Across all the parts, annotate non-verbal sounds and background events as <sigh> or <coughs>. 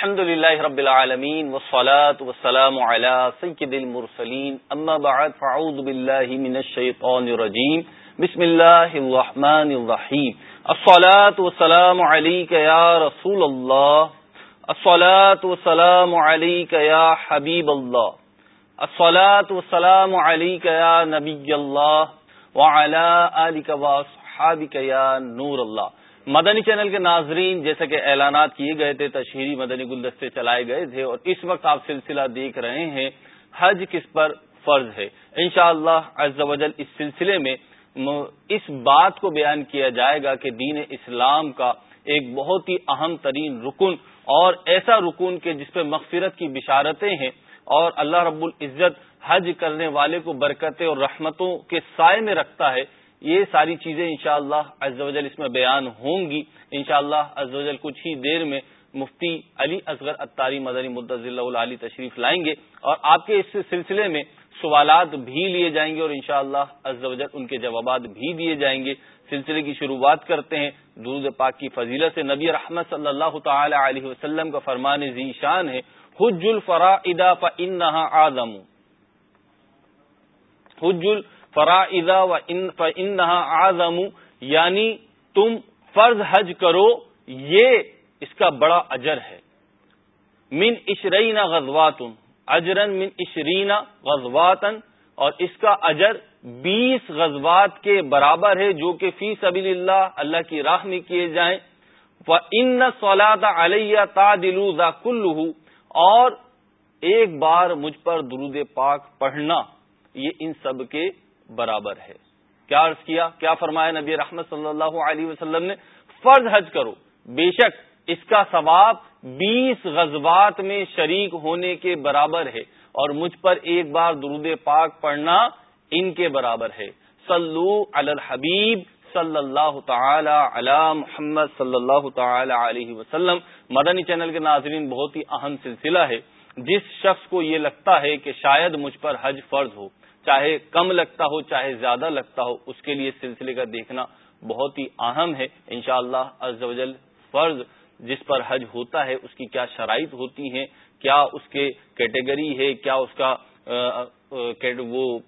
الحمد لله رب العالمين والصلاة والسلام على سيد المرسلين. أما بعد فعوذ بالله من الشيطان الرجيم. بسم الله الرحمن الرحيم. الصلاة والسلام عليك يا رسول الله. الصلاة والسلام عليك يا حبيب الله. الصلاة والسلام عليك يا نبي الله. وعلى آلك وأصحابك يا نور الله. مدنی چینل کے ناظرین، جیسا کہ اعلانات کیے گئے تھے، تشہیری مدنی گلدستے چلائے گئے تھے، اور اس وقت آپ سلسلہ دیکھ رہے ہیں، حج کس پر فرض ہے؟ انشاءاللہ شاء اللہ اس سلسلے میں اس بات کو بیان کیا جائے گا کہ دین اسلام کا ایک بہت ہی اہم ترین رکن اور ایسا رکن کہ جس پہ مغفرت کی بشارتیں ہیں اور اللہ رب العزت حج کرنے والے کو برکتیں اور رحمتوں کے سائے میں رکھتا ہے یہ ساری چیزیں انشاءاللہ شاء اللہ اس میں بیان ہوں گی۔ انشاءاللہ شاء اللہ کچھ ہی دیر میں مفتی علی اصغر اتاری مدنی مدض اللہ علی تشریف لائیں گے اور آپ کے اس سلسلے میں سوالات بھی لیے جائیں گے اور انشاءاللہ شاء ان کے جوابات بھی دیے جائیں گے۔ سلسلے کی شروعات کرتے ہیں۔ درود پاک کی فضیلت سے نبی رحمت صلی اللہ تعالی علیہ وسلم کا فرمان ذیشان ہے۔ حج الفرا ادا فنحا آدم حج فرا ادا و آزم یعنی تم فرض حج کرو، یہ اس کا بڑا اجر ہے. من اشرین غزواتن. اجرن من اشرین غزواتن. اور اس کا اجر بیس غزوات کے برابر ہے، جو کہ فی سبیل اللہ اللہ کی راہ میں کیے جائیں. ان سولاد علیہ تا دلو کلو اور ایک بار مجھ پر درود پاک پڑھنا. یہ ان سب کے برابر ہے۔ کیا عرض کیا؟ کیا فرمایا نبی رحمت صلی اللہ علیہ وسلم نے؟ فرض حج کرو۔ بے شک اس کا ثواب بیس غزوات میں شریک ہونے کے برابر ہے۔ اور مجھ پر ایک بار درود پاک پڑھنا ان کے برابر ہے۔ صلو علی الحبیب صلی اللہ تعالی علی محمد صلی اللہ تعالی علیہ وسلم۔ مدنی چینل کے ناظرین، بہت ہی اہم سلسلہ ہے۔ جس شخص کو یہ لگتا ہے کہ شاید مجھ پر حج فرض ہو۔ چاہے کم لگتا ہو، چاہے زیادہ لگتا ہو، اس کے لیے سلسلے کا دیکھنا بہت ہی اہم ہے۔ انشاءاللہ شاء اللہ فرض جس پر حج ہوتا ہے، اس کی کیا شرائط ہوتی ہیں، کیا اس کے کیٹیگری ہے، کیا اس کا وہ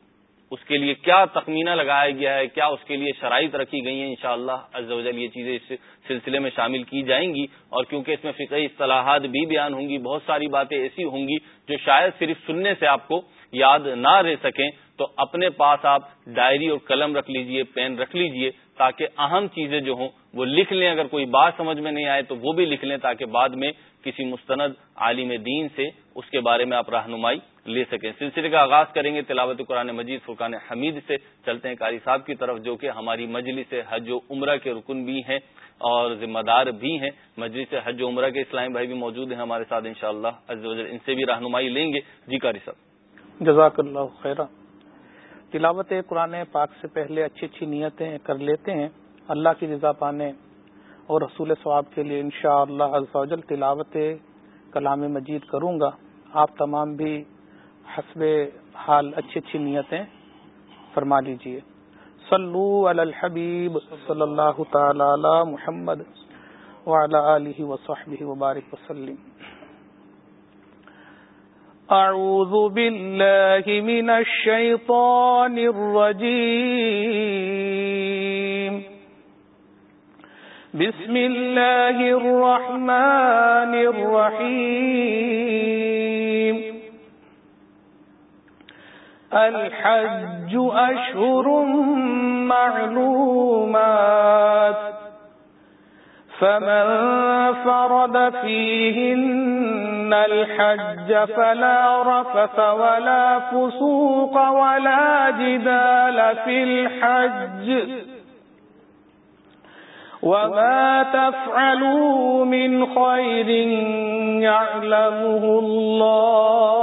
اس کے لیے کیا تخمینہ لگایا گیا ہے، کیا اس کے لیے شرائط رکھی گئی ہیں۔ انشاءاللہ شاء اللہ یہ چیزیں اس سلسلے میں شامل کی جائیں گی۔ اور کیونکہ اس میں فقہی اصطلاحات بھی بیان ہوں گی، بہت ساری باتیں ایسی ہوں گی جو شاید صرف سننے سے آپ کو یاد نہ رہ سکیں تو اپنے پاس آپ ڈائری اور قلم رکھ لیجیے، پین رکھ لیجیے تاکہ اہم چیزیں جو ہوں وہ لکھ لیں۔ اگر کوئی بات سمجھ میں نہیں آئے تو وہ بھی لکھ لیں تاکہ بعد میں کسی مستند عالم دین سے اس کے بارے میں آپ رہنمائی لے سکیں۔ سلسلے کا آغاز کریں گے تلاوت قرآن مجید فرقان حمید سے۔ چلتے ہیں قاری صاحب کی طرف جو کہ ہماری مجلس حج و عمرہ کے رکن بھی ہیں اور ذمہ دار بھی ہیں۔ مجلس حج و عمرہ کے اسلام بھائی بھی موجود ہیں ہمارے ساتھ۔ ان شاء اللہ ان سے بھی رہنمائی لیں گے۔ جی قاری صاحب۔ جزاک اللہ خیر تلاوت قرآن پاک سے پہلے اچھی اچھی نیتیں کر لیتے ہیں، اللہ کی رضا پانے اور رسول ثواب کے لیے شاء اللہ تلاوت کلام مجید کروں گا۔ آپ تمام بھی حسب حال اچھی اچھی نیتیں فرما لیجیے صلو علی الحبیب صلی اللہ تعالی علی محمد وعلی آلہ وصحبہ وبارک وسلم۔ أعوذ بالله من الشيطان الرجيم. بسم الله الرحمن الرحيم. الحج أشهر معلومات. فمن فرض فيهن الحج فلا رفث ولا فسوق ولا جدال في الحج وما تفعلوا من خير يعلمه الله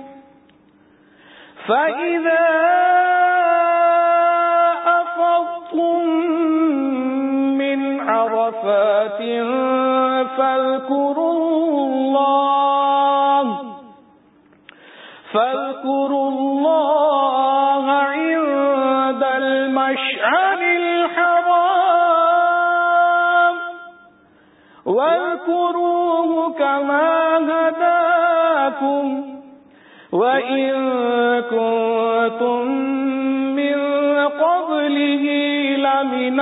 فإذا أفضتم من عرفات فاذكروا الله فاذكروا الله عند وإن كنتم من قبله لمن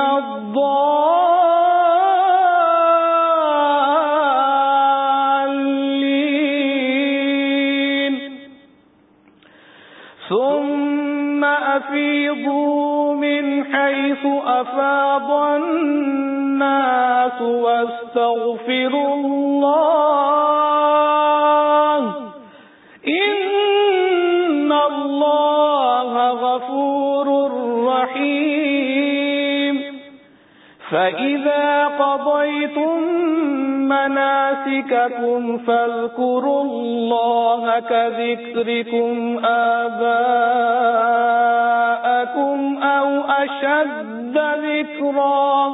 الضالين ثم أفيضوا من حيث أفاض الناس واستغفروا الله غفور رحيم فإذا قضيتم مناسككم فاذكروا الله كذكركم آباءكم أو أشد ذكرا.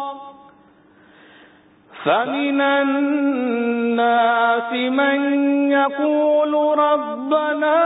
فمن الناس من يقول ربنا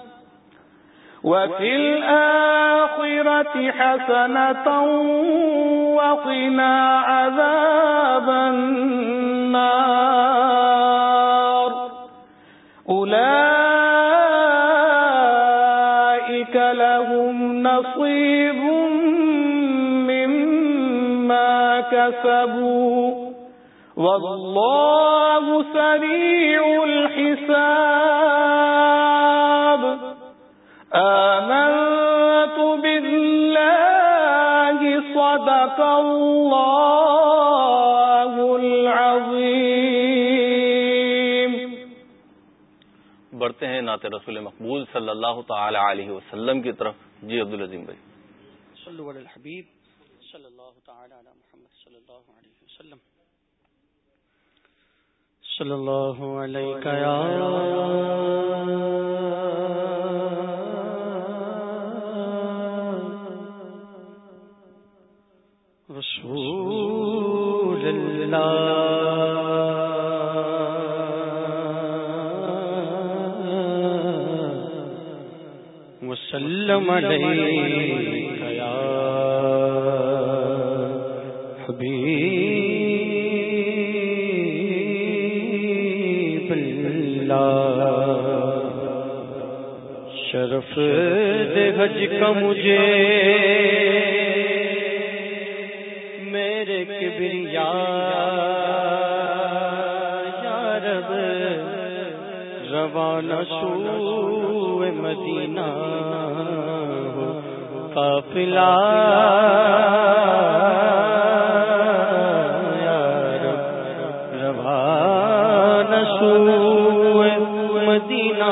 وفي الآخرة حسنة وقنا عذاب النار. أولئك لهم نصيب مما كسبوا. والله سريع الحساب. الله العظيم بڑھتے ہیں نعت رسول مقبول صلی اللہ تعالی علیہ وسلم کی طرف۔ جی عبدالعظیم بھائی۔ صلو علی الحبیب صلی اللہ تعالی علی محمد صلی اللہ علیہ وسلم۔ صلی اللہ علیہ یا وسلم علیک یا حبیب اللہ شرف دے حج کا مجھے کبریا یا رب روانہ سوئے مدینہ قافلہ یا رب روانہ سوئے مدینہ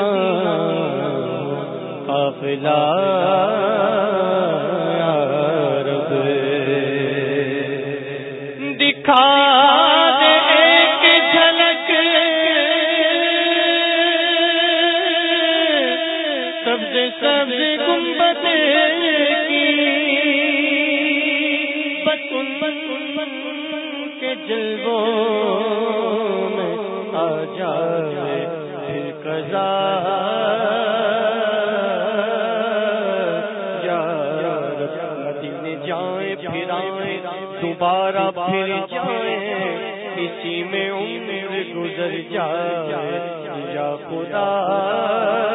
قافلہ۔ گزر یا خدا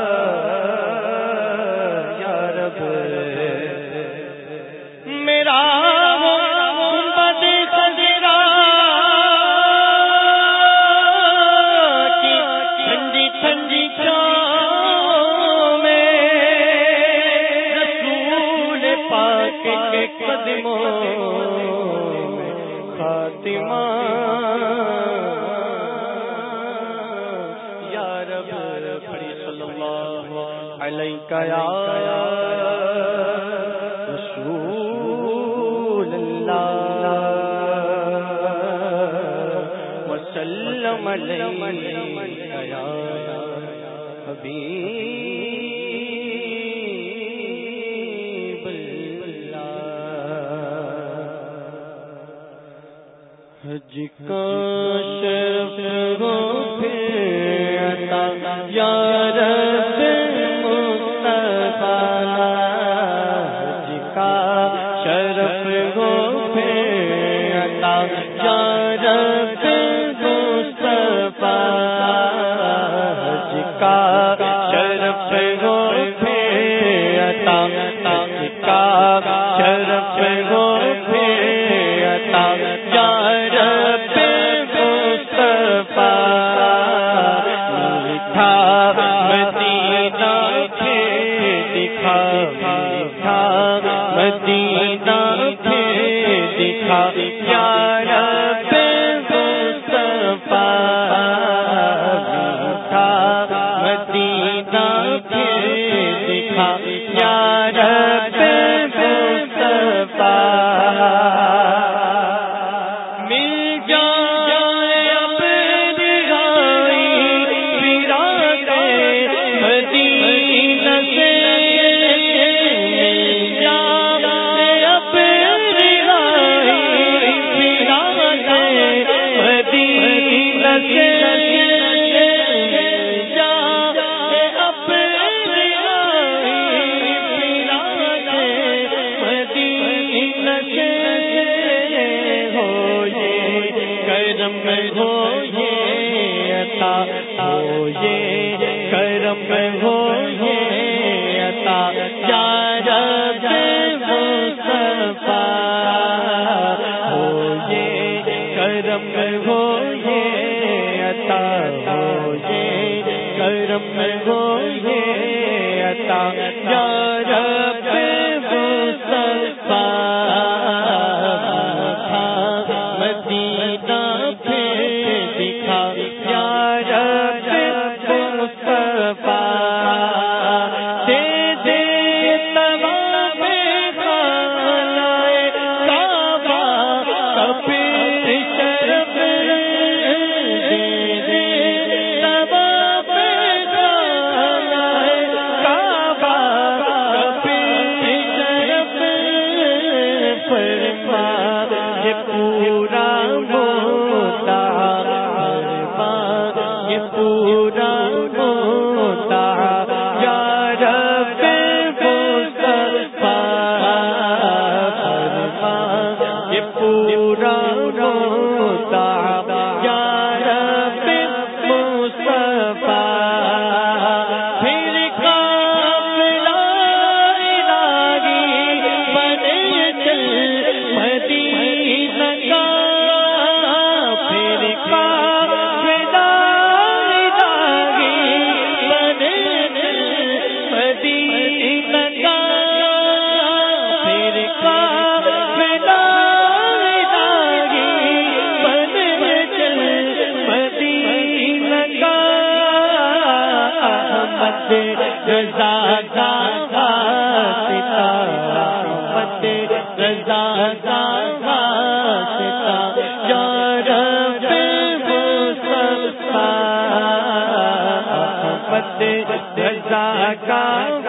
کا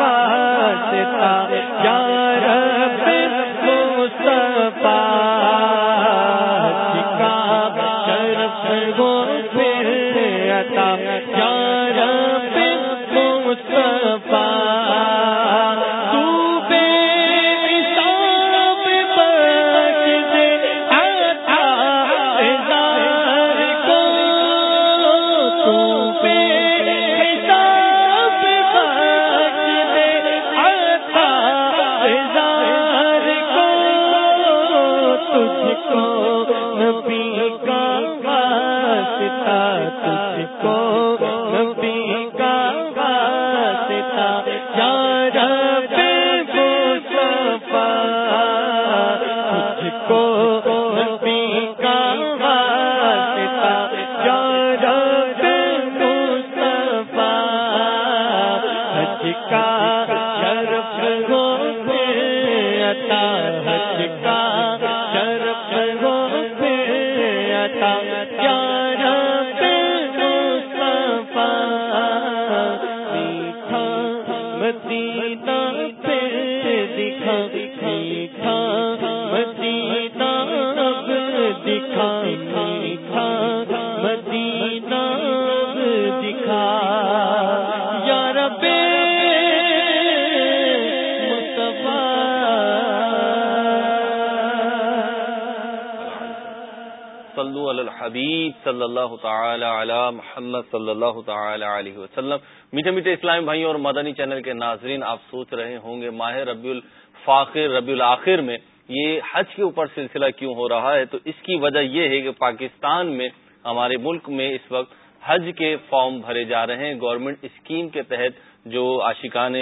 محمد صلی اللہ تعالی علیہ وسلم۔ میٹھے میٹھے اسلامی بھائیوں اور مدنی چینل کے ناظرین، آپ سوچ رہے ہوں گے، ماہ ربی الفاخر ربی الاخر میں یہ حج کے اوپر سلسلہ کیوں ہو رہا ہے؟ تو اس کی وجہ یہ ہے کہ پاکستان میں، ہمارے ملک میں اس وقت حج کے فارم بھرے جا رہے ہیں۔ گورنمنٹ اسکیم کے تحت جو عاشقان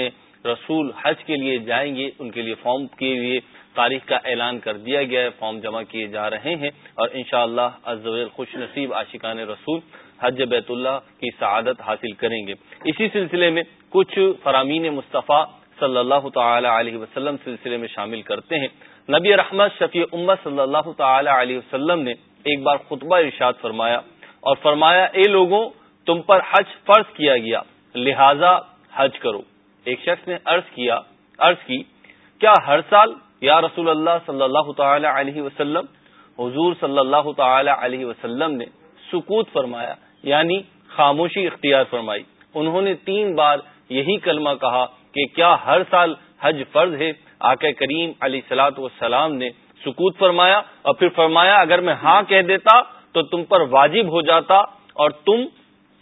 رسول حج کے لیے جائیں گے، ان کے لیے فارم کے لیے تاریخ کا اعلان کر دیا گیا ہے۔ فارم جمع کیے جا رہے ہیں اور انشاءاللہ شاء اللہ خوش نصیب عاشقان رسول حج بیت اللہ کی سعادت حاصل کریں گے۔ اسی سلسلے میں کچھ فرامین مصطفیٰ صلی اللہ تعالی علیہ وسلم سلسلے میں شامل کرتے ہیں۔ نبی رحمت شفیع امت صلی اللہ تعالی علیہ وسلم نے ایک بار خطبہ ارشاد فرمایا اور فرمایا، اے لوگوں، تم پر حج فرض کیا گیا، لہذا حج کرو۔ ایک شخص نے عرض کیا، عرض کی، کیا ہر سال یا رسول اللہ صلی اللہ تعالی علیہ وسلم، حضور صلی اللہ تعالی علیہ وسلم نے سکوت فرمایا یعنی خاموشی اختیار فرمائی۔ انہوں نے تین بار یہی کلمہ کہا کہ کیا ہر سال حج فرض ہے؟ آقا کریم علیہ سلاۃ والسلام نے سکوت فرمایا اور پھر فرمایا، اگر میں ہاں کہہ دیتا تو تم پر واجب ہو جاتا اور تم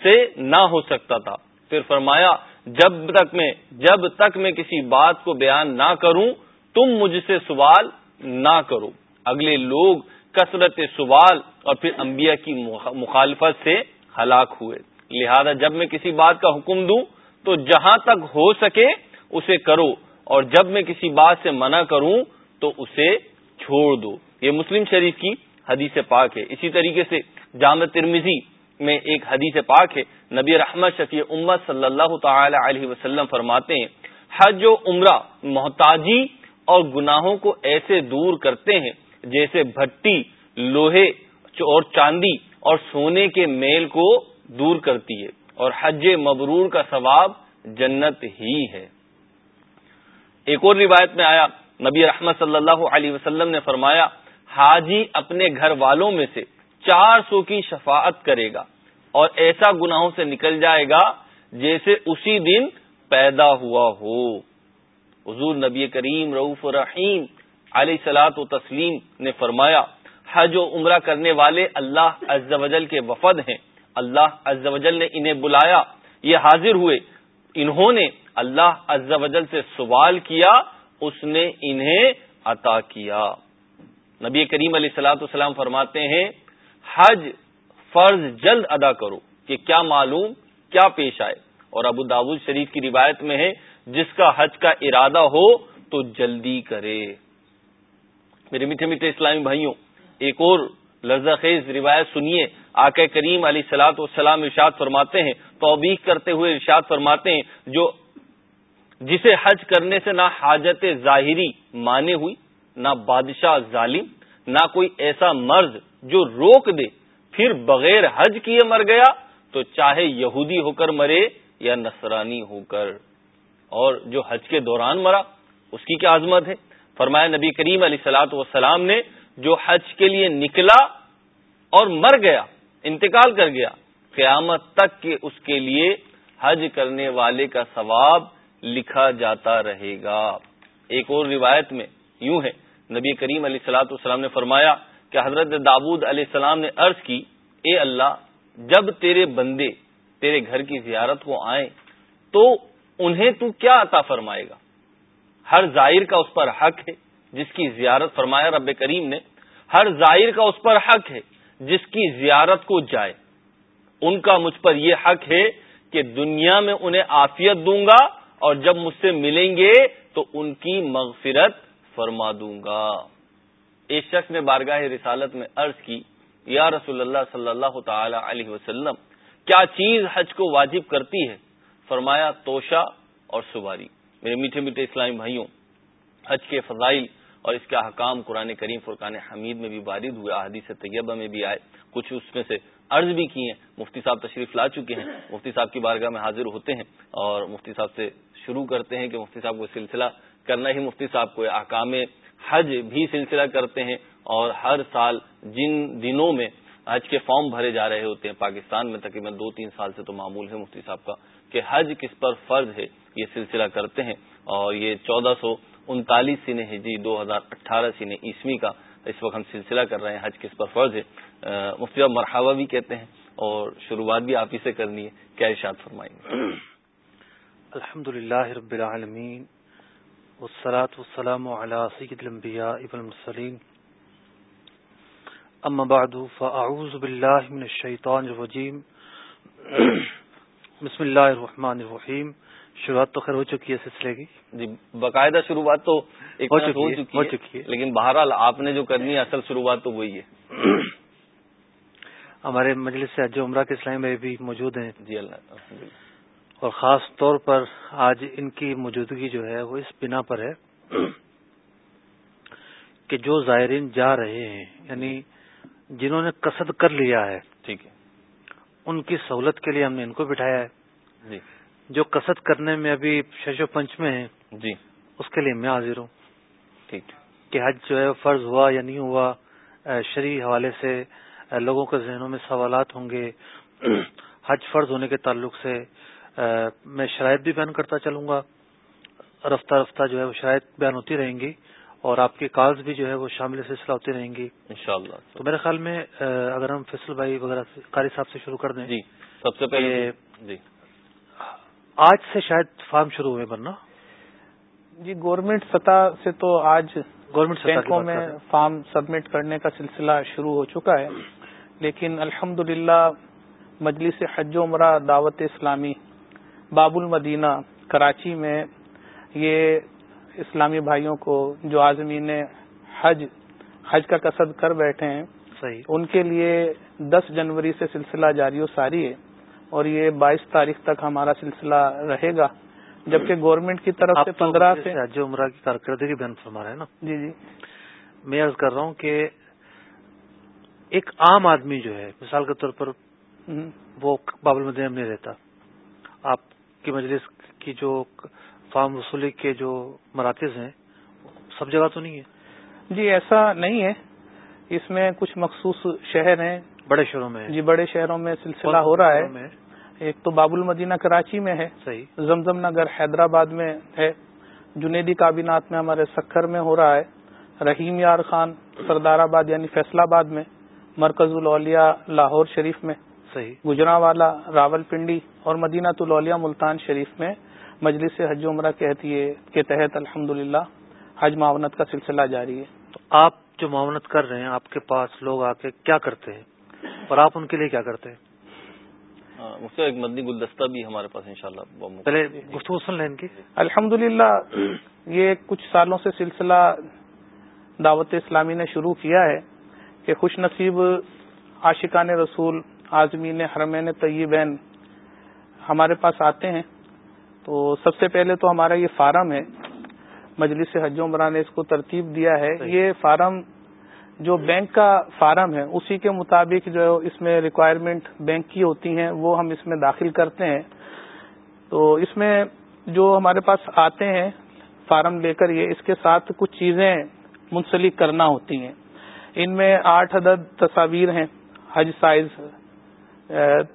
سے نہ ہو سکتا تھا۔ پھر فرمایا، جب تک میں، جب تک میں کسی بات کو بیان نہ کروں، تم مجھ سے سوال نہ کرو۔ اگلے لوگ کثرت سوال اور پھر انبیاء کی مخالفت سے ہلاک ہوئے۔ لہذا جب میں کسی بات کا حکم دوں تو جہاں تک ہو سکے اسے کرو، اور جب میں کسی بات سے منع کروں تو اسے چھوڑ دو۔ یہ مسلم شریف کی حدیث پاک ہے۔ اسی طریقے سے جامع ترمیزی میں ایک حدیث پاک ہے۔ نبی رحمت شفیع امت صلی اللہ تعالی علیہ وسلم فرماتے ہیں، حج و عمرہ محتاجی اور گناہوں کو ایسے دور کرتے ہیں جیسے بھٹی، لوہے اور چاندی اور سونے کے میل کو دور کرتی ہے اور حج مبرور کا ثواب جنت ہی ہے۔ ایک اور روایت میں آیا، نبی رحمت صلی اللہ علیہ وسلم نے فرمایا، حاجی اپنے گھر والوں میں سے چار سو کی شفاعت کرے گا اور ایسا گناہوں سے نکل جائے گا جیسے اسی دن پیدا ہوا ہو۔ حضور نبی کریم رعف الرحیم علیہ سلاط و تسلیم نے فرمایا حج و عمرہ کرنے والے اللہ عز و جل کے وفد ہیں۔ اللہ عز و جل نے انہیں بلایا۔ یہ حاضر ہوئے۔ انہوں نے اللہ عز و جل سے سوال کیا۔ اس نے انہیں عطا کیا۔ نبی کریم علیہ سلاۃ والسلام فرماتے ہیں، حج فرض جلد ادا کرو کہ کیا معلوم، کیا پیش آئے۔ اور ابو داود شریف کی روایت میں ہے، جس کا حج کا ارادہ ہو تو جلدی کرے۔ میرے میٹھے میٹھے اسلامی بھائیوں ایک اور لرزہ خیز روایت سنیے۔ آقا کریم علیہ سلاۃ والسلام ارشاد فرماتے ہیں توبیق کرتے ہوئے ارشاد فرماتے ہیں، جو جسے حج کرنے سے نہ حاجت ظاہری مانے ہوئی، نہ بادشاہ ظالم، نہ کوئی ایسا مرض جو روک دے، پھر بغیر حج کیے مر گیا تو چاہے یہودی ہو کر مرے یا نصرانی ہو کر۔ اور جو حج کے دوران مرا، اس کی کیا عظمت ہے؟ فرمایا نبی کریم علیہ سلاۃ والسلام نے جو حج کے لیے نکلا اور مر گیا، انتقال کر گیا، قیامت تک کہ اس کے لیے حج کرنے والے کا ثواب لکھا جاتا رہے گا۔ ایک اور روایت میں یوں ہے، نبی کریم علیہ السلاۃ والسلام نے فرمایا کہ حضرت داود علیہ السلام نے عرض کی، اے اللہ، جب تیرے بندے تیرے گھر کی زیارت کو آئیں تو انہیں تو کیا عطا فرمائے گا؟ ہر ظاہر کا اس پر حق ہے۔ جس کی زیارت فرمایا رب کریم نے، ہر ظاہر کا اس پر حق ہے جس کی زیارت کو جائے۔ ان کا مجھ پر یہ حق ہے کہ دنیا میں انہیں آفیت دوں گا اور جب مجھ سے ملیں گے تو ان کی مغفرت فرما دوں گا۔ ایک شخص نے بارگاہ رسالت میں عرض کی، یا رسول اللہ صلی اللہ تعالی علیہ وسلم، کیا چیز حج کو واجب کرتی ہے؟ فرمایا توشا اور سواری۔ میرے میٹھے میٹھے اسلامی بھائیوں، حج کے فضائل اور اس کے احکام قرآن کریم فرقان حمید میں بھی وارد ہوئے، احادیث طیبہ میں بھی آئے۔ کچھ اس میں سے عرض بھی کی ہیں۔ مفتی صاحب تشریف لا چکے ہیں۔ مفتی صاحب کی بارگاہ میں حاضر ہوتے ہیں اور مفتی صاحب سے شروع کرتے ہیں کہ مفتی صاحب کو سلسلہ کرنا ہی مفتی صاحب کو احکام حج بھی سلسلہ کرتے ہیں اور ہر سال جن دنوں میں حج کے فارم بھرے جا رہے ہوتے ہیں، پاکستان میں تقریباً دو تین سال سے تو معمول ہے مفتی صاحب کا، کہ حج کس پر فرض ہے، یہ سلسلہ کرتے ہیں۔ اور یہ چودہ سو انتالیس سن ہجری دو ہزار اٹھارہ سن عیسوی کا اس وقت ہم سلسلہ کر رہے ہیں، حج کس پر فرض ہے۔ مفتی مرحبا بھی کہتے ہیں اور شروعات بھی آپ ہی سے کرنی ہے۔ کیا ارشاد فرمائیں؟ گے الحمد للہ رب العالمین، والصلاة والسلام على سید الانبیاء والمرسلین اما بعد، فاعوذ باللہ من الشیطان الرجیم۔ بسم اللہ الرحمن الرحیم۔ شروعات تو خیر ہو چکی ہے سلسلے کی۔ جی باقاعدہ شروعات تو ہو چکی ہے لیکن بہرحال آپ نے جو کرنی ہے اصل شروعات تو وہی ہے۔ <clears throat> ہمارے مجلس سے حج عمرہ کے اسلام میں بھی موجود ہیں۔ جی اللہ اور خاص طور پر آج ان کی موجودگی جو ہے وہ اس بنا پر ہے <clears throat> کہ جو زائرین جا رہے ہیں یعنی جنہوں نے قصد کر لیا ہے ٹھیک ہے۔ ان کی سہولت کے لیے ہم نے ان کو بٹھایا ہے۔ جی۔ جو قصد کرنے میں ابھی شش و پنچ میں ہیں جی۔ اس کے لیے میں حاضر ہوں۔ ٹھیک۔ کہ حج جو ہے فرض ہوا یا نہیں ہوا شرعی حوالے سے لوگوں کے ذہنوں میں سوالات ہوں گے۔ <clears throat> حج فرض ہونے کے تعلق سے میں شرائط بھی بیان کرتا چلوں گا۔ رفتہ رفتہ جو ہے وہ شرائط بیان ہوتی رہیں گی اور آپ کے کالز بھی جو ہے وہ شامل سلسلہ ہوتی رہیں گی۔ انشاءاللہ۔ تو میرے خیال میں اگر ہم فیصل بھائی وغیرہ قاری صاحب سے شروع کر دیں۔ جی سب سے پہلے جی۔ آج سے شاید فارم شروع ہوئے بننا جی گورنمنٹ سطح سے تو آج گورنمنٹ بینکوں میں فارم سبمٹ کرنے کا سلسلہ شروع ہو چکا ہے۔ لیکن الحمد مجلس حج و عمرہ دعوت اسلامی باب المدینہ کراچی میں یہ اسلامی بھائیوں کو جو آزمین حج حج کا قصد کر بیٹھے ہیں صحیح۔ ان کے لیے دس جنوری سے سلسلہ جاری و ساری ہے۔ اور یہ بائیس تاریخ تک ہمارا سلسلہ رہے گا۔ جبکہ گورنمنٹ کی طرف سے پندرہ سے حج عمرہ کی کارکردگی بیان فرما رہے ہیں نا۔ جی جی۔ میں عرض کر رہا ہوں کہ ایک عام آدمی جو ہے مثال کے طور پر وہ بابل مدینہ میں نہیں رہتا۔ آپ کی مجلس کی جو فارم وصولی کے جو مراکز ہیں سب جگہ تو نہیں ہے۔ جی ایسا نہیں ہے۔ اس میں کچھ مخصوص شہر ہیں۔ بڑے شہروں میں۔ جی بڑے شہروں میں سلسلہ ہو رہا ہے۔ ایک تو باب المدینہ کراچی میں ہے صحیح۔ زمزم نگر حیدرآباد میں ہے جنیدی کابینات میں ہمارے سکھر میں ہو رہا ہے رحیم یار خان سردار آباد یعنی فیصلہ آباد میں مرکز الاولیاء لاہور شریف میں صحیح۔ گجرا والا راول پنڈی اور مدینہ الاولیاء ملتان شریف میں مجلس حج عمرہ کہتی ہے کے تحت الحمد حج معاونت کا سلسلہ جاری ہے۔ تو آپ جو معاونت کر رہے ہیں آپ کے پاس لوگ آ کے کیا کرتے ہیں؟ اور آپ ان کے لیے کیا کرتے ہیں؟ مجھ سے ایک مدنی گلدستہ بھی ہمارے پاس انشاءاللہ پہلے گفتگو سن لیں ان کی۔ الحمد یہ کچھ سالوں سے سلسلہ دعوت اسلامی نے شروع کیا ہے کہ خوش نصیب عاشقان رسول آزمین حرمین طیبین ہمارے پاس آتے ہیں۔ تو سب سے پہلے تو ہمارا یہ فارم ہے مجلس حج عمرہ نے اس کو ترتیب دیا ہے۔ یہ فارم جو بینک کا فارم ہے، اسی کے مطابق جو اس میں ریکوائرمنٹ بینک کی ہوتی ہیں، وہ ہم اس میں داخل کرتے ہیں۔ تو اس میں جو ہمارے پاس آتے ہیں فارم لے کر، یہ اس کے ساتھ کچھ چیزیں منسلک کرنا ہوتی ہیں۔ ان میں آٹھ عدد تصاویر ہیں حج size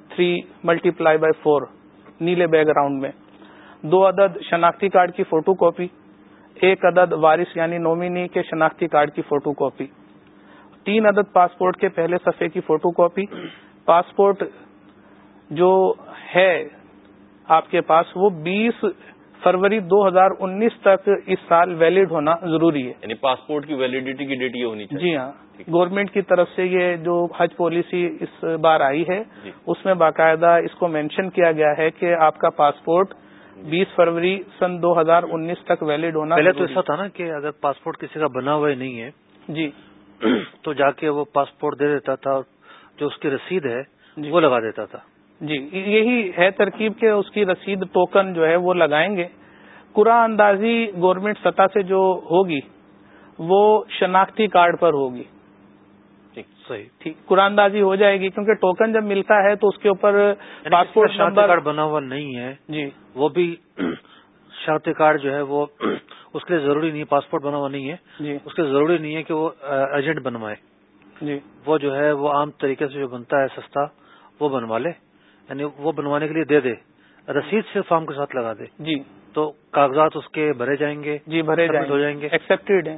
three multiply by four نیلے بیک گراؤنڈ میں۔ دو عدد شناختی کارڈ کی فوٹو کاپی ایک عدد وارث یعنی نومینی کے شناختی کارڈ کی فوٹو کاپی تین عدد پاسپورٹ کے پہلے صفحے کی فوٹو کاپی پاسپورٹ جو ہے آپ کے پاس وہ بیس فروری دو ہزار انیس تک اس سال ویلڈ ہونا ضروری ہے۔ یعنی پاسپورٹ کی ویلڈیٹی کی ڈیٹ یہ ہونی چاہیے۔ جی ہاں۔ گورنمنٹ کی طرف سے یہ جو حج پالیسی اس بار آئی ہے جی۔ اس میں باقاعدہ اس کو مینشن کیا گیا ہے کہ آپ کا پاسپورٹ بیس فروری سن دو ہزار انیس تک ویلڈ ہونا پہلے تو ایسا تھا نا کہ اگر پاسپورٹ کسی کا بنا ہوا نہیں ہے جی۔ <coughs> تو جا کے وہ پاسپورٹ دے دیتا تھا اور جو اس کی رسید ہے جی۔ وہ لگا دیتا تھا۔ جی یہی ہے ترکیب کے اس کی رسید ٹوکن جو ہے وہ لگائیں گے۔ قرآن اندازی گورنمنٹ سطح سے جو ہوگی وہ شناختی کارڈ پر ہوگی۔ ٹھیک صحیح۔ ٹھیک قرآن دازی ہو جائے گی کیونکہ ٹوکن جب ملتا ہے تو اس کے اوپر پاسپورٹ شناختی نمبر کارڈ بنا ہوا نہیں ہے جی۔ وہ بھی شناختی کارڈ جو ہے وہ اس کے لیے ضروری نہیں ہے پاسپورٹ بنا ہوا نہیں ہے۔ جی۔ اس کے ضروری نہیں ہے کہ وہ ایجنٹ بنوائے۔ جی۔ وہ جو ہے وہ عام طریقے سے جو بنتا ہے سستا وہ بنوا لے۔ یعنی وہ بنوانے کے لیے دے دے۔ رسید صرف فارم کے ساتھ لگا دے۔ جی۔ تو کاغذات اس کے بھرے جائیں گے جی بھرے Submit ہو جائیں گے۔ ایکسپٹیڈ ہیں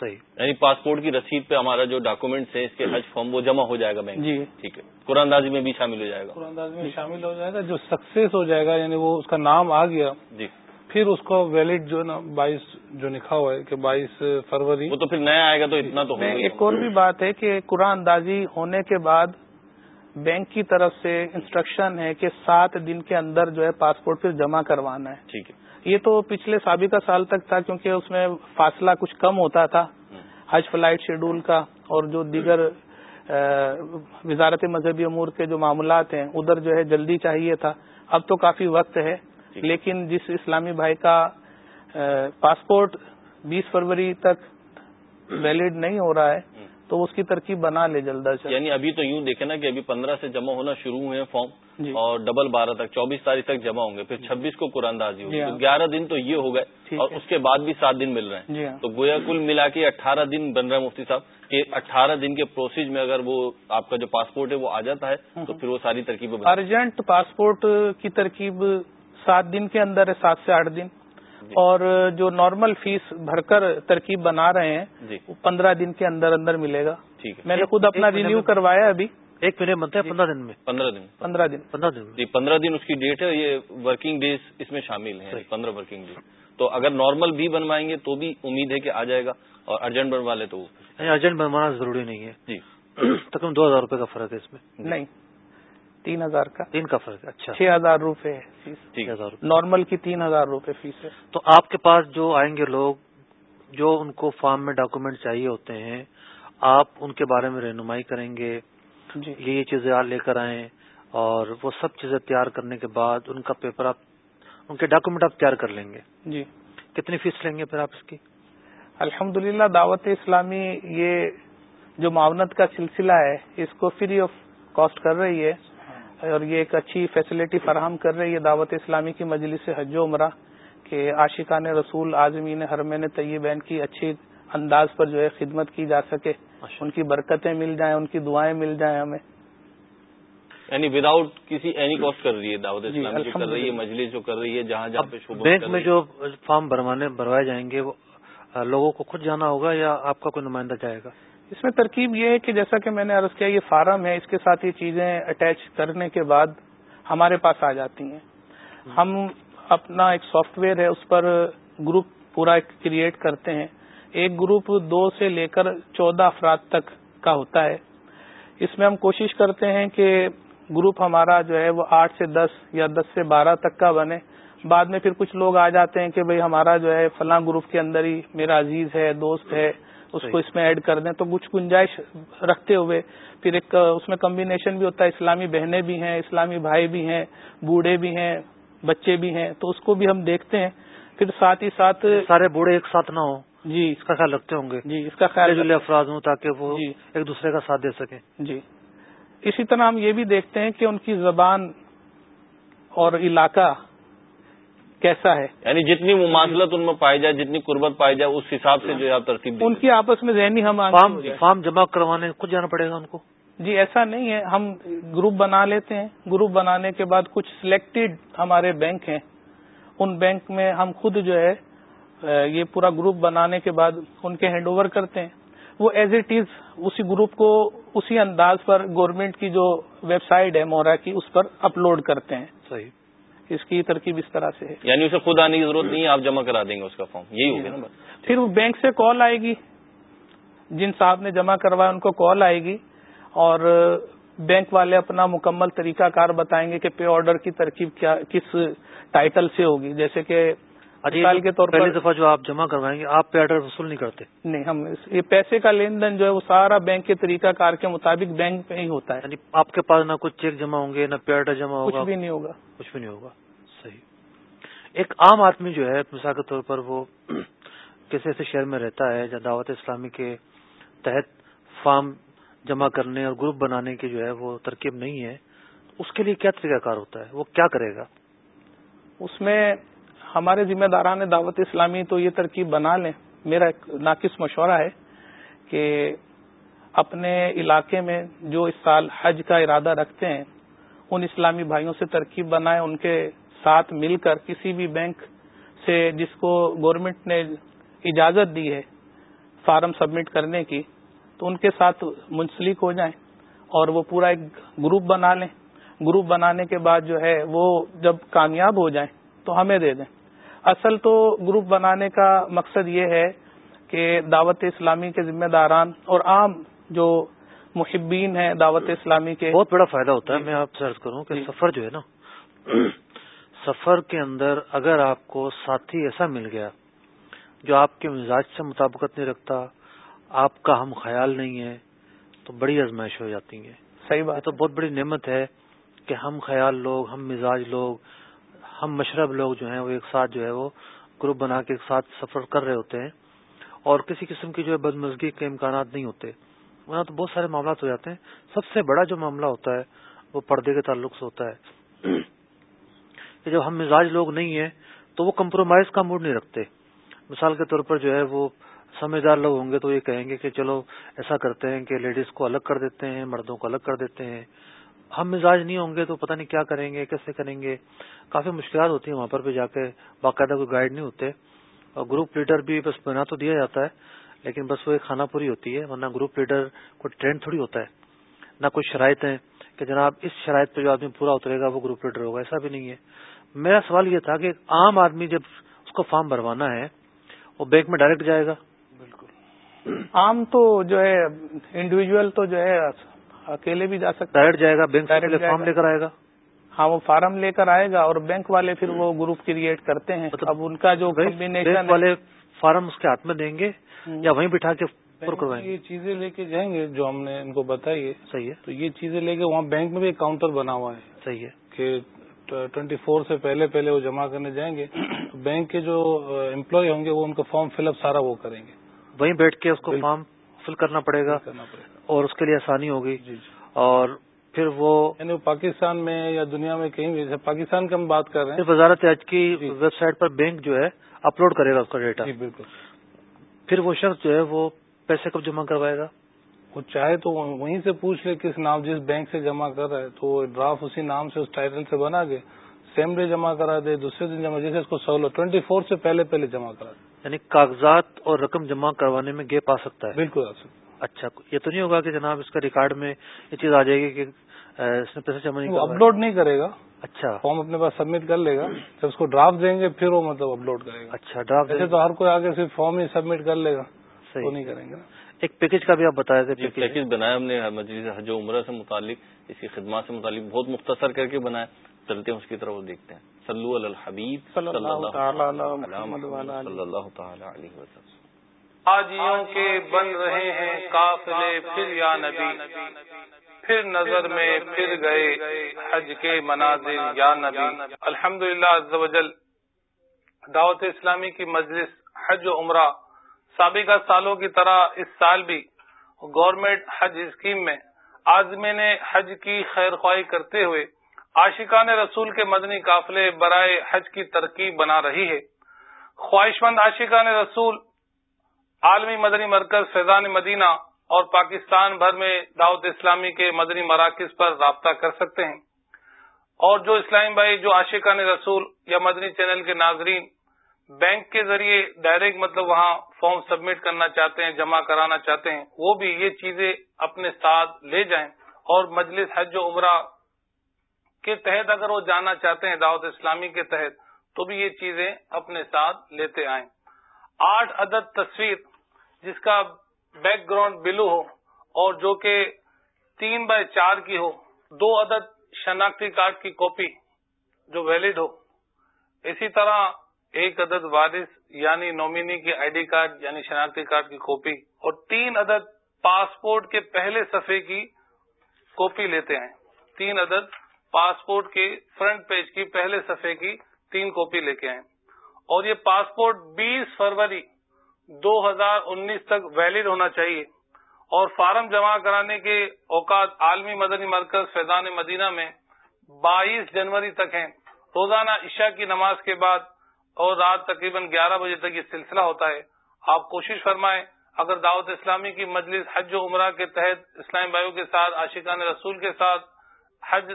صحیح۔ یعنی پاسپورٹ کی رسید پہ ہمارا جو ڈاکومنٹس ہے اس کے حج فارم وہ جمع ہو جائے گا بینک جی۔ ٹھیک ہے۔ قرآن دازی میں بھی شامل ہو جائے گا۔ قرآن داز میں شامل ہو جائے گا۔ جو سکسیس ہو جائے گا یعنی وہ اس کا نام آ گیا۔ جی۔ پھر اس کو ویلڈ جو نا بائیس جو لکھا ہوا ہے کہ بائیس فروری وہ تو پھر نیا آئے گا تو اتنا تو ایک اور بھی بات ہے کہ قرآن اندازی ہونے کے بعد بینک کی طرف سے انسٹرکشن ہے کہ سات دن کے اندر جو ہے پاسپورٹ پھر جمع کروانا ہے۔ ٹھیک ہے۔ یہ تو پچھلے سابقہ سال تک تھا کیونکہ اس میں فاصلہ کچھ کم ہوتا تھا۔ حج فلائٹ شیڈول کا اور جو دیگر وزارت مذہبی امور کے جو معاملات ہیں ادھر جو ہے جلدی چاہیے تھا۔ اب تو کافی وقت ہے۔ لیکن جس اسلامی بھائی کا پاسپورٹ بیس فروری تک ویلڈ نہیں ہو رہا ہے تو اس کی ترکیب بنا لے جلد از یعنی ابھی تو یوں دیکھیں نا کہ ابھی پندرہ سے جمع ہونا شروع ہوئے ہیں فارم جی۔ اور ڈبل بارہ تک چوبیس تاریخ تک جمع ہوں گے پھر چھبیس کو قرآن دازی ہوگی۔ جی ہاں۔ تو گیارہ دن تو یہ ہو گئے اور۔ اس کے بعد بھی سات دن مل رہے ہیں۔ جی ہاں۔ تو گویا کل ملا کے اٹھارہ دن بن رہا ہے مفتی صاحب کہ اٹھارہ دن کے پروسیج میں اگر وہ آپ کا جو پاسپورٹ ہے وہ آ جاتا ہے تو پھر وہ ساری ترکیبیں بن- ارجنٹ پاسپورٹ کی ترکیب سات دن کے اندر ہے سات سے آٹھ دن۔ جی۔ اور جو نارمل فیس بھر کر ترکیب بنا رہے ہیں جی۔ وہ پندرہ دن کے اندر اندر ملے گا۔ ٹھیک ہے۔ میں نے خود اپنا رینیو کروایا ابھی۔ ایک مہینے بنتا ہے پندرہ دن میں۔ پندرہ دن۔ پندرہ دن۔ پندرہ دن۔ جی پندرہ دن اس کی ڈیٹ ہے یہ ورکنگ ڈیز اس میں شامل ہیں۔ پندرہ ورکنگ ڈیز تو اگر نارمل بھی بنوائیں گے تو بھی امید ہے کہ آ جائے گا اور ارجنٹ بنوا لے تو ارجنٹ بنوانا ضروری نہیں ہے۔ جی۔ تقریباً دو ہزار روپے کا فرق ہے اس میں۔ نہیں۔ تین ہزار کا۔ تین کا فرق اچھا۔ چھ ہزار روپے ہے فیس ہزار روپے۔ نارمل کی تین ہزار روپے فیس ہے۔ تو آپ کے پاس جو آئیں گے لوگ جو ان کو فارم میں ڈاکومنٹ چاہیے ہوتے ہیں آپ ان کے بارے میں رہنمائی کریں گے جی۔ یہ یہ چیزیں آپ لے کر آئیں اور وہ سب چیزیں تیار کرنے کے بعد ان کا پیپر آپ ان کے ڈاکومنٹ آپ تیار کر لیں گے۔ جی۔ کتنی فیس لیں گے پھر آپ اس کی؟ الحمد دعوت اسلامی یہ جو معاونت کا سلسلہ ہے اس کو فری آف کاسٹ کر رہی ہے۔ اور یہ ایک اچھی فیسلٹی فراہم کر رہی ہے دعوت اسلامی کی مجلس حج و عمرہ کہ عاشقان رسول عازمین حرمین طیبین کی اچھی انداز پر جو ہے خدمت کی جا سکے ان کی برکتیں مل جائیں ان کی دعائیں مل جائیں ہمیں یعنی وداؤٹ کسی اینی کاسٹ کر رہی ہے دعوت جی، اسلامی جو کر رہی ہے۔ مجلس جو کر رہی ہے جہاں جہاں پہ بینک میں۔ جو فارم بھروانے بھروائے جائیں گے وہ لوگوں کو خود جانا ہوگا یا آپ کا کوئی نمائندہ جائے گا اس میں ترکیب یہ ہے کہ جیسا کہ میں نے عرض کیا، یہ فارم ہے، اس کے ساتھ یہ چیزیں اٹیچ کرنے کے بعد ہمارے پاس آ جاتی ہیں۔ ہم اپنا ایک سافٹ ویئر ہے، اس پر گروپ پورا کریٹ کرتے ہیں۔ ایک گروپ دو سے لے کر چودہ افراد تک کا ہوتا ہے۔ اس میں ہم کوشش کرتے ہیں کہ گروپ ہمارا جو ہے، وہ آٹھ سے دس یا دس سے بارہ تک کا بنے۔ بعد میں پھر کچھ لوگ آ جاتے ہیں کہ بھئی ہمارا جو ہے، فلاں گروپ کے اندر ہی میرا عزیز ہے، دوست ہے۔ اس کو اس میں ایڈ کر دیں تو کچھ گنجائش رکھتے ہوئے پھر ایک اس میں کمبینیشن بھی ہوتا ہے اسلامی بہنیں بھی ہیں اسلامی بھائی بھی ہیں بوڑھے بھی ہیں بچے بھی ہیں تو اس کو بھی ہم دیکھتے ہیں پھر ساتھ ہی ساتھ سارے بوڑھے ایک ساتھ نہ ہوں جی. اس کا خیال رکھتے ہوں گے جی اس کا خیال جلے افراد ہوں تاکہ وہ جی۔ ایک دوسرے کا ساتھ دے سکیں۔ جی. اسی طرح ہم یہ بھی دیکھتے ہیں کہ ان کی زبان اور علاقہ کیسا ہے؟ یعنی جتنی مماثلت ان میں پائی جائے جتنی قربت پائی جائے اس حساب سے جو ہے آپ ترتیب دیں ان کی آپس میں ذہنی ہم فارم فارم جمع کروانے خود جانا پڑے گا ان کو؟ جی ایسا نہیں ہے۔ ہم گروپ بنا لیتے ہیں۔ گروپ بنانے کے بعد کچھ سلیکٹڈ ہمارے بینک ہیں۔ ان بینک میں ہم خود جو ہے یہ پورا گروپ بنانے کے بعد ان کے ہینڈ اوور کرتے ہیں۔ وہ ایز اٹ از اسی گروپ کو اسی انداز پر گورنمنٹ کی جو ویب سائٹ ہے مورا کی اس پر اپلوڈ کرتے ہیں۔ صحیح۔ اس کی ترکیب اس طرح سے ہے۔ یعنی اسے خود آنے کی ضرورت نہیں ہے آپ جمع کرا دیں گے اس کا فارم یہی ہوگا نا پھر وہ بینک سے کال آئے گی۔ جن صاحب نے جمع کروایا ان کو کال آئے گی۔ اور بینک والے اپنا مکمل طریقہ کار بتائیں گے کہ پے آرڈر کی ترکیب کیا کس ٹائٹل سے ہوگی۔ جیسے کہ مثال کے طور پہلی پر دفعہ جو آپ جمع کروائیں گے آپ پہ آرڈر وصول نہیں کرتے۔ نہیں ہم یہ پیسے کا لین دین جو ہے وہ سارا بینک کے طریقہ کار کے مطابق بینک میں ہی ہوتا ہے۔ یعنی آپ کے پاس نہ کچھ چیک جمع ہوں گے نہ پے آرڈر جمع کچھ ہوگا بھی نہیں ہوگا۔ کچھ بھی نہیں ہوگا۔ صحیح۔ ایک عام آدمی جو ہے مثال کے طور پر وہ <clears throat> کسی ایسے شہر میں رہتا ہے جہاں دعوت اسلامی کے تحت فارم جمع کرنے اور گروپ بنانے کی جو ہے وہ ترکیب نہیں ہے اس کے لیے کیا طریقہ کار ہوتا ہے؟ وہ کیا کرے گا؟ اس میں ہمارے ذمہ داران دعوت اسلامی تو یہ ترکیب بنا لیں۔ میرا ایک ناقص مشورہ ہے کہ اپنے علاقے میں جو اس سال حج کا ارادہ رکھتے ہیں، ان اسلامی بھائیوں سے ترکیب بنائے ان کے ساتھ مل کر کسی بھی بینک سے جس کو گورنمنٹ نے اجازت دی ہے فارم سبمٹ کرنے کی، تو ان کے ساتھ منسلک ہو جائیں اور وہ پورا ایک گروپ بنا لیں۔ گروپ بنانے کے بعد جو ہے، وہ جب کامیاب ہو جائیں تو ہمیں دے دیں۔ اصل تو گروپ بنانے کا مقصد یہ ہے کہ دعوت اسلامی کے ذمہ داران اور عام جو محبین ہیں دعوت اسلامی کے بہت بڑا فائدہ ہوتا ہے میں آپ سے کروں کہ جی۔ سفر جو ہے نا سفر کے اندر اگر آپ کو ساتھی ایسا مل گیا جو آپ کے مزاج سے مطابقت نہیں رکھتا آپ کا ہم خیال نہیں ہے تو بڑی آزمائش ہو جاتی ہے صحیح بات۔ تو بہت بڑی نعمت ہے کہ ہم خیال لوگ ہم مزاج لوگ ہم مشرب لوگ جو ہیں وہ ایک ساتھ جو ہے وہ گروپ بنا کے ایک ساتھ سفر کر رہے ہوتے ہیں اور کسی قسم کی جو ہے بدمزگی کے امکانات نہیں ہوتے۔ وہاں تو بہت سارے معاملات ہو جاتے ہیں۔ سب سے بڑا جو معاملہ ہوتا ہے وہ پردے کے تعلق سے ہوتا ہے <clears throat> کہ جب ہم مزاج لوگ نہیں ہیں تو وہ کمپرومائز کا موڈ نہیں رکھتے۔ مثال کے طور پر جو ہے وہ سمجھدار لوگ ہوں گے تو یہ کہیں گے کہ چلو ایسا کرتے ہیں کہ لیڈیز کو الگ کر دیتے ہیں، مردوں کو الگ کر دیتے ہیں۔ ہم مزاج نہیں ہوں گے تو پتہ نہیں کیا کریں گے، کیسے کریں گے۔ کافی مشکلات ہوتی ہیں وہاں پر بھی جا کے۔ باقاعدہ کوئی گائیڈ نہیں ہوتے۔ اور گروپ لیڈر بھی بس بنا تو دیا جاتا ہے، لیکن بس وہ ایک کھانا پوری ہوتی ہے، ورنہ گروپ لیڈر کوئی ٹرینڈ تھوڑی ہوتا ہے۔ نہ کوئی شرائط ہیں کہ جناب اس شرائط پہ جو آدمی پورا اترے گا، وہ گروپ لیڈر ہوگا، ایسا بھی نہیں ہے۔ میرا سوال یہ تھا کہ عام آدمی جب اس کو فارم بھروانا ہے، وہ بینک میں ڈائریکٹ جائے گا؟ بالکل۔ عام تو جو ہے انڈیویجل تو جو ہے اکیلے بھی جا سکتا ڈائریکٹ جائے گا بینک فارم لے کر آئے گا۔ ہاں وہ فارم لے کر آئے گا اور بینک والے پھر وہ گروپ کریٹ کرتے ہیں۔ مطلب اب ان کا جو بینک والے فارم اس کے ہاتھ میں دیں گے یا وہیں بٹھا کے یہ چیزیں لے کے جائیں گے جو ہم نے ان کو بتائی ہے۔ صحیح ہے۔ تو یہ چیزیں لے کے وہاں بینک میں بھی ایک کاؤنٹر بنا ہوا ہے۔ صحیح ہے۔ کہ ٹوینٹی فور سے پہلے پہلے وہ جمع کرنے جائیں گے۔ بینک کے جو امپلائی ہوں گے وہ ان کا فارم فل اپ سارا وہ کریں گے۔ وہیں بیٹھ کے اس کو فارم فل کرنا پڑے گا۔ اور اس کے لیے آسانی ہوگی جی، جی۔ اور پھر وہ یعنی پاکستان میں یا دنیا میں کہیں بھی پاکستان کی ہم بات کر رہے ہیں۔ وزارت ایج کی ویب جی۔ سائٹ پر بینک جو ہے اپلوڈ کرے گا اس کا ڈیٹا۔ بالکل۔ پھر وہ شخص جو ہے وہ پیسے کب جمع کروائے گا؟ وہ چاہے تو وہیں سے پوچھ لے کس نام جس بینک سے جمع کر رہا ہے۔ تو وہ ڈرافٹ اسی نام سے اس ٹائٹل سے بنا کے سیم ڈے جمع کرا دے دوسرے دن جمع جیسے اس کو سہولت ٹوئنٹی فور سے پہلے پہلے جمع کرا دے۔ یعنی کاغذات اور رقم جمع کروانے میں گیپ آ سکتا ہے۔ بالکل آ سکتا اچھا یہ تو نہیں ہوگا کہ جناب اس کا ریکارڈ میں یہ چیز آ جائے گی کہ اس نے پیسے جمع نہیں اپلوڈ نہیں کرے گا۔ اچھا۔ فارم اپنے پاس سبمٹ کر لے گا۔ جب اس کو ڈرافٹ دیں گے پھر وہ مطلب اپلوڈ کرے گا۔ اچھا ڈرافٹ تو ہر کوئی آگے صرف فارم ہی سبمٹ کر لے گا۔ صحیح۔ نہیں کریں گے۔ ایک پیکج کا بھی آپ بتایا تھے پیکج بنایا ہم نے مجلس حج و عمرہ سے متعلق اس کی خدمات سے متعلق بہت مختصر کر کے بنایا۔ چلتے ہیں اس کی طرف دیکھتے ہیں۔ سلو الحبیب صلی اللہ تعالی علیہ وسلم۔ آجیوں کے بن رہے ہیں قافلے، پھر یا نبی۔ پھر نظر میں پھر گئے حج کے مناظر، یا نبی۔ الحمد للہ دعوت اسلامی کی مجلس حج و عمرہ سابقہ سالوں کی طرح اس سال بھی گورنمنٹ حج اسکیم میں آزمی نے حج کی خیر خواہی کرتے ہوئے عاشقان رسول کے مدنی قافلے برائے حج کی ترکیب بنا رہی ہے۔ خواہش مند عاشقان رسول عالمی مدنی مرکز فیضان مدینہ اور پاکستان بھر میں دعوت اسلامی کے مدنی مراکز پر رابطہ کر سکتے ہیں۔ اور جو اسلامی بھائی، جو عاشقان رسول یا مدنی چینل کے ناظرین بینک کے ذریعے ڈائریکٹ مطلب وہاں فارم سبمٹ کرنا چاہتے ہیں، جمع کرانا چاہتے ہیں، وہ بھی یہ چیزیں اپنے ساتھ لے جائیں۔ اور مجلس حج و عمرہ کے تحت اگر وہ جانا چاہتے ہیں دعوت اسلامی کے تحت، تو بھی یہ چیزیں اپنے ساتھ لیتے آئیں۔ آٹھ عدد تصویر جس کا بیک گراؤنڈ بلو ہو اور جو کہ تین بائی چار کی ہو، دو عدد شناختی کارڈ کی کاپی جو ویلڈ ہو۔ اسی طرح ایک عدد وارث یعنی نومینی کی آئی ڈی کارڈ یعنی شناختی کارڈ کی کاپی اور تین عدد پاسپورٹ کے پہلے صفحے کی کاپی لیتے ہیں۔ تین عدد پاسپورٹ کے فرنٹ پیج کی پہلے صفحے کی تین کاپی لے کے آئے۔ اور یہ پاسپورٹ بیس فروری دو ہزار انیس تک ویلڈ ہونا چاہیے۔ اور فارم جمع کرانے کے اوقات عالمی مدنی مرکز فیضان مدینہ میں بائیس جنوری تک ہیں۔ روزانہ عشاء کی نماز کے بعد اور رات تقریباً گیارہ بجے تک یہ سلسلہ ہوتا ہے۔ آپ کوشش فرمائیں، اگر دعوت اسلامی کی مجلس حج و عمرہ کے تحت اسلام بھائیوں کے ساتھ، عاشقان رسول کے ساتھ حج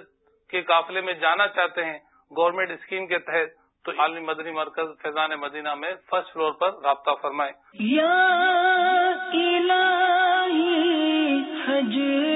کے قافلے میں جانا چاہتے ہیں گورنمنٹ اسکیم کے تحت تو عالمی مدنی مرکز فیضان مدینہ میں فرسٹ فلور پر رابطہ فرمائیں۔ یا حج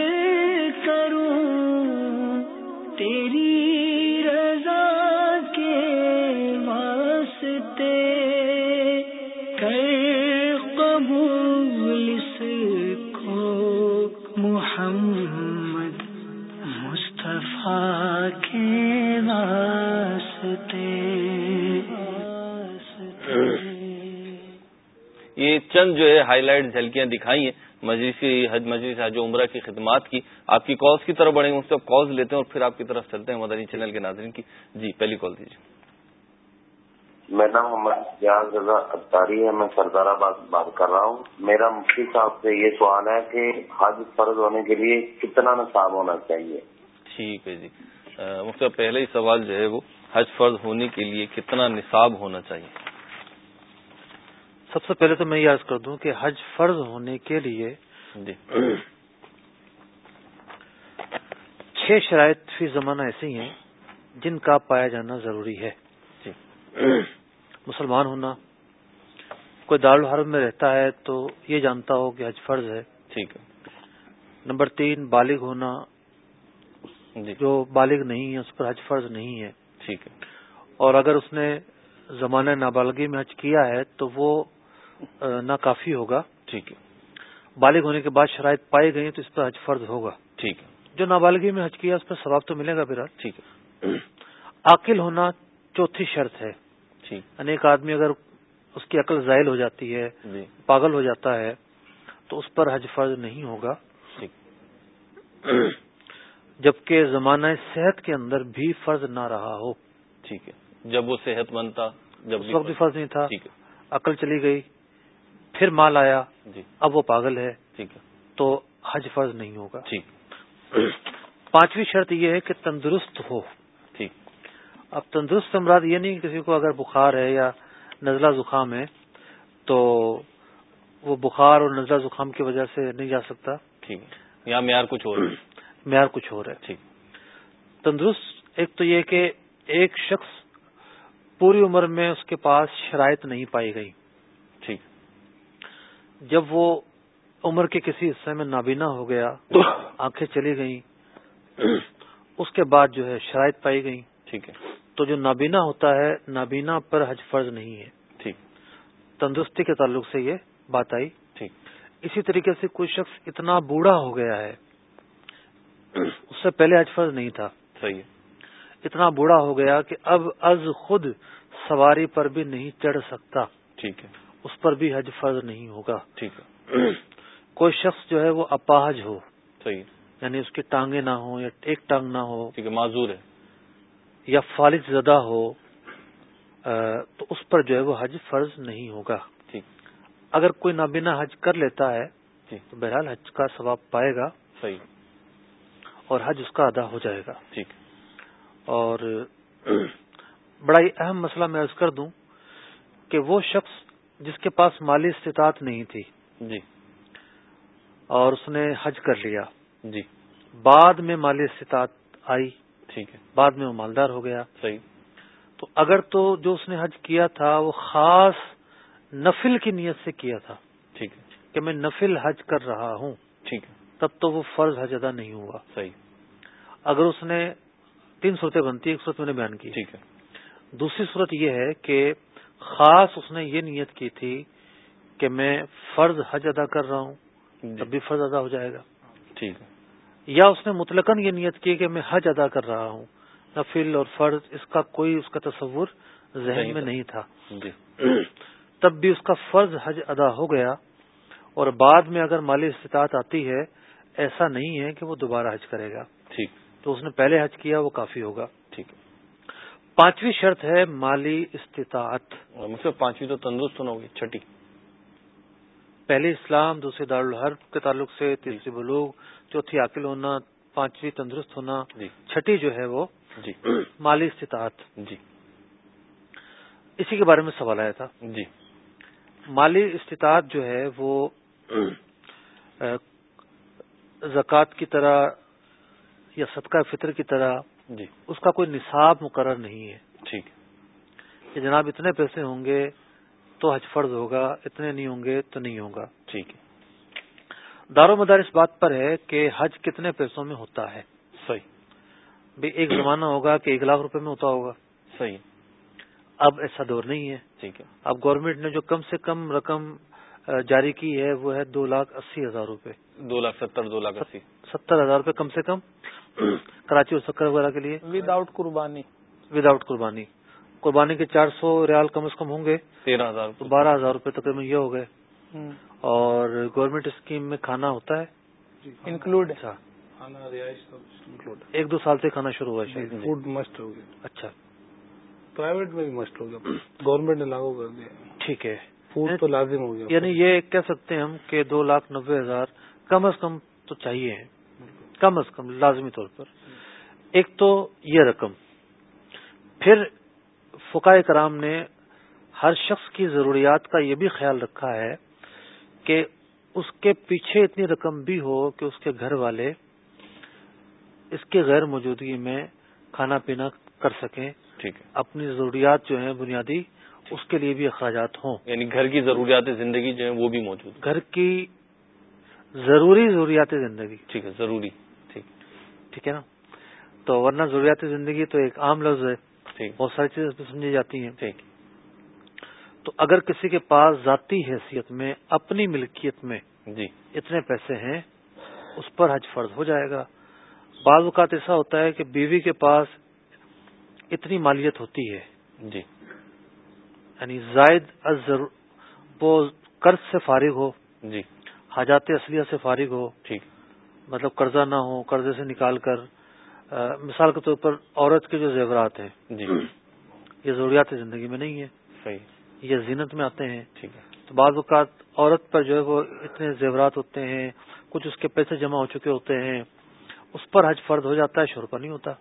چند جو ہے ہائی لائٹ جھلکیاں دکھائی ہیں۔ مجلس حج مجلس حج عمرہ کی خدمات کی آپ کی کالس کی طرف بڑھیں گے اس سے کالز لیتے ہیں اور پھر آپ کی طرف چلتے ہیں مدنی چینل کے ناظرین کی۔ جی پہلی کال دیجیے۔ میرا نام محمد جہاز رضا اختاری ہے میں سردار آباد بات کر رہا ہوں۔ میرا مفتی صاحب سے یہ سوال ہے کہ حج فرض ہونے کے لیے کتنا نصاب ہونا چاہیے؟ ٹھیک ہے جی۔ مفتی پہلے ہی سوال جو ہے وہ حج فرض ہونے کے لیے کتنا نصاب ہونا چاہیے؟ سب سے پہلے تو میں یہ عرض کر دوں کہ حج فرض ہونے کے لیے جی۔ چھ شرائط فی زمانہ ایسی ہیں جن کا پایا جانا ضروری ہے۔ جی۔ مسلمان ہونا کوئی دارالحرم میں رہتا ہے تو یہ جانتا ہو کہ حج فرض ہے۔ ٹھیک ہے۔ نمبر تین بالغ ہونا۔ جی۔ جو بالغ نہیں ہے اس پر حج فرض نہیں ہے۔ ٹھیک ہے۔ اور اگر اس نے زمانہ نابالغی میں حج کیا ہے تو وہ ناکافی ہوگا۔ ٹھیک ہے۔ بالغ ہونے کے بعد شرائط پائی گئی تو اس پر حج فرض ہوگا۔ ٹھیک ہے۔ جو نابالغی میں حج کیا اس پر ثواب تو ملے گا پھر ٹھیک ہے۔ عقل ہونا چوتھی شرط ہے۔ ٹھیک۔ ایک آدمی اگر اس کی عقل زائل ہو جاتی ہے جی۔ پاگل ہو جاتا ہے تو اس پر حج فرض نہیں ہوگا۔ جبکہ زمانہ صحت کے اندر بھی فرض نہ رہا ہو۔ ٹھیک ہے۔ جب وہ صحت مند تھا جب اس وقت بھی فرض۔ نہیں تھا۔ عقل چلی گئی۔ پھر مال آیا جی۔ اب وہ پاگل ہے۔ ٹھیک ہے۔ تو حج فرض نہیں ہوگا۔ ٹھیک پانچویں شرط یہ ہے کہ تندرست ہو۔ ٹھیک۔ اب تندرست امراض یہ نہیں کسی کو اگر بخار ہے یا نزلہ زکام ہے تو وہ بخار اور نزلہ زکام کی وجہ سے نہیں جا سکتا۔ ٹھیک یہاں معیار کچھ اور <clears throat> معیار کچھ اور ہے۔ ٹھیک۔ تندرست ایک تو یہ کہ ایک شخص پوری عمر میں اس کے پاس شرائط نہیں پائی گئی۔ جب وہ عمر کے کسی حصے میں نابینا ہو گیا آنکھیں چلی گئیں اس کے بعد جو ہے شرائط پائی گئی ٹھیک ہے۔ تو جو نابینا ہوتا ہے نابینا پر حج فرض نہیں ہے۔ ٹھیک۔ تندرستی کے تعلق سے یہ بات آئی۔ ٹھیک۔ اسی طریقے سے کوئی شخص اتنا بوڑھا ہو گیا ہے اس سے پہلے حج فرض نہیں تھا۔ صحیح اتنا بوڑھا ہو گیا کہ اب از خود سواری پر بھی نہیں چڑھ سکتا۔ ٹھیک ہے۔ اس پر بھی حج فرض نہیں ہوگا۔ ٹھیک ہے۔ <clears throat> کوئی شخص جو ہے وہ اپاہج ہو۔ صحیح۔ یعنی اس کی ٹانگیں نہ ہوں یا ایک ٹانگ نہ ہو۔ ٹھیک ہے معذور ہے۔ یا فالج زدہ ہو تو اس پر جو ہے وہ حج فرض نہیں ہوگا۔ ٹھیک۔ اگر کوئی نابینا حج کر لیتا ہے جی۔ تو بہرحال حج کا ثواب پائے گا۔ صحیح۔ اور حج اس کا ادا ہو جائے گا۔ ٹھیک۔ اور <clears throat> بڑا ہی اہم مسئلہ میں عرض کر دوں کہ وہ شخص جس کے پاس مالی استطاعت نہیں تھی۔ جی۔ اور اس نے حج کر لیا۔ جی۔ بعد میں مالی استطاعت آئی۔ ٹھیک ہے۔ بعد میں وہ مالدار ہو گیا۔ صحیح۔ تو اگر تو جو اس نے حج کیا تھا وہ خاص نفل کی نیت سے کیا تھا۔ ٹھیک ہے۔ کہ میں نفل حج کر رہا ہوں۔ ٹھیک ہے۔ تب تو وہ فرض حج ادا نہیں ہوا۔ صحیح۔ اگر اس نے تین صورتیں بنتی ایک صورت میں نے بیان کی۔ ٹھیک ہے۔ دوسری صورت یہ ہے کہ خاص اس نے یہ نیت کی تھی کہ میں فرض حج ادا کر رہا ہوں جی۔ تب بھی فرض ادا ہو جائے گا۔ ٹھیک۔ یا اس نے مطلقاً یہ نیت کی کہ میں حج ادا کر رہا ہوں نفل اور فرض اس کا کوئی اس کا تصور ذہن میں نہیں تھا۔ جی۔ <clears throat> تب بھی اس کا فرض حج ادا ہو گیا اور بعد میں اگر مالی استطاعت آتی ہے ایسا نہیں ہے کہ وہ دوبارہ حج کرے گا۔ ٹھیک۔ تو اس نے پہلے حج کیا وہ کافی ہوگا۔ ٹھیک۔ ہے پانچویں شرط ہے مالی استطاعت۔ پانچویں تو تندرست ہونا ہوگی چھٹی۔ پہلی اسلام دوسری دارالحرب کے تعلق سے تیسری بلوغ چوتھی عاقل ہونا پانچویں تندرست ہونا۔ جی۔ چھٹی جو ہے وہ جی۔ <clears throat> مالی استطاعت۔ جی۔ اسی کے بارے میں سوال آیا تھا۔ جی۔ مالی استطاعت جو ہے وہ <clears throat> زکوٰۃ کی طرح یا صدقہ فطر کی طرح جی۔ اس کا کوئی نصاب مقرر نہیں ہے۔ ٹھیک۔ کہ جناب اتنے پیسے ہوں گے تو حج فرض ہوگا اتنے نہیں ہوں گے تو نہیں ہوگا۔ ٹھیک۔ دار و مدار اس بات پر ہے کہ حج کتنے پیسوں میں ہوتا ہے۔ صحیح۔ بھی ایک زمانہ ہوگا کہ ایک لاکھ روپے میں ہوتا ہوگا۔ صحیح۔ اب ایسا دور نہیں ہے۔ ٹھیک ہے۔ اب گورنمنٹ نے جو کم سے کم رقم جاری کی ہے وہ ہے دو لاکھ اسی ہزار روپے۔ دو لاکھ ستر دو لاکھ اسی۔ ستر ہزار روپے کم سے کم۔ <clears throat> کراچی اور سکر وغیرہ کے لیے۔ ود آؤٹ قربانی۔ ود آؤٹ قربانی۔ قربانی کے چار سو ریال کم از کم ہوں گے۔ تیرہ ہزار تو بارہ ہزار روپے تقریباً یہ ہو گئے۔ اور گورنمنٹ اسکیم میں کھانا ہوتا ہے۔ انکلوڈ اچھا۔ کھانا رہائش انکلوڈ ایک دو سال سے کھانا شروع ہوا ہے فوڈ مسٹ ہو گیا۔ اچھا۔ پرائیویٹ میں بھی مسٹ ہو گیا۔ گورنمنٹ نے لاگو کر دیا۔ ٹھیک ہے۔ فوڈ تو لازم ہو گیا۔ یعنی یہ کہہ سکتے ہیں ہم کہ دو لاکھ نبے ہزار کم از کم تو چاہیے۔ کم از کم لازمی طور پر۔ ایک تو یہ رقم۔ پھر فقائے کرام نے ہر شخص کی ضروریات کا یہ بھی خیال رکھا ہے کہ اس کے پیچھے اتنی رقم بھی ہو کہ اس کے گھر والے اس کے غیر موجودگی میں کھانا پینا کر سکیں۔ ٹھیک ہے۔ اپنی ضروریات جو ہیں بنیادی اس کے لیے بھی اخراجات ہوں۔ یعنی گھر کی ضروریات زندگی جو ہیں وہ بھی موجود گھر کی ضروری ضروریات زندگی۔ ٹھیک ہے ضروری۔ ٹھیک ہے نا؟ تو ورنہ ضروریات زندگی تو ایک عام لفظ ہے۔ بہت ساری چیزیں سمجھی جاتی ہیں۔ تو اگر کسی کے پاس ذاتی حیثیت میں اپنی ملکیت میں جی۔ اتنے پیسے ہیں اس پر حج فرض ہو جائے گا۔ بعض اوقات ایسا ہوتا ہے کہ بیوی کے پاس اتنی مالیت ہوتی ہے۔ جی۔ یعنی زائد وہ قرض سے فارغ ہو۔ جی۔ حاجات اصلیہ سے فارغ ہو۔ ٹھیک۔ مطلب قرضہ نہ ہو قرضے سے نکال کر مثال کے طور پر عورت کے جو زیورات ہیں جی۔ یہ ضروریات زندگی میں نہیں ہے صحیح۔ یہ زینت میں آتے ہیں۔ ٹھیک ہے۔ تو بعض اوقات عورت پر جو ہے وہ اتنے زیورات ہوتے ہیں کچھ اس کے پیسے جمع ہو چکے ہوتے ہیں اس پر حج فرض ہو جاتا ہے شور پر نہیں ہوتا۔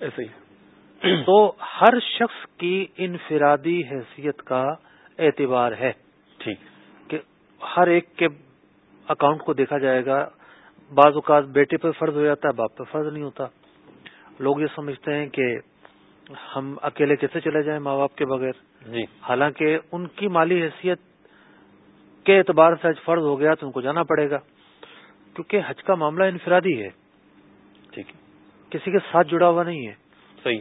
ایسے ہی۔ تو ہر شخص کی انفرادی حیثیت کا اعتبار ہے ٹھیک۔ کہ ہر ایک کے اکاؤنٹ کو دیکھا جائے گا بعض اوقات بیٹے پر فرض ہو جاتا ہے باپ پہ فرض نہیں ہوتا۔ لوگ یہ سمجھتے ہیں کہ ہم اکیلے کیسے چلے جائیں ماں باپ کے بغیر؟ جی۔ حالانکہ ان کی مالی حیثیت کے اعتبار سے حج فرض ہو گیا تو ان کو جانا پڑے گا۔ کیونکہ حج کا معاملہ انفرادی ہے۔ ٹھیک۔ ہے کسی کے ساتھ جڑا ہوا نہیں ہے۔ صحیح۔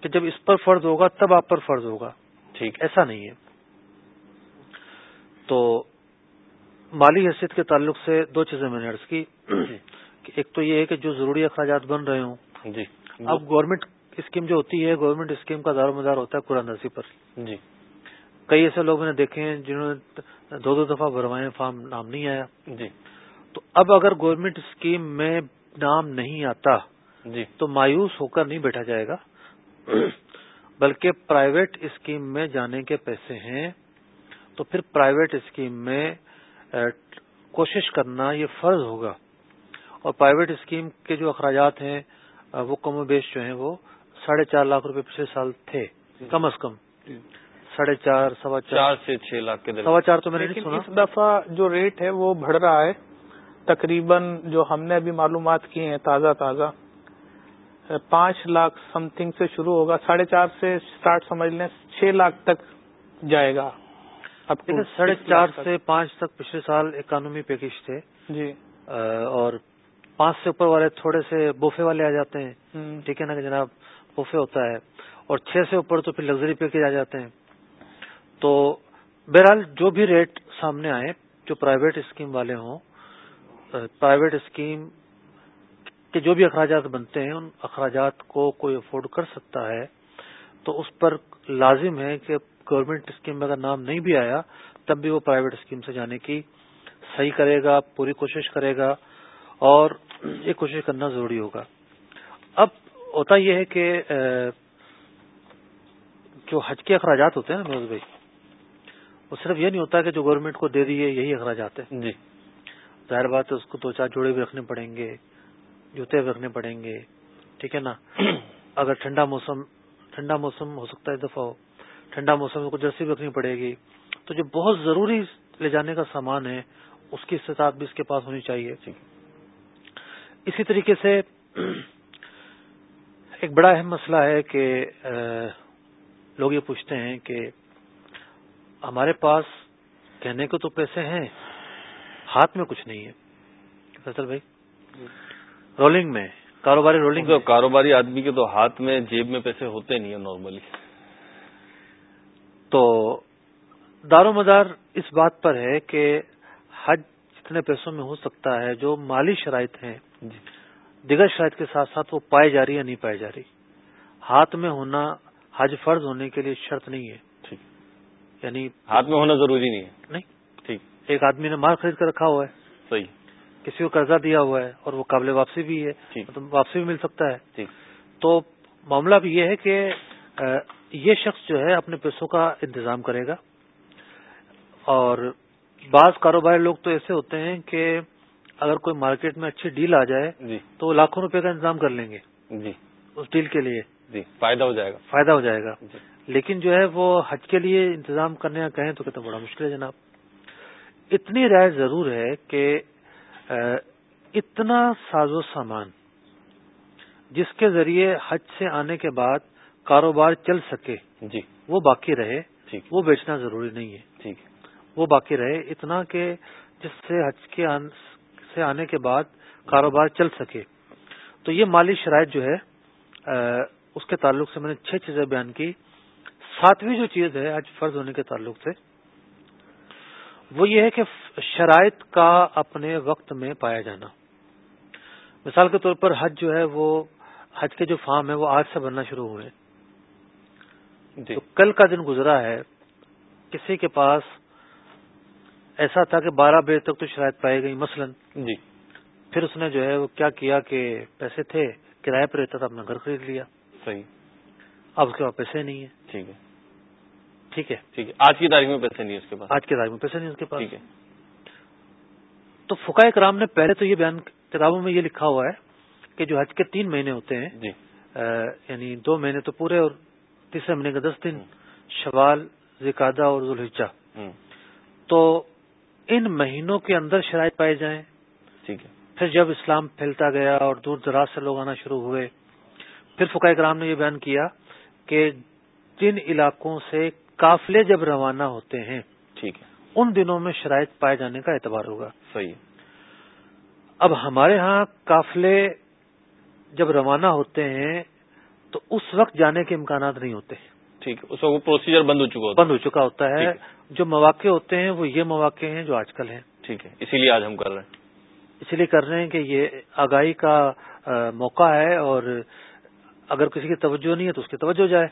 کہ جب اس پر فرض ہوگا تب آپ پر فرض ہوگا۔ ٹھیک۔ ایسا نہیں ہے۔ تو مالی حیثیت کے تعلق سے دو چیزیں میں نے عرض کی۔ کہ ایک تو یہ ہے کہ جو ضروری اخراجات بن رہے ہوں۔ جی۔ اب گورنمنٹ اسکیم جو ہوتی ہے گورنمنٹ اسکیم کا دار و مدار ہوتا ہے قرآن نرسی پر۔ جی۔ کئی ایسے لوگوں نے دیکھے ہیں جنہوں نے دو دو دفعہ بھروائے فارم نام نہیں آیا۔ جی۔ تو اب اگر گورنمنٹ اسکیم میں نام نہیں آتا جی۔ تو مایوس ہو کر نہیں بیٹھا جائے گا۔ <clears throat> بلکہ پرائیویٹ اسکیم میں جانے کے پیسے ہیں۔ تو پھر پرائیویٹ اسکیم میں کوشش کرنا یہ فرض ہوگا۔ اور پرائیویٹ اسکیم کے جو اخراجات ہیں وہ کم و بیش جو ہیں وہ ساڑھے چار لاکھ روپے پچھلے سال تھے۔ کم از کم۔ ساڑھے چار سوا چار۔ سے چھ لاکھ کے سوا چار تو میں نے سنا۔ اس دفعہ جو ریٹ ہے وہ بڑھ رہا ہے۔ تقریباً جو ہم نے ابھی معلومات کی ہیں تازہ تازہ پانچ لاکھ سم تھنگ سے شروع ہوگا۔ ساڑھے چار سے اسٹارٹ سمجھ لیں چھ لاکھ تک جائے گا۔ اب ساڑھے چار سے پانچ تک پچھلے سال اکانومی پیکج تھے۔ جی۔ اور پانچ سے اوپر والے تھوڑے سے بوفے والے آ جاتے ہیں۔ ٹھیک ہے نا کہ جناب؟ بوفے ہوتا ہے۔ اور چھ سے اوپر تو پھر لگژری پیکج آ جاتے ہیں۔ تو بہرحال جو بھی ریٹ سامنے آئے جو پرائیویٹ اسکیم والے ہوں پرائیویٹ اسکیم کے جو بھی اخراجات بنتے ہیں ان اخراجات کو کوئی افورڈ کر سکتا ہے تو اس پر لازم ہے کہ گورنمنٹ اسکیم میں اگر نام نہیں بھی آیا تب بھی وہ پرائیویٹ اسکیم سے جانے کی صحیح کرے گا پوری کوشش کرے گا اور یہ کوشش کرنا ضروری ہوگا۔ اب ہوتا یہ ہے کہ جو حج کے اخراجات ہوتے ہیں نا نوز بھائی وہ صرف یہ نہیں ہوتا کہ جو گورنمنٹ کو دے دیے یہی اخراجات ہیں۔ جی۔ ظاہر بات ہے اس کو دو چار جوڑے بھی رکھنے پڑیں گے جوتے بھی رکھنے پڑیں گے ٹھیک ہے نا؟ اگر ٹھنڈا موسم ٹھنڈا موسم ہو سکتا ہے دفعہ ہو۔ ٹھنڈا موسم کو جرسی بھی رکھنی پڑے گی۔ تو جو بہت ضروری لے جانے کا سامان ہے اس کی استطاعت بھی اس کے پاس ہونی چاہیے۔ اسی طریقے سے ایک بڑا اہم مسئلہ ہے کہ لوگ یہ پوچھتے ہیں کہ ہمارے پاس کہنے کو تو پیسے ہیں ہاتھ میں کچھ نہیں ہے۔ فیصل بھائی؟ رولنگ میں کاروباری رولنگ کاروباری آدمی کے تو ہاتھ میں جیب میں پیسے ہوتے نہیں ہیں نارملی۔ تو دار و مدار اس بات پر ہے کہ حج جتنے پیسوں میں ہو سکتا ہے جو مالی شرائط ہیں جی۔ دیگر شرائط کے ساتھ ساتھ وہ پائے جا رہی یا نہیں پائے جا رہی۔ ہاتھ میں ہونا حج فرض ہونے کے لیے شرط نہیں ہے۔ یعنی ہاتھ میں ہونا ضروری نہیں ہے۔ نہیں۔ ٹھیک۔ ایک آدمی نے مال خرید کر رکھا ہوا ہے۔ صحیح۔ کسی کو قرضہ دیا ہوا ہے اور وہ قابل واپسی بھی ہے۔ مطلب واپسی بھی مل سکتا ہے۔ تو معاملہ بھی یہ ہے کہ یہ شخص جو ہے اپنے پیسوں کا انتظام کرے گا۔ اور بعض کاروباری لوگ تو ایسے ہوتے ہیں کہ اگر کوئی مارکیٹ میں اچھی ڈیل آ جائے جی۔ تو لاکھوں روپے کا انتظام کر لیں گے۔ جی۔ اس ڈیل کے لیے۔ جی فائدہ ہو جائے گا۔ فائدہ ہو جائے گا۔ جی۔ لیکن جو ہے وہ حج کے لیے انتظام کرنے کا کہیں تو کہتے بڑا مشکل ہے جناب۔ اتنی رائے ضرور ہے کہ اتنا ساز و سامان جس کے ذریعے حج سے آنے کے بعد کاروبار چل سکے جی۔ وہ باقی رہے وہ بیچنا ضروری نہیں ہے۔ ٹھیک۔ وہ باقی رہے اتنا کہ جس سے حج کے سے آنے کے بعد کاروبار چل سکے۔ تو یہ مالی شرائط جو ہے اس کے تعلق سے میں نے چھ چیزیں بیان کی۔ ساتویں جو چیز ہے حج فرض ہونے کے تعلق سے وہ یہ ہے کہ شرائط کا اپنے وقت میں پایا جانا۔ مثال کے طور پر حج جو ہے وہ حج کے جو فارم ہے وہ آج سے بننا شروع ہوئے۔ تو کل کا دن گزرا ہے کسی کے پاس ایسا تھا کہ بارہ بجے تک تو شرائط پائی گئی مثلا۔ جی۔ پھر اس نے جو ہے وہ کیا کیا کہ پیسے تھے کرایہ پہ رہتا تھا اپنا گھر خرید لیا۔ صحیح۔ اب اس کے پاس پیسے نہیں ہے ٹھیک ہے۔ ٹھیک ہے۔ ٹھیک ہے۔ آج کی تاریخ میں پیسے نہیں اس کے پاس۔ آج کی تاریخ میں پیسے نہیں اس کے پاس۔ ٹھیک ہے۔ تو فقائے کرام نے پہلے تو یہ بیان کتابوں میں یہ لکھا ہوا ہے کہ جو حج کے تین مہینے ہوتے ہیں جی۔ یعنی دو مہینے تو پورے اور تیسرے مہینے کا دس دن شوال زکادہ اور ذوالحجہ۔ تو ان مہینوں کے اندر شرائط پائے جائیں۔ ٹھیک ہے۔ پھر جب اسلام پھیلتا گیا اور دور دراز سے لوگ آنا شروع ہوئے پھر فقائے کرام نے یہ بیان کیا کہ جن علاقوں سے قافلے جب روانہ ہوتے ہیں ٹھیک ہے۔ ان دنوں میں شرائط پائے جانے کا اعتبار ہوگا۔ صحیح اب ہمارے ہاں قافلے جب روانہ ہوتے ہیں تو اس وقت جانے کے امکانات نہیں ہوتے ٹھیک اس وقت پروسیجر بند ہو چکا بند ہو چکا ہوتا ہے۔ جو مواقع ہوتے ہیں وہ یہ مواقع ہیں جو آج کل ہیں۔ ٹھیک ہے اسی لیے آج ہم کر رہے ہیں۔ اسی لیے کر رہے ہیں کہ یہ آگاہی کا موقع ہے اور اگر کسی کی توجہ نہیں ہے تو اس کی توجہ جائے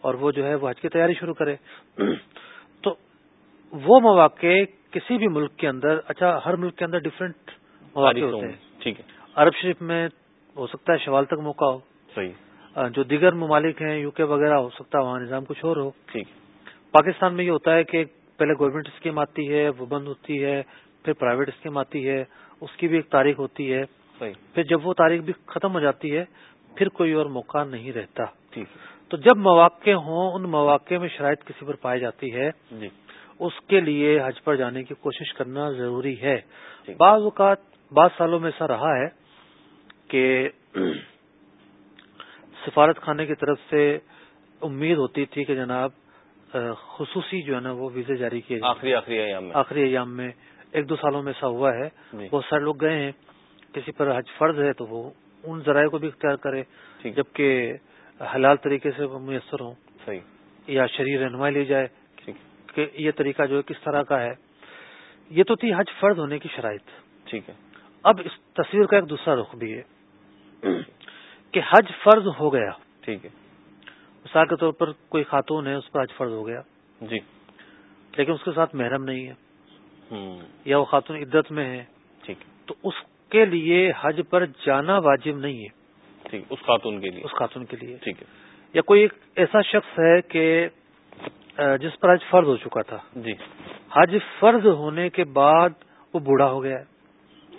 اور وہ جو ہے وہ حج کی تیاری شروع کرے۔ تو وہ مواقع کسی بھی ملک کے اندر اچھا ہر ملک کے اندر ڈفرینٹ مواقع ہوتے ہیں۔ ٹھیک ہے۔ عرب شریف میں ہو سکتا ہے شوال تک موقع ہو۔ صحیح۔ جو دیگر ممالک ہیں یو کے وغیرہ ہو سکتا ہے وہاں نظام کچھ اور ہو۔ پاکستان میں یہ ہوتا ہے کہ پہلے گورنمنٹ اسکیم آتی ہے وہ بند ہوتی ہے پھر پرائیویٹ اسکیم آتی ہے اس کی بھی ایک تاریخ ہوتی ہے۔ پھر جب وہ تاریخ بھی ختم ہو جاتی ہے پھر کوئی اور موقع نہیں رہتا۔ تو جب مواقع ہوں ان مواقع میں شرائط کسی پر پائی جاتی ہے جی۔ اس کے لیے حج پر جانے کی کوشش کرنا ضروری ہے۔ بعض اوقات بعض سالوں میں ایسا رہا ہے کہ سفارت خانے کی طرف سے امید ہوتی تھی کہ جناب خصوصی جو ہے نا وہ ویزے جاری کیے آخری آخری ایام میں۔ آخری ایام میں ایک دو سالوں میں ایسا ہوا ہے۔ جی۔ بہت سارے لوگ گئے ہیں۔ کسی پر حج فرض ہے تو وہ ان ذرائع کو بھی اختیار کرے جبکہ حلال طریقے سے میسر ہوں۔ صحیح۔ یا شریر رہنمائی لی جائے۔ کہ یہ طریقہ جو ہے کس طرح کا ہے۔ یہ تو تھی حج فرض ہونے کی شرائط۔ ٹھیک ہے۔ اب اس تصویر کا ایک دوسرا رخ بھی ہے۔ کہ حج فرض ہو گیا۔ ٹھیک ہے۔ مثال کے طور پر کوئی خاتون ہے اس پر حج فرض ہو گیا۔ جی۔ لیکن اس کے ساتھ محرم نہیں ہے۔ یا وہ خاتون عدت میں ہے۔ ٹھیک تو اس کے لیے حج پر جانا واجب نہیں ہے۔ ٹھیک اس خاتون کے لیے۔ اس خاتون کے لیے۔ ٹھیک ہے۔ یا کوئی ایک ایسا شخص ہے کہ جس پر حج فرض ہو چکا تھا۔ جی۔ حج فرض ہونے کے بعد وہ بوڑھا ہو گیا۔ ہے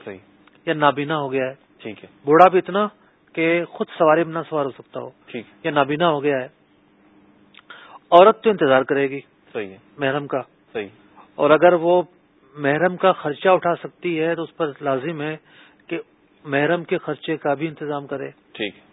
صحیح۔ یا نابینا ہو گیا۔ ہے ٹھیک ہے۔ بوڑھا بھی اتنا کہ خود سواری میں نہ سوار ہو سکتا ہو یا نابینا ہو گیا ہے۔ عورت تو انتظار کرے گی۔ صحیح ہے۔ محرم کا۔ صحیح۔ اور اگر وہ محرم کا خرچہ اٹھا سکتی ہے تو اس پر لازم ہے کہ محرم کے خرچے کا بھی انتظام کرے۔ ٹھیک۔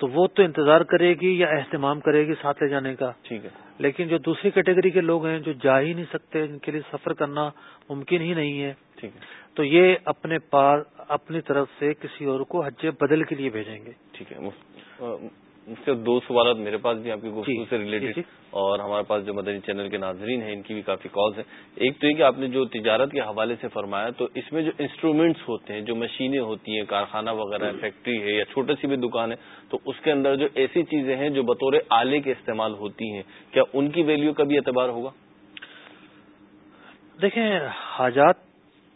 تو وہ تو انتظار کرے گی یا اہتمام کرے گی ساتھ لے جانے کا۔ ٹھیک ہے۔ لیکن جو دوسری کیٹیگری کے لوگ ہیں جو جا ہی نہیں سکتے جن کے لیے سفر کرنا ممکن ہی نہیں ہے۔ ٹھیک ہے۔ تو یہ اپنے پاس اپنی طرف سے کسی اور کو حج بدل کے لیے بھیجیں گے۔ ٹھیک ہے۔ سے دو سوالات میرے پاس بھی آپ کی گفتگو جی، سے جی، ریلیٹڈ جی۔ اور ہمارے پاس جو مدنی چینل کے ناظرین ہیں ان کی بھی کافی کالز ہیں۔ ایک تو یہ کہ آپ نے جو تجارت کے حوالے سے فرمایا تو اس میں جو انسٹرومینٹس ہوتے ہیں جو مشینیں ہوتی ہیں کارخانہ وغیرہ فیکٹری ہے یا چھوٹی سی بھی دکان ہے تو اس کے اندر جو ایسی چیزیں ہیں جو بطور آلے کے استعمال ہوتی ہیں کیا ان کی ویلیو کا بھی اعتبار ہوگا؟ دیکھیں حاجات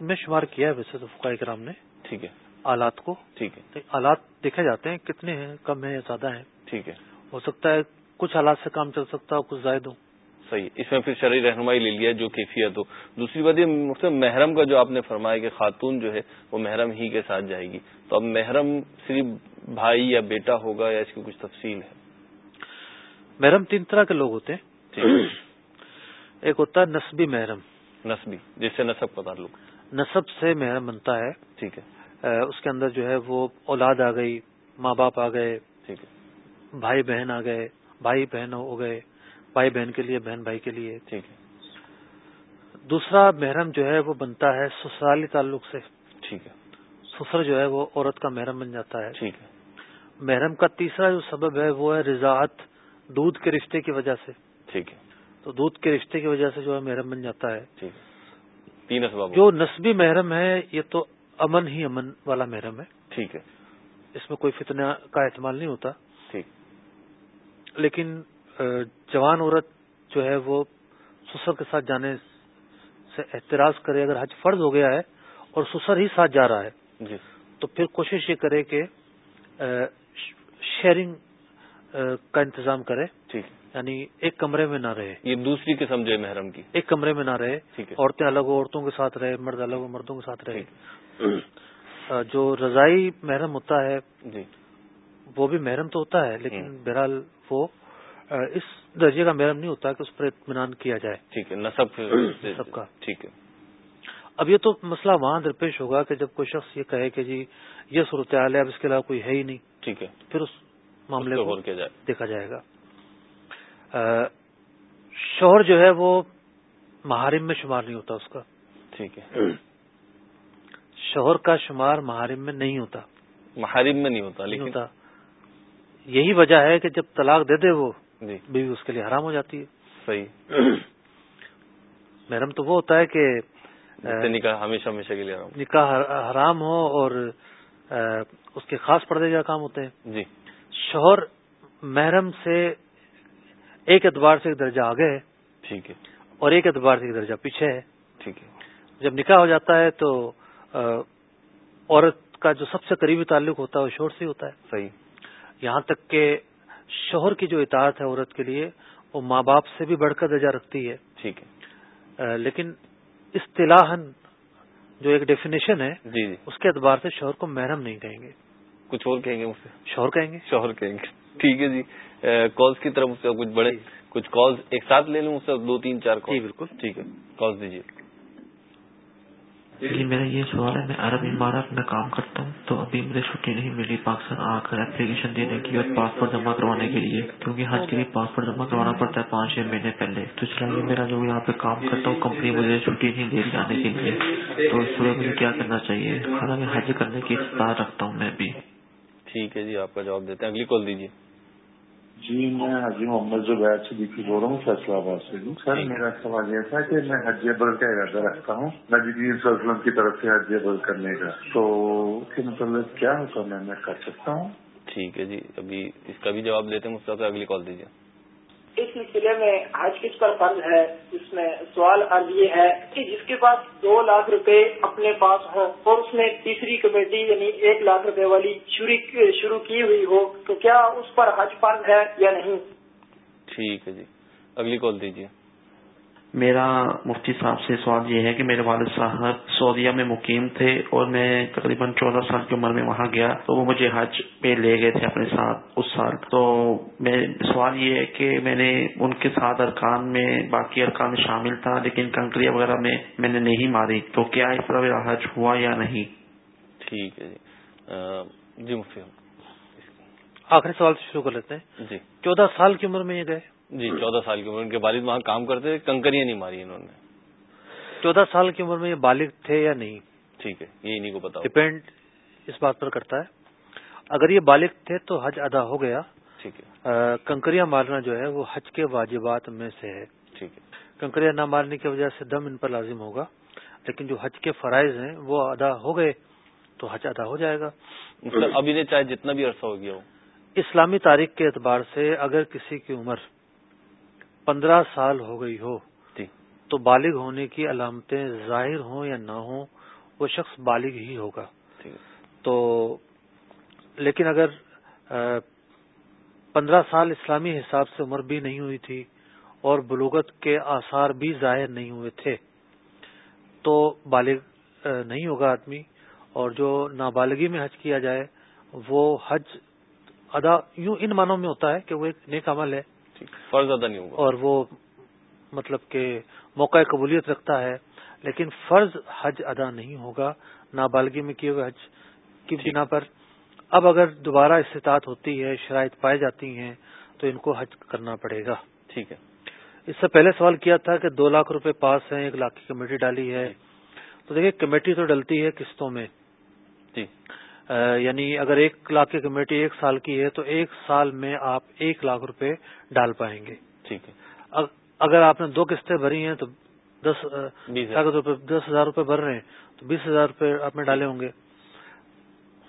میں شمار کیا ہے ویسے تو فقائے کرام نے۔ ٹھیک ہے۔ آلات کو۔ ٹھیک ہے۔ آلات دیکھے جاتے ہیں کتنے ہیں کم ہیں یا زیادہ ہیں؟ ٹھیک ہے۔ ہو سکتا ہے کچھ حالات سے کام چل سکتا ہو کچھ زائد ہو۔ صحیح۔ اس میں پھر شرعی رہنمائی لے لیا جو کیفیت ہو۔ دوسری بات یہ مختلف محرم کا جو آپ نے فرمایا کہ خاتون جو ہے وہ محرم ہی کے ساتھ جائے گی۔ تو اب محرم صرف بھائی یا بیٹا ہوگا یا اس کی کچھ تفصیل ہے؟ محرم تین طرح کے لوگ ہوتے ہیں۔ ایک ہوتا ہے نسبی محرم۔ نسبی جس سے نصب کا تعلق۔ نصب سے محرم بنتا ہے۔ ٹھیک ہے۔ اس کے اندر جو ہے وہ اولاد آ گئی ماں باپ آ گئے۔ ٹھیک ہے۔ بھائی بہن آ گئے بھائی بہن ہو گئے بھائی بہن کے لیے بہن بھائی کے لیے۔ ٹھیک ہے۔ دوسرا محرم جو ہے وہ بنتا ہے سسرالی تعلق سے۔ ٹھیک ہے۔ سسر جو ہے وہ عورت کا محرم بن جاتا ہے۔ ٹھیک ہے۔ محرم کا تیسرا جو سبب ہے وہ ہے رضاعت دودھ کے رشتے کی وجہ سے۔ ٹھیک ہے۔ تو دودھ کے رشتے کی وجہ سے جو ہے محرم بن جاتا ہے۔ ٹھیک ہے۔ تین اسباب۔ جو نسبی محرم ہے یہ تو امن ہی امن والا محرم ہے۔ ٹھیک ہے۔ اس میں کوئی فتنہ کا احتمال نہیں ہوتا۔ لیکن جوان عورت جو ہے وہ سسر کے ساتھ جانے سے احتراز کرے اگر حج فرض ہو گیا ہے اور سسر ہی ساتھ جا رہا ہے جی۔ تو پھر کوشش یہ کرے کہ شیئرنگ کا انتظام کرے۔ ٹھیک ہے یعنی ایک کمرے میں نہ رہے۔ یہ دوسری قسم جو ہے محرم کی۔ ایک کمرے میں نہ رہے۔ عورتیں الگ ہو عورتوں کے ساتھ رہے مرد الگ ہو مردوں کے ساتھ رہے۔ اہ، جو رضائی محرم ہوتا ہے جی۔ وہ بھی محرم تو ہوتا ہے لیکن بہرحال وہ اس درجے کا محرم نہیں ہوتا کہ اس پر اطمینان کیا جائے۔ ٹھیک ہے نصب نصب کا۔ ٹھیک ہے۔ اب یہ تو مسئلہ وہاں درپیش ہوگا کہ جب کوئی شخص یہ کہے کہ جی یہ صورتحال ہے اب اس کے علاوہ کوئی ہے ہی نہیں ٹھیک ہے۔ پھر اس معاملے کو دیکھا جائے گا۔ شوہر جو ہے وہ محارم میں شمار نہیں ہوتا اس کا۔ ٹھیک ہے۔ شوہر کا شمار محارم میں نہیں ہوتا۔ محارم میں نہیں ہوتا لیکن ہوتا۔ یہی وجہ ہے کہ جب طلاق دے دے وہ جی۔ بیوی اس کے لیے حرام ہو جاتی ہے۔ صحیح۔ <clears throat> محرم تو وہ ہوتا ہے کہ نکاح ہمیشہ ہمیشہ کے لیے آرام نکاح حر- حرام ہو اور اس کے خاص پردے کا کام ہوتے ہیں۔ جی۔ شوہر محرم سے ایک اعتبار سے ایک درجہ آگے ہے۔ ٹھیک ہے۔ اور ایک اعتبار سے ایک درجہ پیچھے ہے۔ ٹھیک ہے۔ جب نکاح ہو جاتا ہے تو عورت کا جو سب سے قریبی تعلق ہوتا ہے وہ شوہر سے ہوتا ہے۔ صحیح۔ یہاں تک کہ شوہر کی جو اطاعت ہے عورت کے لیے وہ ماں باپ سے بھی بڑھ کر درجہ رکھتی ہے۔ ٹھیک ہے۔ لیکن اصطلاحاً جو ایک ڈیفینیشن ہے جی جی۔ اس کے اعتبار سے شوہر کو محرم نہیں کہیں گے۔ کچھ اور کہیں گے مجھ سے؟ شوہر کہیں گے؟ شوہر کہیں گے۔ ٹھیک ہے جی۔ کالز کی طرف سے کچھ بڑے کچھ کالز ایک ساتھ لے لوں سے دو تین چار جی بالکل۔ ٹھیک ہے۔ کالز دیجیے جی میرا یہ سوال ہے، میں عرب امارات میں کام کرتا ہوں تو ابھی مجھے چھٹی نہیں ملی پاکستان آ کر اپلیکیشن دینے کی اور پاسپورٹ جمع کروانے کے لیے، کیونکہ حج کے لیے پاسپورٹ جمع کروانا پڑتا ہے پانچ چھ مہینے پہلے۔ تو چلیے میرا جو یہاں پہ کام کرتا ہوں کمپنی مجھے چھٹی نہیں دے رہی آنے کے لیے۔ تو اس صورت مجھے کیا کرنا چاہیے؟ حالانکہ حج کرنے کی استطاعت رکھتا ہوں میں بھی۔ ٹھیک ہے جی آپ کا جواب دیتے ہیں۔ اگلی کال دیجیے۔ جی میں حجی محمد زبیر صدیقی بول رہا ہوں، فیصلہ آباد سے سر، میرا سوال یہ تھا کہ میں حج بل کا ارادہ رکھتا ہوں نبی صلی اللہ علیہ وسلم کی طرف سے حج بل کرنے کا۔ تو اس کے مطلب کیا حکم ہے؟ میں کر سکتا ہوں؟ ٹھیک ہے جی ابھی اس کا بھی جواب لیتے ہیں مجھ سے اگلی کال دیجیے۔ اس سلسلے میں حج کس پر فرض ہے؟ اس میں سوال عرض یہ ہے کہ جس کے پاس دو لاکھ روپے اپنے پاس ہوں اور اس نے تیسری کمیٹی یعنی ایک لاکھ روپے والی شروع شروع کی ہوئی ہو، تو کیا اس پر حج فرض ہے یا نہیں؟ ٹھیک ہے جی۔ اگلی کال دیجیے۔ میرا مفتی صاحب سے سوال یہ ہے کہ میرے والد صاحب سعودیہ میں مقیم تھے اور میں تقریباً چودہ سال کی عمر میں وہاں گیا تو وہ مجھے حج پہ لے گئے تھے اپنے ساتھ اس سال۔ تو میں سوال یہ ہے کہ میں نے ان کے ساتھ ارکان میں باقی ارکان میں شامل تھا لیکن کنکریاں وغیرہ میں میں نے نہیں ماری۔ تو کیا اس طرح میرا حج ہوا یا نہیں؟ ٹھیک ہے جی۔ جی مفتی آخری سوال سے شروع کر لیتے ہیں۔ جی۔ چودہ سال کی عمر میں یہ گئے۔ جی چودہ سال کی عمر ان کے والد وہاں کام کرتے تھے کنکریاں نہیں ماری انہوں نے۔ چودہ سال کی عمر میں یہ بالغ تھے یا نہیں؟ ٹھیک ہے یہ انہیں کو پتا ڈپینڈ اس بات پر کرتا ہے۔ اگر یہ بالغ تھے تو حج ادا ہو گیا۔ ٹھیک ہے۔ کنکریاں مارنا جو ہے وہ حج کے واجبات میں سے ہے۔ ٹھیک ہے۔ کنکریاں نہ مارنے کی وجہ سے دم ان پر لازم ہوگا لیکن جو حج کے فرائض ہیں وہ ادا ہو گئے تو حج ادا ہو جائے گا۔ مطلب اب انہیں چاہے جتنا بھی عرصہ ہو گیا ہو۔ اسلامی تاریخ کے اعتبار سے اگر کسی کی عمر پندرہ سال ہو گئی ہو۔ جی۔ تو بالغ ہونے کی علامتیں ظاہر ہوں یا نہ ہوں وہ شخص بالغ ہی ہوگا۔ ہے تو لیکن اگر پندرہ سال اسلامی حساب سے عمر بھی نہیں ہوئی تھی اور بلوغت کے آثار بھی ظاہر نہیں ہوئے تھے تو بالغ نہیں ہوگا آدمی۔ اور جو نابالغی میں حج کیا جائے وہ حج ادا یوں ان معنوں میں ہوتا ہے کہ وہ ایک نیک عمل ہے۔ فرض ادا نہیں ہوگا۔ اور وہ مطلب کہ موقع قبولیت رکھتا ہے لیکن فرض حج ادا نہیں ہوگا نابالغی میں کیے ہوئے حج کی بنا پر۔ اب اگر دوبارہ استطاعت ہوتی ہے شرائط پائی جاتی ہیں تو ان کو حج کرنا پڑے گا۔ ٹھیک ہے۔ اس سے پہلے سوال کیا تھا کہ دو لاکھ روپے پاس ہیں ایک لاکھ کی کمیٹی ڈالی ہے۔ تو دیکھیے کمیٹی تو ڈلتی ہے قسطوں میں۔ جی۔ یعنی اگر ایک لاکھ کی کمیٹی ایک سال کی ہے تو ایک سال میں آپ ایک لاکھ روپے ڈال پائیں گے۔ ٹھیک ہے۔ اگر آپ نے دو قسطیں بھری ہیں تو دس روپے دس ہزار روپے بھر رہے ہیں تو بیس ہزار روپے آپ میں ڈالے ہوں گے۔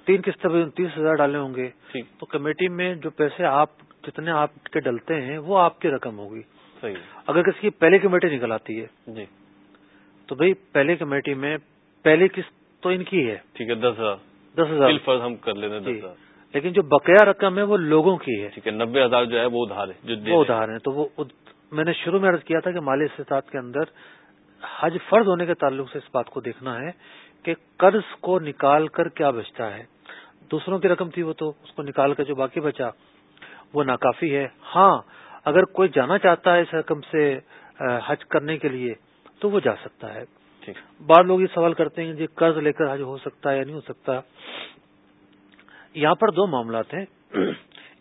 تین قسطیں بھری تیس ہزار ڈالے ہوں گے۔ تو کمیٹی میں جو پیسے آپ جتنے آپ کے ڈلتے ہیں وہ آپ کی رقم ہوگی۔ اگر کسی کی پہلی کمیٹی نکل آتی ہے جی۔ تو بھائی پہلی کمیٹی میں پہلی قسط تو ان کی ہے۔ ٹھیک ہے دس ہزار۔ دس ہزار۔ فرض ہم کر لیتے ہیں دس ہزار۔ لیکن جو بقیہ رقم ہے وہ لوگوں کی ہے۔ ٹھیک ہے نبے ہزار جو ہے وہ ادھار ہے جو وہ ادھار ہے تو وہ میں نے شروع میں عرض کیا تھا کہ مالی استطاعت کے اندر حج فرض ہونے کے تعلق سے اس بات کو دیکھنا ہے کہ قرض کو نکال کر کیا بچتا ہے۔ دوسروں کی رقم تھی وہ تو اس کو نکال کر جو باقی بچا وہ ناکافی ہے۔ ہاں اگر کوئی جانا چاہتا ہے اس رقم سے حج کرنے کے لیے تو وہ جا سکتا ہے۔ بعض لوگ یہ سوال کرتے ہیں جی قرض لے کر حج ہو سکتا ہے یا نہیں ہو سکتا۔ یہاں پر دو معاملات ہیں۔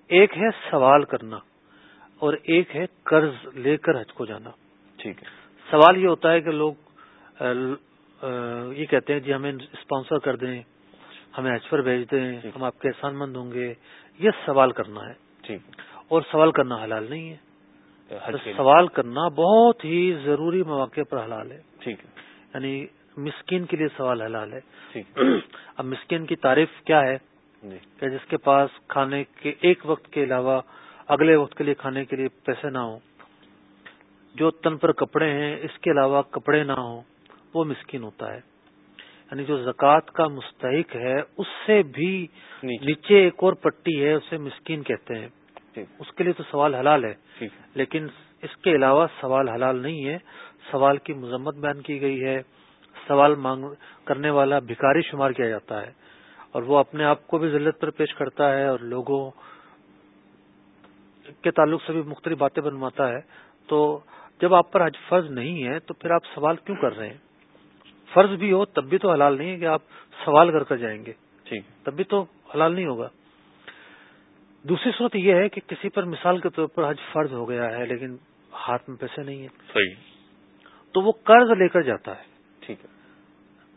ایک ہے سوال کرنا اور ایک ہے قرض لے کر حج کو جانا۔ ٹھیک ہے۔ سوال یہ ہوتا ہے کہ لوگ یہ کہتے ہیں جی ہمیں اسپانسر کر دیں ہمیں حج پر بھیج دیں ہم آپ کے احسان مند ہوں گے۔ یہ سوال کرنا ہے۔ ٹھیک۔ اور سوال کرنا حلال نہیں ہے۔ سوال کرنا بہت ہی ضروری مواقع پر حلال ہے۔ ٹھیک ہے۔ یعنی مسکین کے لیے سوال حلال ہے۔ <clears throat> اب مسکین کی تعریف کیا ہے؟ کہ جس کے پاس کھانے کے ایک وقت کے علاوہ اگلے وقت کے لیے کھانے کے لیے پیسے نہ ہوں جو تن پر کپڑے ہیں اس کے علاوہ کپڑے نہ ہوں وہ مسکین ہوتا ہے۔ یعنی جو زکوٰۃ کا مستحق ہے اس سے بھی نیچے۔ ایک اور پٹی ہے اسے مسکین کہتے ہیں۔ اس کے لیے تو سوال حلال ہے لیکن اس کے علاوہ سوال حلال نہیں ہے۔ سوال کی مذمت بیان کی گئی ہے۔ سوال مانگ کرنے والا بھکاری شمار کیا جاتا ہے اور وہ اپنے آپ کو بھی ذلت پر پیش کرتا ہے اور لوگوں کے تعلق سے بھی مختلف باتیں بنواتا ہے۔ تو جب آپ پر حج فرض نہیں ہے تو پھر آپ سوال کیوں کر رہے ہیں؟ فرض بھی ہو تب بھی تو حلال نہیں ہے کہ آپ سوال کر کر جائیں گے۔ ٹھیک تب بھی تو حلال نہیں ہوگا۔ دوسری صورت یہ ہے کہ کسی پر مثال کے طور پر حج فرض ہو گیا ہے لیکن ہاتھ میں پیسے نہیں ہیں۔ صحیح۔ تو وہ قرض لے کر جاتا ہے۔ ٹھیک ہے۔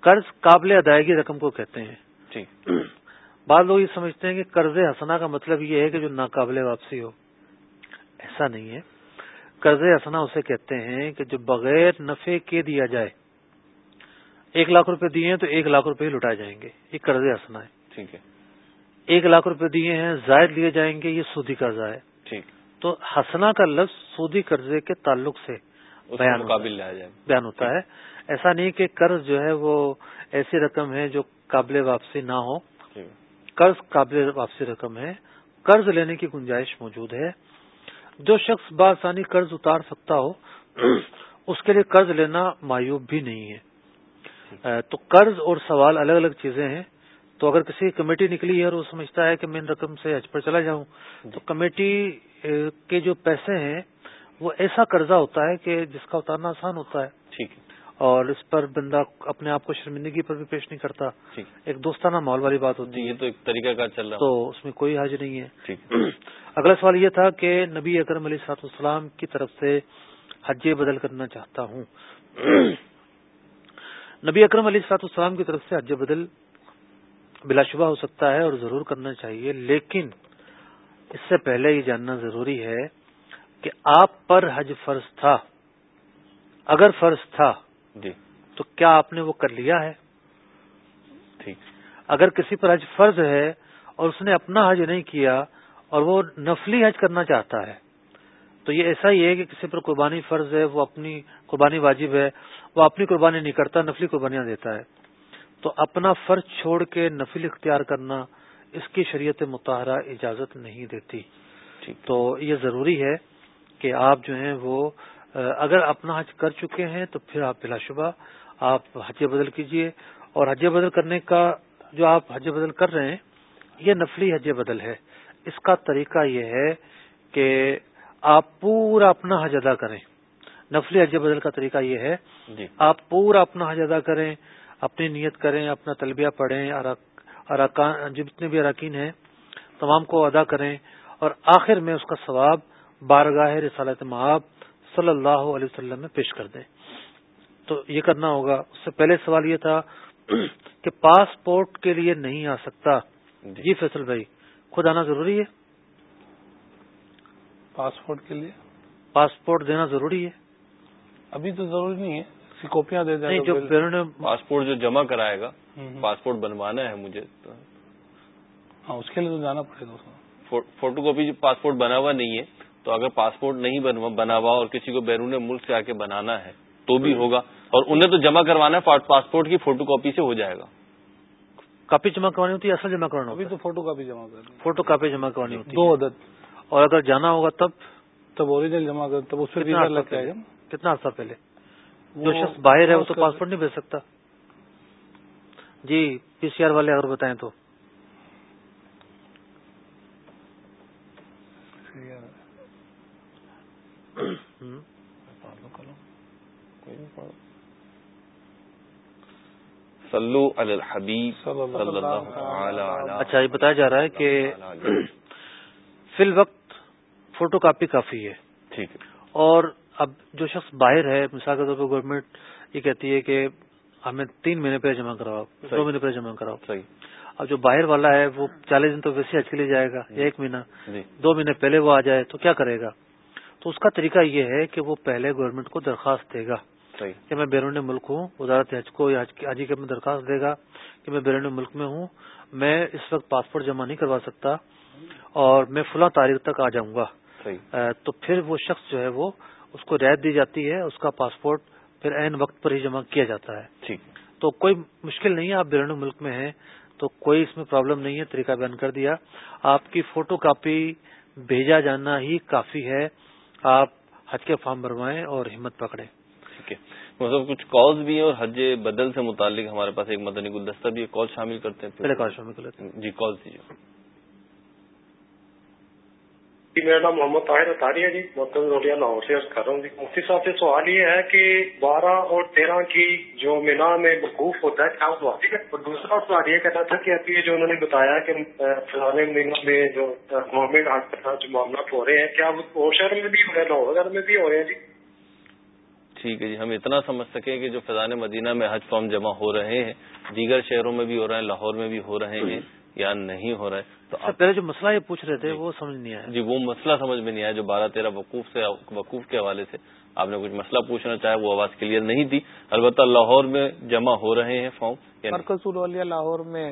قرض قابل ادائیگی رقم کو کہتے ہیں۔ ٹھیک بعض لوگ یہ سمجھتے ہیں کہ قرض حسنا کا مطلب یہ ہے کہ جو ناقابل واپسی ہو۔ ایسا نہیں ہے۔ قرض حسنا اسے کہتے ہیں کہ جو بغیر نفے کے دیا جائے ایک لاکھ روپے دیے ہیں تو ایک لاکھ روپے لٹائے جائیں گے۔ یہ قرض حسنا ہے۔ ٹھیک ہے۔ ایک لاکھ روپے دیے ہیں زائد لیے جائیں گے یہ سودی قرضہ ہے۔ ٹھیک۔ تو حسنا کا لفظ سودی قرضے کے تعلق سے بیان قابل بیان ہوتا ہے۔ ایسا نہیں کہ قرض جو ہے وہ ایسی رقم ہے جو قابل واپسی نہ ہو۔ قرض قابل واپسی رقم ہے۔ قرض لینے کی گنجائش موجود ہے۔ جو شخص بآسانی قرض اتار سکتا ہو اس کے لیے قرض لینا معیوب بھی نہیں ہے۔ تو قرض اور سوال الگ الگ چیزیں ہیں۔ تو اگر کسی کمیٹی نکلی ہے اور وہ سمجھتا ہے کہ میں ان رقم سے حج پر چلا جاؤں تو کمیٹی کے جو پیسے ہیں وہ ایسا قرضہ ہوتا ہے کہ جس کا اتارنا آسان ہوتا ہے۔ ٹھیک ہے۔ اور اس پر بندہ اپنے آپ کو شرمندگی پر بھی پیش نہیں کرتا۔ ایک دوستانہ ماحول والی بات ہوتی ہے۔ یہ تو ایک طریقہ کار چل رہا تو اس میں کوئی حج نہیں ہے۔ <clears throat> اگلا سوال یہ تھا کہ نبی اکرم علیہ سات السلام کی طرف سے حج بدل کرنا چاہتا ہوں۔ <clears throat> نبی اکرم علیہ سات السلام کی طرف سے حج بدل بلا شبہ ہو سکتا ہے اور ضرور کرنا چاہیے لیکن اس سے پہلے یہ جاننا ضروری ہے کہ آپ پر حج فرض تھا۔ اگر فرض تھا جی۔ تو کیا آپ نے وہ کر لیا ہے؟ ٹھیک۔ اگر کسی پر حج فرض ہے اور اس نے اپنا حج نہیں کیا اور وہ نفلی حج کرنا چاہتا ہے تو یہ ایسا ہی ہے کہ کسی پر قربانی فرض ہے وہ اپنی قربانی واجب ہے وہ اپنی قربانی نہیں کرتا نفلی قربانیاں دیتا ہے۔ تو اپنا فرض چھوڑ کے نفل اختیار کرنا اس کی شریعت متحرہ اجازت نہیں دیتی۔ تو یہ ضروری ہے کہ آپ جو ہیں وہ اگر اپنا حج کر چکے ہیں تو پھر آپ بلا شبہ آپ حج بدل کیجیے۔ اور حج بدل کرنے کا جو آپ حج بدل کر رہے ہیں یہ نفلی حج بدل ہے۔ اس کا طریقہ یہ ہے کہ آپ پورا اپنا حج ادا کریں۔ نفلی حج بدل کا طریقہ یہ ہے جی۔ آپ پورا اپنا حج ادا کریں۔ اپنی نیت کریں اپنا تلبیہ پڑھیں اراکان جتنے بھی اراکین ہیں تمام کو ادا کریں اور آخر میں اس کا ثواب بارگاہ رسالت معاب صلی اللہ علیہ وسلم میں پیش کر دیں۔ تو یہ کرنا ہوگا۔ اس سے پہلے سوال یہ تھا <clears throat> کہ پاسپورٹ کے لیے نہیں آ سکتا۔ جی فیصل بھائی خود آنا ضروری ہے؟ پاسپورٹ کے لیے؟ پاسپورٹ دینا ضروری ہے؟ ابھی تو ضروری نہیں ہے۔ کاپیاں دے دیں جو پاسپورٹ جو جمع کرائے گا پاسپورٹ بنوانا ہے مجھے ہاں اس کے لیے تو جانا پڑے گا فوٹو کاپی پاسپورٹ بنا ہوا نہیں ہے تو اگر پاسپورٹ نہیں بنا ہوا اور کسی کو بیرون ملک سے آ کے بنانا ہے تو بھی ہوگا۔ اور انہیں تو جمع کروانا ہے پاسپورٹ کی فوٹو کاپی سے ہو جائے گا۔ کاپی جمع کروانی ہوتی ہے اصل جمع کروانا ابھی تو فوٹو کاپی جمع کر فوٹو کاپی جمع کروانی ہوتی دو عدد۔ اور اگر جانا ہوگا تب؟ تب اوریجنل جمع کر تب اس سے کتنا عرصہ پہلے؟ جو شخص باہر ہے وہ تو پاسپورٹ نہیں بھیج سکتا۔ جی پی سی آر والے اگر بتائیں تو۔ صلو علی الحبیب اچھا یہ بتایا جا رہا ہے کہ فی الوقت فوٹو کاپی کافی ہے۔ ٹھیک ہے۔ اور اب جو شخص باہر ہے مثال کے طور پہ گورنمنٹ یہ کہتی ہے کہ ہمیں تین مہینے پہلے جمع کراؤ دو مہینے پہلے جمع کراؤ۔ صحیح. اب جو باہر والا ہے وہ چالیس دن تو ویسے حج کے لیے جائے گا ایک مہینہ۔ جی۔ دو مہینے پہلے وہ آ جائے تو کیا کرے گا؟ تو اس کا طریقہ یہ ہے کہ وہ پہلے گورنمنٹ کو درخواست دے گا کہ میں بیرون ملک ہوں وزارت حج کو یا حاجی کے میں درخواست دے گا کہ میں بیرون ملک میں ہوں میں اس وقت پاسپورٹ جمع نہیں کروا سکتا اور میں فلاں تاریخ تک آ جاؤں گا۔ تو پھر وہ شخص جو ہے وہ اس کو رعایت دی جاتی ہے اس کا پاسپورٹ پھر عین وقت پر ہی جمع کیا جاتا ہے۔ تو کوئی مشکل نہیں ہے آپ بیرون ملک میں ہیں تو کوئی اس میں پرابلم نہیں ہے طریقہ بیان کر دیا۔ آپ کی فوٹو کاپی بھیجا جانا ہی کافی ہے۔ آپ حج کے فارم بھروائیں اور ہمت پکڑیں۔ ٹھیک ہے۔ مطلب کچھ کالز بھی ہیں اور حج بدل سے متعلق ہمارے پاس ایک مدنی گلدستہ بھی کال شامل کرتے ہیں۔ پہلے کال شامل کر لیتے ہیں۔ جی کال دیجیے جی میرا نام محمد طاہر اتاری ہے جی مرکز روڈیا لاہور سے کر رہا ہوں جی مفتی صاحب سے سوال یہ ہے کہ بارہ اور تیرہ کی جو مینا میں وقوف ہوتا ہے کیا وہ ہے اور دوسرا سوال یہ کہنا تھا کہ ابھی جو انہوں نے بتایا کہ فلانے مینا میں جو گورنمنٹ آرٹ کے ساتھ جو معاملات ہو رہے ہیں کیا وہ شہر میں بھی ہو رہے ہیں لاہور وغیرہ میں بھی ہو رہے ہیں جی ٹھیک ہے جی ہم اتنا سمجھ سکیں کہ جو فضان مدینہ میں حج فارم جمع ہو رہے ہیں دیگر شہروں میں بھی ہو رہے ہیں لاہور میں بھی ہو رہے ہیں یا نہیں ہو رہا ہے تو پہلے جو مسئلہ یہ پوچھ رہے تھے وہ سمجھ نہیں آیا۔ جی وہ مسئلہ سمجھ میں نہیں آیا جو بارہ تیرہ وقوف سے وقوف کے حوالے سے آپ نے کچھ مسئلہ پوچھنا چاہے وہ آواز کلیئر نہیں تھی۔ البتہ لاہور میں جمع ہو رہے ہیں فارم یعنی مرکز لاہور میں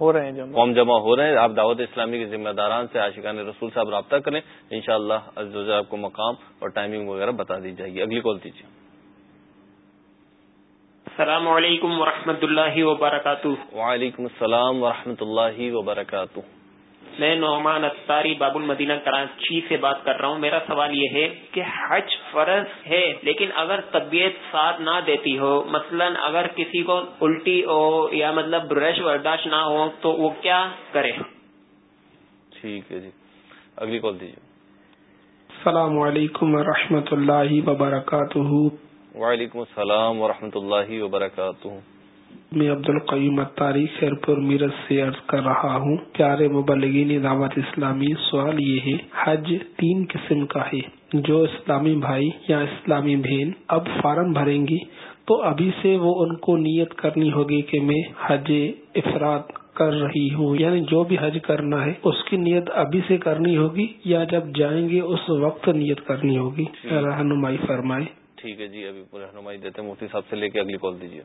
ہو رہے ہیں فارم جمع ہو رہے ہیں۔ آپ دعوت اسلامی کے ذمہ داران سے عاشقان رسول صاحب رابطہ کریں۔ ان شاء اللہ آپ کو مقام اور ٹائمنگ وغیرہ بتا دی جائے گی۔ اگلی کال دیجیے السلام علیکم ورحمۃ اللہ وبرکاتہ۔ وعلیکم السلام ورحمۃ اللہ وبرکاتہ۔ میں نعمان اختاری باب المدینہ کراچی سے بات کر رہا ہوں۔ میرا سوال یہ ہے کہ حج فرض ہے لیکن اگر طبیعت ساتھ نہ دیتی ہو مثلا اگر کسی کو الٹی ہو یا مطلب برش برداشت نہ ہو تو وہ کیا کرے؟ ٹھیک ہے جی۔ اگلی کال دیجیے۔ السلام علیکم ورحمۃ اللہ وبرکاتہ۔ وعلیکم السلام ورحمۃ اللہ وبرکاتہ۔ میں عبد القیم اتاری خیر پور میرت سے عرض کر رہا ہوں پیارے مبلغین دعوت اسلامی سوال یہ ہے حج تین قسم کا ہے جو اسلامی بھائی یا اسلامی بہن اب فارم بھریں گی تو ابھی سے وہ ان کو نیت کرنی ہوگی کہ میں حج افراد کر رہی ہوں یعنی جو بھی حج کرنا ہے اس کی نیت ابھی سے کرنی ہوگی یا جب جائیں گے اس وقت نیت کرنی ہوگی۔ رہنمائی فرمائے ٹھیک ہے جی ابھی رہنمائی دیتے مفتی صاحب سے لے کے اگلی کال دیجیے۔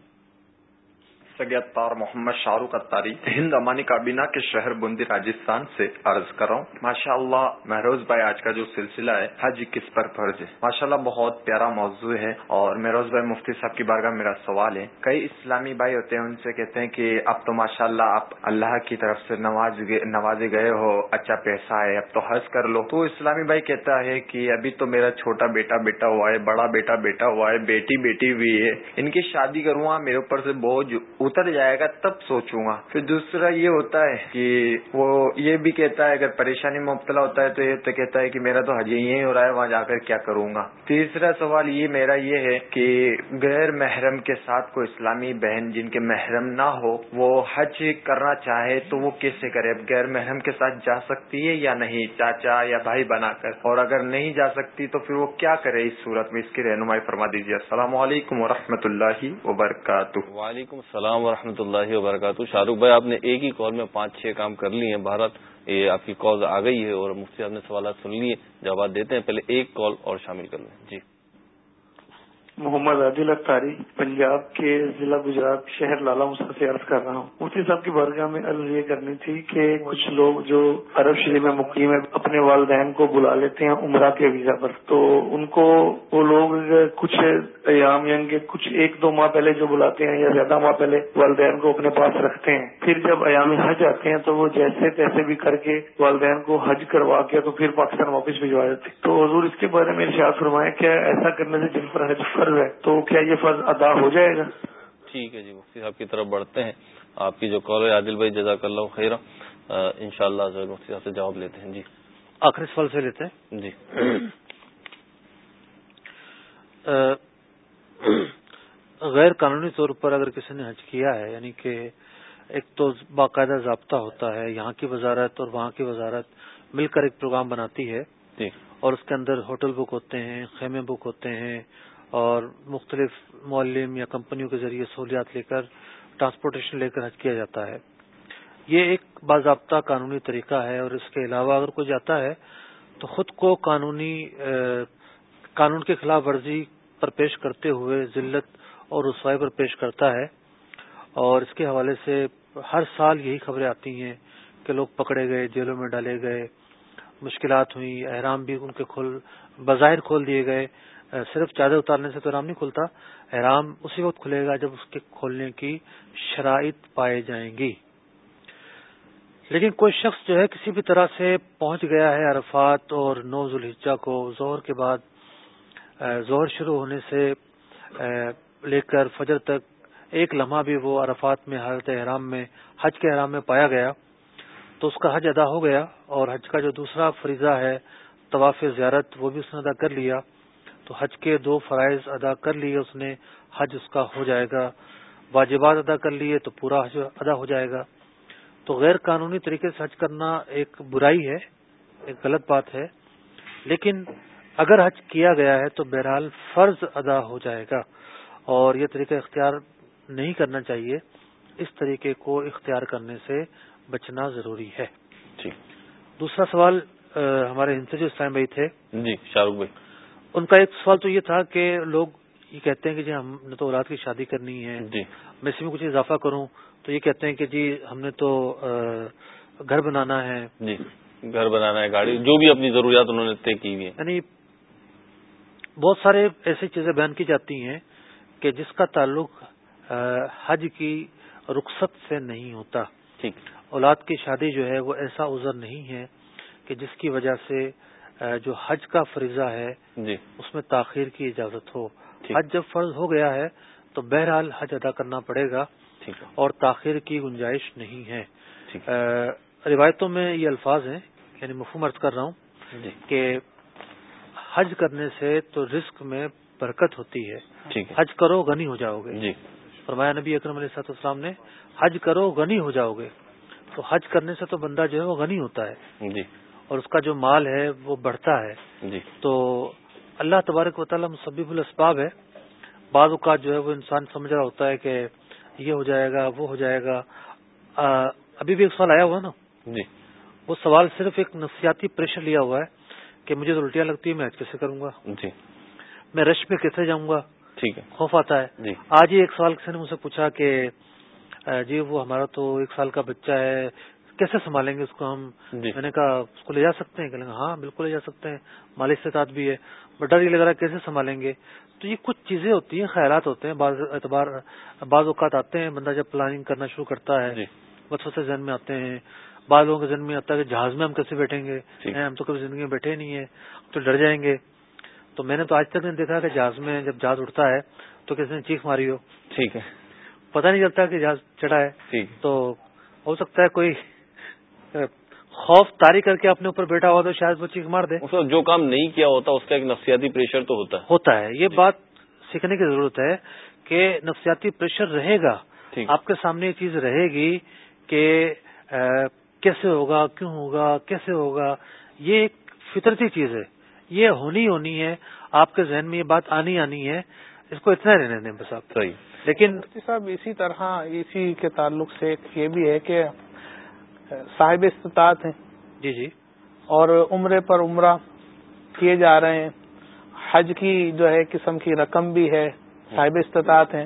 سگیتار محمد شاہ رخ اتاری ہند امانی کابینہ کے شہر بندی راجستھان سے عرض کر رہا ہوں۔ ماشاء اللہ مہروز بھائی، آج کا جو سلسلہ ہے، حج کس پر فرض ہے؟ ماشاء اللہ بہت پیارا موضوع ہے اور مہروز بھائی مفتی صاحب کی بارگاہ میرا سوال ہے۔ کئی اسلامی بھائی ہوتے ہیں، ان سے کہتے ہیں کہ اب تو ماشاء اللہ آپ اللہ کی طرف سے نواز نوازے گئے ہو اچھا پیسہ ہے، اب تو حج کر لو۔ تو اسلامی بھائی کہتا ہے کہ ابھی تو میرا چھوٹا بیٹا بیٹا ہوا ہے، بڑا بیٹا بیٹا ہوا ہے، بیٹی بیٹی بھی ہے، ان کی شادی کروں ہاں، میرے اوپر سے بہت اتر جائے گا تب سوچوں گا۔ پھر دوسرا یہ ہوتا ہے کہ وہ یہ بھی کہتا ہے، اگر پریشانی میں مبتلا ہوتا ہے تو یہ تو کہتا ہے کہ میرا تو حج یہی ہو رہا ہے، وہاں جا کر کیا کروں گا۔ تیسرا سوال یہ میرا یہ ہے کہ غیر محرم کے ساتھ کوئی اسلامی بہن جن کے محرم نہ ہو، وہ حج کرنا چاہے تو وہ کیسے کرے؟ غیر محرم کے ساتھ جا سکتی ہے یا نہیں؟ چاچا یا بھائی بنا کر۔ اور اگر نہیں جا سکتی تو پھر وہ کیا کرے اس صورت میں؟ اس کی رہنمائی فرما دیجیے۔ السلام علیکم و اللہ وبرکاتہ۔ وعلیکم السلام۔ و اللہ وبرکاتہ۔ شاہ رخ بھائی، آپ نے ایک ہی کال میں پانچ چھ کام کر لیے ہیں۔ بھارت یہ آپ کی کال آ گئی ہے اور مفتی صاحب نے سوالات سن لیے جواب دیتے ہیں۔ پہلے ایک کال اور شامل کر لیں۔ جی۔ محمد عادل اختاری، پنجاب کے ضلع گجرات شہر لالا مسا سے عرض کر رہا ہوں۔ مفتی صاحب کی برگاہ میں عرض یہ کرنی تھی کہ کچھ لوگ جو عرب شریف میں مقیم ہے اپنے والدین کو بلا لیتے ہیں عمرہ کے ویزا پر۔ تو ان کو وہ لوگ کچھ ایام یعنی کچھ ایک دو ماہ پہلے جو بلاتے ہیں یا زیادہ ماہ پہلے والدین کو اپنے پاس رکھتے ہیں۔ پھر جب ایام حج آتے ہیں تو وہ جیسے تیسے بھی کر کے والدین کو حج کروا کے تو پھر پاکستان واپس بھجوا دیتے تو حضور اس کے بارے میں ارشاد فرمائے، کیا ایسا کرنے سے جن پر حج فرض ہے تو کیا یہ فرض ادا ہو جائے گا؟ ٹھیک ہے جی مفتی صاحب کی طرف بڑھتے ہیں۔ آپ کی جو کال ہے عادل بھائی جزاک اللہ خیر ان شاء اللہ مفتی صاحب سے جواب لیتے ہیں۔ جی۔ آخری سوال سے لیتے ہیں؟ جی۔ غیر قانونی طور پر اگر کسی نے حج کیا ہے یعنی کہ ایک تو باقاعدہ ضابطہ ہوتا ہے یہاں کی وزارت اور وہاں کی وزارت مل کر ایک پروگرام بناتی ہے جی۔ اور اس کے اندر ہوٹل بک ہوتے ہیں خیمے بک ہوتے ہیں اور مختلف معلم یا کمپنیوں کے ذریعے سہولیات لے کر ٹرانسپورٹیشن لے کر حج کیا جاتا ہے۔ یہ ایک باضابطہ قانونی طریقہ ہے اور اس کے علاوہ اگر کوئی جاتا ہے تو خود کو قانونی قانون کے خلاف ورزی پر پیش کرتے ہوئے ذلت اور رسوائی پر پیش کرتا ہے اور اس کے حوالے سے ہر سال یہی خبریں آتی ہیں کہ لوگ پکڑے گئے، جیلوں میں ڈالے گئے، مشکلات ہوئی احرام بھی ان کے کھول، بظاہر کھول دیے گئے۔ صرف چادر اتارنے سے تو احرام نہیں کھلتا، احرام اسی وقت کھلے گا جب اس کے کھولنے کی شرائط پائے جائیں گی۔ لیکن کوئی شخص جو ہے کسی بھی طرح سے پہنچ گیا ہے عرفات اور نو ذوالحجہ کو زہر کے بعد زہر شروع ہونے سے لے کر فجر تک ایک لمحہ بھی وہ عرفات میں حالت احرام میں، حج کے احرام میں پایا گیا، تو اس کا حج ادا ہو گیا اور حج کا جو دوسرا فریضہ ہے، طواف زیارت، وہ بھی اس نے ادا کر لیا۔ تو حج کے دو فرائض ادا کر لیے اس نے حج اس کا ہو جائے گا۔ واجبات ادا کر لیے تو پورا حج ادا ہو جائے گا۔ تو غیر قانونی طریقے سے حج کرنا ایک برائی ہے ایک غلط بات ہے۔ لیکن اگر حج کیا گیا ہے تو بہرحال فرض ادا ہو جائے گا۔ اور یہ طریقہ اختیار نہیں کرنا چاہیے۔ اس طریقے کو اختیار کرنے سے بچنا ضروری ہے۔ جی۔ دوسرا سوال ہمارے ہند سے جو اسلام بھائی تھے۔ جی شاہ رخ بھائی۔ ان کا ایک سوال تو یہ تھا کہ لوگ یہ کہتے ہیں کہ جی ہم نے تو اولاد کی شادی کرنی ہے جی۔ میں اس میں کچھ اضافہ کروں تو یہ کہتے ہیں کہ جی ہم نے تو گھر بنانا ہے۔ جی گھر بنانا ہے گاڑی جو بھی اپنی ضروریات انہوں نے طے کی ہوئی یعنی بہت سارے ایسی چیزیں بیان کی جاتی ہیں کہ جس کا تعلق حج کی رخصت سے نہیں ہوتا۔ ٹھیک۔ اولاد کی شادی جو ہے وہ ایسا عذر نہیں ہے کہ جس کی وجہ سے جو حج کا فریضہ ہے جی۔ اس میں تاخیر کی اجازت ہو۔ حج جب فرض ہو گیا ہے تو بہرحال حج ادا کرنا پڑے گا۔ اور تاخیر کی گنجائش نہیں ہے۔ روایتوں میں یہ الفاظ ہیں یعنی مفہوم عرض کر رہا ہوں جی۔ کہ حج کرنے سے تو رزق میں برکت ہوتی ہے۔ حج کرو غنی ہو جاؤ گے۔ جی۔ فرمایا نبی اکرم علیہ صاحب السلام نے حج کرو غنی ہو جاؤ گے۔ تو حج کرنے سے تو بندہ جو ہے وہ غنی ہوتا ہے۔ جی۔ اور اس کا جو مال ہے وہ بڑھتا ہے۔ جی۔ تو اللہ تبارک و تعالیٰ مصبیب الاسباب ہے۔ بعض اوقات جو ہے وہ انسان سمجھ رہا ہوتا ہے کہ یہ ہو جائے گا وہ ہو جائے گا۔ ابھی بھی ایک سوال آیا ہوا نا؟ جی۔ وہ سوال صرف ایک نفسیاتی پریشر لیا ہوا ہے کہ مجھے تو الٹیاں لگتی ہے میں آج کیسے کروں گا؟ جی۔ میں رش میں کیسے جاؤں گا؟ ٹھیک ہے۔ خوف آتا ہے۔ جی۔ آج ہی ایک سوال کسی نے مجھ سے پوچھا کہ جی وہ ہمارا تو ایک سال کا بچہ ہے کیسے سنبھالیں گے اس کو ہم؟ جی۔ میں نے کہا اس کو لے جا سکتے ہیں؟ کہ ہاں بالکل لے جا سکتے ہیں۔ مالی استطاعت بھی ہے۔ بٹ ڈر یہ لگ رہا ہے کیسے سنبھالیں گے؟ تو یہ کچھ چیزیں ہوتی ہیں خیالات ہوتے ہیں۔ بعض اعتبار بعض اوقات آتے ہیں بندہ جب پلاننگ کرنا شروع کرتا ہے جی۔ بچوں سے ذہن میں آتے ہیں۔ بعض لوگوں کے ذہن میں آتا ہے کہ جہاز میں ہم کیسے بیٹھیں گے؟ ہم تو کبھی زندگی میں بیٹھے نہیں ہیں تو ڈر جائیں گے۔ تو میں نے تو آج تک نہیں دیکھا کہ جہاز میں جب جہاز اٹھتا ہے تو کسی نے چیخ ماری ہو۔ ٹھیک ہے۔ پتہ نہیں چلتا کہ جہاز چڑھا ہے۔ تو ہو سکتا ہے کوئی خوف تاری کر کے اپنے اوپر بیٹھا ہوا تو شاید وہ چیخ مار دے۔ جو کام نہیں کیا ہوتا اس کا ایک نفسیاتی پریشر تو ہوتا ہے۔ ہوتا ہے۔ یہ بات سیکھنے کی ضرورت ہے کہ نفسیاتی پریشر رہے گا۔ آپ کے سامنے یہ چیز رہے گی کہ کیسے ہوگا کیوں ہوگا کیسے ہوگا؟ یہ ایک فطرتی چیز ہے۔ یہ ہونی ہونی ہے۔ آپ کے ذہن میں یہ بات آنی آنی ہے۔ اس کو اتنا رہنے دیں بس آپ۔ صحیح۔ لیکن صاحب اسی طرح اسی کے تعلق سے یہ بھی ہے کہ صاحب استطاعت ہیں۔ جی جی۔ اور عمرے پر عمرہ کیے جا رہے ہیں۔ حج کی جو ہے قسم کی رقم بھی ہے صاحب استطاعت ہیں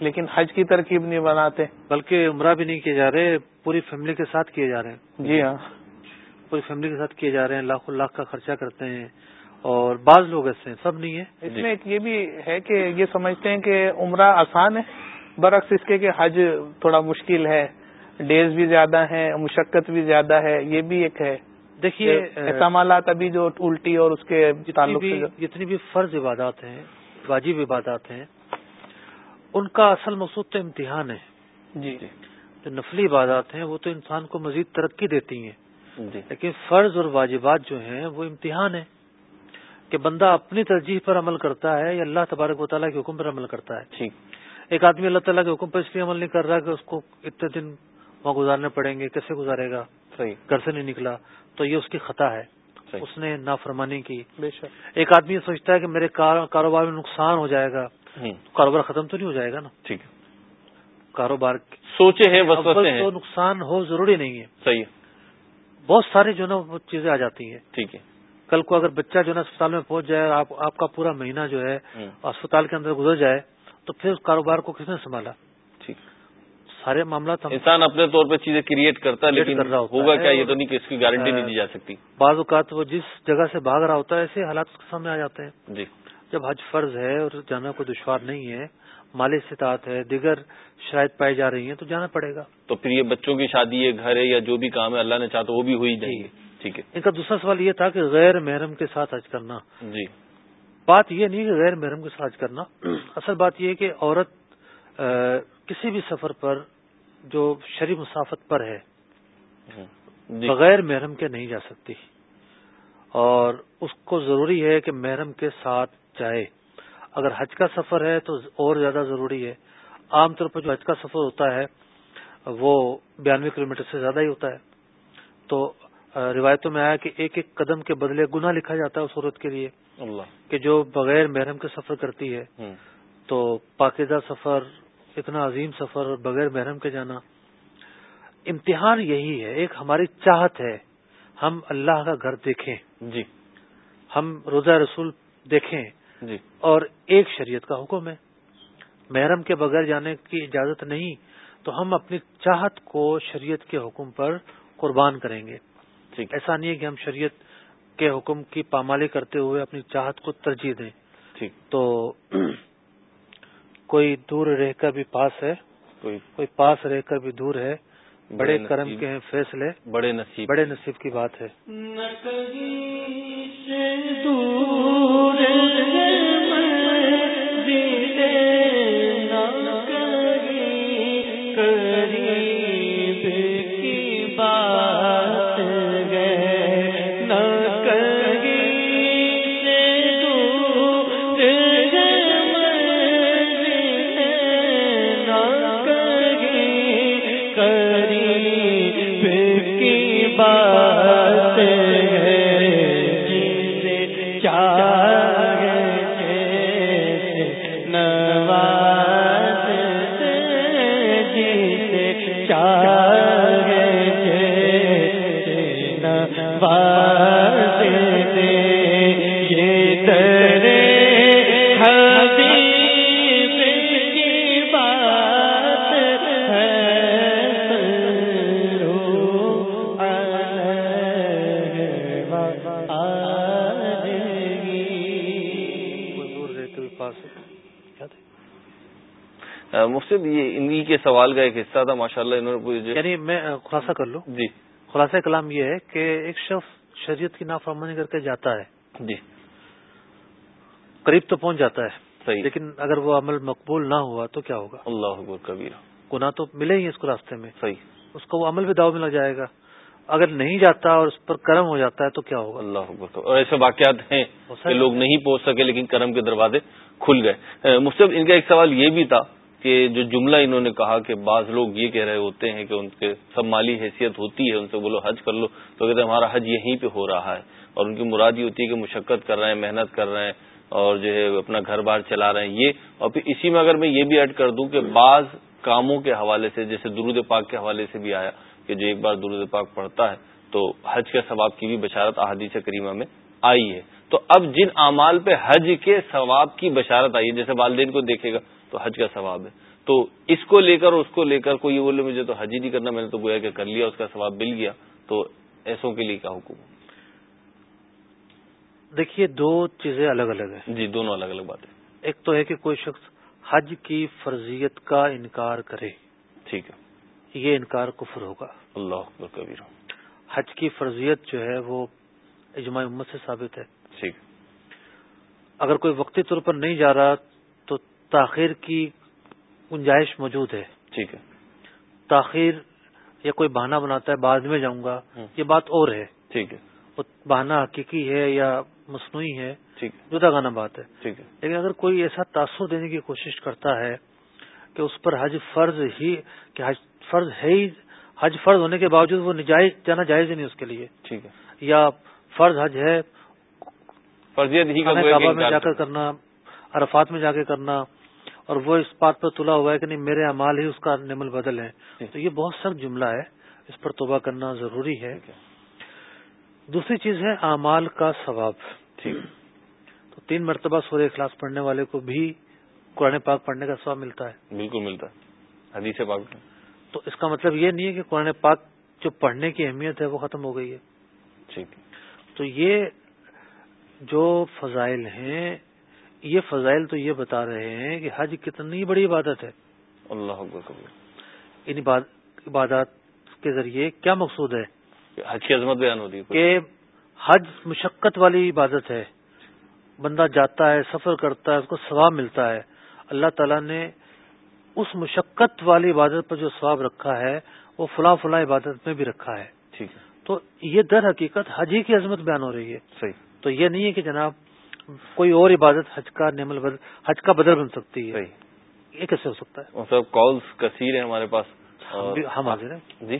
لیکن حج کی ترکیب نہیں بناتے۔ بلکہ عمرہ بھی نہیں کیے جا رہے پوری فیملی کے ساتھ کیے جا رہے ہیں۔ جی ہاں۔ پوری فیملی کے ساتھ کیے جا رہے ہیں لاکھوں لاکھ کا خرچہ کرتے ہیں۔ اور بعض لوگ ایسے ہیں سب نہیں ہے اس میں ایک یہ بھی ہے کہ یہ سمجھتے ہیں کہ عمرہ آسان ہے برعکس اس کے کہ حج تھوڑا مشکل ہے۔ ڈیز بھی زیادہ ہیں مشقت بھی زیادہ ہے یہ بھی ایک ہے۔ دیکھیے احتمالات ابھی جو الٹی اور اس کے تعلق سے جتنی بھی فرض عبادات ہیں واجب عبادات ہیں ان کا اصل مقصود تو امتحان ہے۔ جی۔ جو نفلی عبادات ہیں وہ تو انسان کو مزید ترقی دیتی ہیں۔ جی۔ لیکن فرض اور واجبات جو ہیں وہ امتحان ہے کہ بندہ اپنی ترجیح پر عمل کرتا ہے یا اللہ تبارک و تعالیٰ کے حکم پر عمل کرتا ہے۔ ایک آدمی اللہ تعالیٰ کے حکم پر اس لیے عمل نہیں کر رہا کہ اس کو اتنے دن وہاں گزارنے پڑیں گے کیسے گزارے گا؟ صحیح۔ گھر سے نہیں نکلا۔ تو یہ اس کی خطا ہے۔ صحیح۔ اس نے نافرمانی کی۔ بے شک۔ ایک آدمی یہ سوچتا ہے کہ میرے کاروبار میں نقصان ہو جائے گا۔ کاروبار ختم تو نہیں ہو جائے گا نا؟ ٹھیک ہے۔ کاروبار سوچے ہیں تو نقصان ہو ضروری نہیں ہے۔ صحیح۔ بہت ساری جو نا وہ چیزیں آ جاتی ہیں۔ ٹھیک ہے۔ کل کو اگر بچہ جو ہے اسپتال میں پہنچ جائے آپ آپ کا پورا مہینہ جو ہے اسپتال کے اندر گزر جائے تو پھر اس کاروبار کو کس نے سنبھالا؟ ٹھیک۔ سارے معاملات انسان اپنے طور پہ چیزیں کریٹ کرتا ہے لیکن ہوگا کیا؟ یہ تو نہیں کہ اس کی گارنٹی نہیں دی جا سکتی۔ بعض اوقات وہ جس جگہ سے بھاگ رہا ہوتا ہے ایسے حالات اس کے سامنے آ جاتے ہیں۔ جی۔ جب حج فرض ہے اور جانا کوئی دشوار نہیں ہے مالی استطاعت ہے دیگر شرائط پائی جا رہی ہیں تو جانا پڑے گا۔ تو پھر یہ بچوں کی شادی ہے گھر ہے یا جو بھی کام ہے اللہ نے چاہتا وہ بھی ہو ہی جائیں گے ٹھیک ہے۔ ان کا دوسرا سوال یہ تھا کہ غیر محرم کے ساتھ حج کرنا۔ جی۔ بات یہ نہیں کہ غیر محرم کے ساتھ حج کرنا۔ <clears throat> اصل بات یہ ہے کہ عورت کسی بھی سفر پر جو شری مسافت پر ہے جی بغیر محرم کے نہیں جا سکتی۔ اور اس کو ضروری ہے کہ محرم کے ساتھ جائے۔ اگر حج کا سفر ہے تو اور زیادہ ضروری ہے۔ عام طور پر جو حج کا سفر ہوتا ہے وہ بیانوے کلومیٹر سے زیادہ ہی ہوتا ہے۔ تو روایتوں میں آیا کہ ایک ایک قدم کے بدلے گنا لکھا جاتا ہے اس عورت کے لیے اللہ۔ کہ جو بغیر محرم کے سفر کرتی ہے تو پاکیزہ سفر اتنا عظیم سفر اور بغیر محرم کے جانا۔ امتحان یہی ہے ایک ہماری چاہت ہے۔ ہم اللہ کا گھر دیکھیں۔ جی۔ ہم روزہ رسول دیکھیں۔ جی۔ اور ایک شریعت کا حکم ہے۔ محرم کے بغیر جانے کی اجازت نہیں تو ہم اپنی چاہت کو شریعت کے حکم پر قربان کریں گے۔ ٹھیک۔ ایسا نہیں ہے کہ ہم شریعت کے حکم کی پامالی کرتے ہوئے اپنی چاہت کو ترجیح دیں۔ ٹھیک۔ تو کوئی دور رہ کر بھی پاس ہے کوئی کوئی پاس رہ کر بھی دور ہے بڑے کرم کے ہیں فیصلے بڑے نصیب۔ بڑے نصیب کی بات ہے۔ سوال کا ایک حصہ تھا ماشاء اللہ انہوں نے یعنی میں خلاصہ کر لوں۔ جی۔ خلاصہ کلام یہ ہے کہ ایک شخص شریعت کی نافرمانی کر کے جاتا ہے۔ جی۔ قریب تو پہنچ جاتا ہے۔ صحیح۔ لیکن اگر وہ عمل مقبول نہ ہوا تو کیا ہوگا؟ اللہ اکبر کبیر گناہ تو ملے ہی اس کو راستے میں۔ صحیح۔ اس کو وہ عمل بھی داؤ میں لگ جائے گا۔ اگر نہیں جاتا اور اس پر کرم ہو جاتا ہے تو کیا ہوگا؟ اللہ اکبر اور ایسے واقعات ہیں کہ لوگ نہیں پہنچ سکے لیکن کرم کے دروازے کھل گئے۔ مصطف ان کا ایک سوال یہ بھی تھا کہ جو جملہ انہوں نے کہا کہ بعض لوگ یہ کہہ رہے ہوتے ہیں کہ ان کے سب مالی حیثیت ہوتی ہے، ان سے بولو حج کر لو، تو کہتے ہیں ہمارا حج یہیں پہ ہو رہا ہے اور ان کی مراد یہ ہوتی ہے کہ مشقت کر رہے ہیں، محنت کر رہے ہیں اور جو ہے اپنا گھر بار چلا رہے ہیں، یہ۔ اور پھر اسی میں اگر میں یہ بھی ایڈ کر دوں کہ بعض کاموں کے حوالے سے، جیسے درود پاک کے حوالے سے بھی آیا کہ جو ایک بار درود پاک پڑھتا ہے، تو حج کے ثواب کی بھی بشارت احادیث کریمہ میں آئی ہے۔ تو اب جن اعمال پہ حج کے ثواب کی بشارت آئی ہے، جیسے والدین کو دیکھے گا تو حج کا ثواب ہے۔ تو اس کو لے کر اس کو لے کر کوئی یہ بولے مجھے تو حج ہی نہیں کرنا میں نے تو گویا کہ کر لیا اس کا ثواب مل گیا۔ تو ایسوں کے لیے کیا حکم دیکھیے دو چیزیں الگ الگ ہیں۔ جی دونوں الگ الگ باتیں۔ ایک تو ہے کہ کوئی شخص حج کی فرضیت کا انکار کرے۔ ٹھیک ہے۔ یہ انکار کفر ہوگا۔ اللہ کبیر حج کی فرضیت جو ہے وہ اجماع امت سے ثابت ہے۔ ٹھیک۔ اگر کوئی وقتی طور پر نہیں جا رہا تاخیر کی گنجائش موجود ہے۔ ٹھیک ہے۔ تاخیر یا کوئی بہانہ بناتا ہے بعد میں جاؤں گا یہ بات اور ہے۔ ٹھیک ہے۔ وہ بہانہ حقیقی ہے یا مصنوعی ہے ٹھیک جدا گانا بات ہے۔ ٹھیک ہے۔ لیکن اگر کوئی ایسا تاثر دینے کی کوشش کرتا ہے کہ اس پر حج فرض ہی کہ حج فرض ہے ہی حج فرض ہونے کے باوجود وہ نجائز جانا جائز ہی نہیں اس کے لیے۔ ٹھیک ہے۔ یا فرض حج ہے فرضیت ہی کعبہ میں جا کر کرنا عرفات میں جا کے کرنا اور وہ اس بات پر تلا ہوا ہے کہ نہیں میرے امال ہی اس کا نمل بدل ہے تو یہ بہت سخت جملہ ہے۔ اس پر توبہ کرنا ضروری ہے۔ دوسری چیز ہے اعمال کا ثواب۔ تو تین مرتبہ سورہ اخلاص پڑھنے والے کو بھی قرآن پاک پڑھنے کا ثواب ملتا ہے۔ بالکل ملتا ہے۔ حدیث پاک تو اس کا مطلب یہ نہیں ہے کہ قرآن پاک جو پڑھنے کی اہمیت ہے وہ ختم ہو گئی ہے۔ ٹھیک۔ تو یہ جو فضائل ہیں یہ فضائل تو یہ بتا رہے ہیں کہ حج کتنی بڑی عبادت ہے۔ اللہ ان عبادات کے ذریعے کیا مقصود ہے؟ حج کی عظمت بیان ہوتی ہے۔ کہ حج مشقت والی عبادت ہے۔ بندہ جاتا ہے سفر کرتا ہے اس کو ثواب ملتا ہے۔ اللہ تعالیٰ نے اس مشقت والی عبادت پر جو ثواب رکھا ہے وہ فلاں فلاں عبادت میں بھی رکھا ہے۔ ٹھیک ہے۔ تو یہ در حقیقت حج ہی کی عظمت بیان ہو رہی ہے۔ صحیح۔ تو یہ نہیں ہے کہ جناب کوئی اور عبادت حج کا نعمل بدل حج کا بدل بن سکتی ہے۔ یہ کیسے ہو سکتا ہے؟ سب کالس کثیر ہیں ہمارے پاس۔ ہم حاضر ہیں۔ جی۔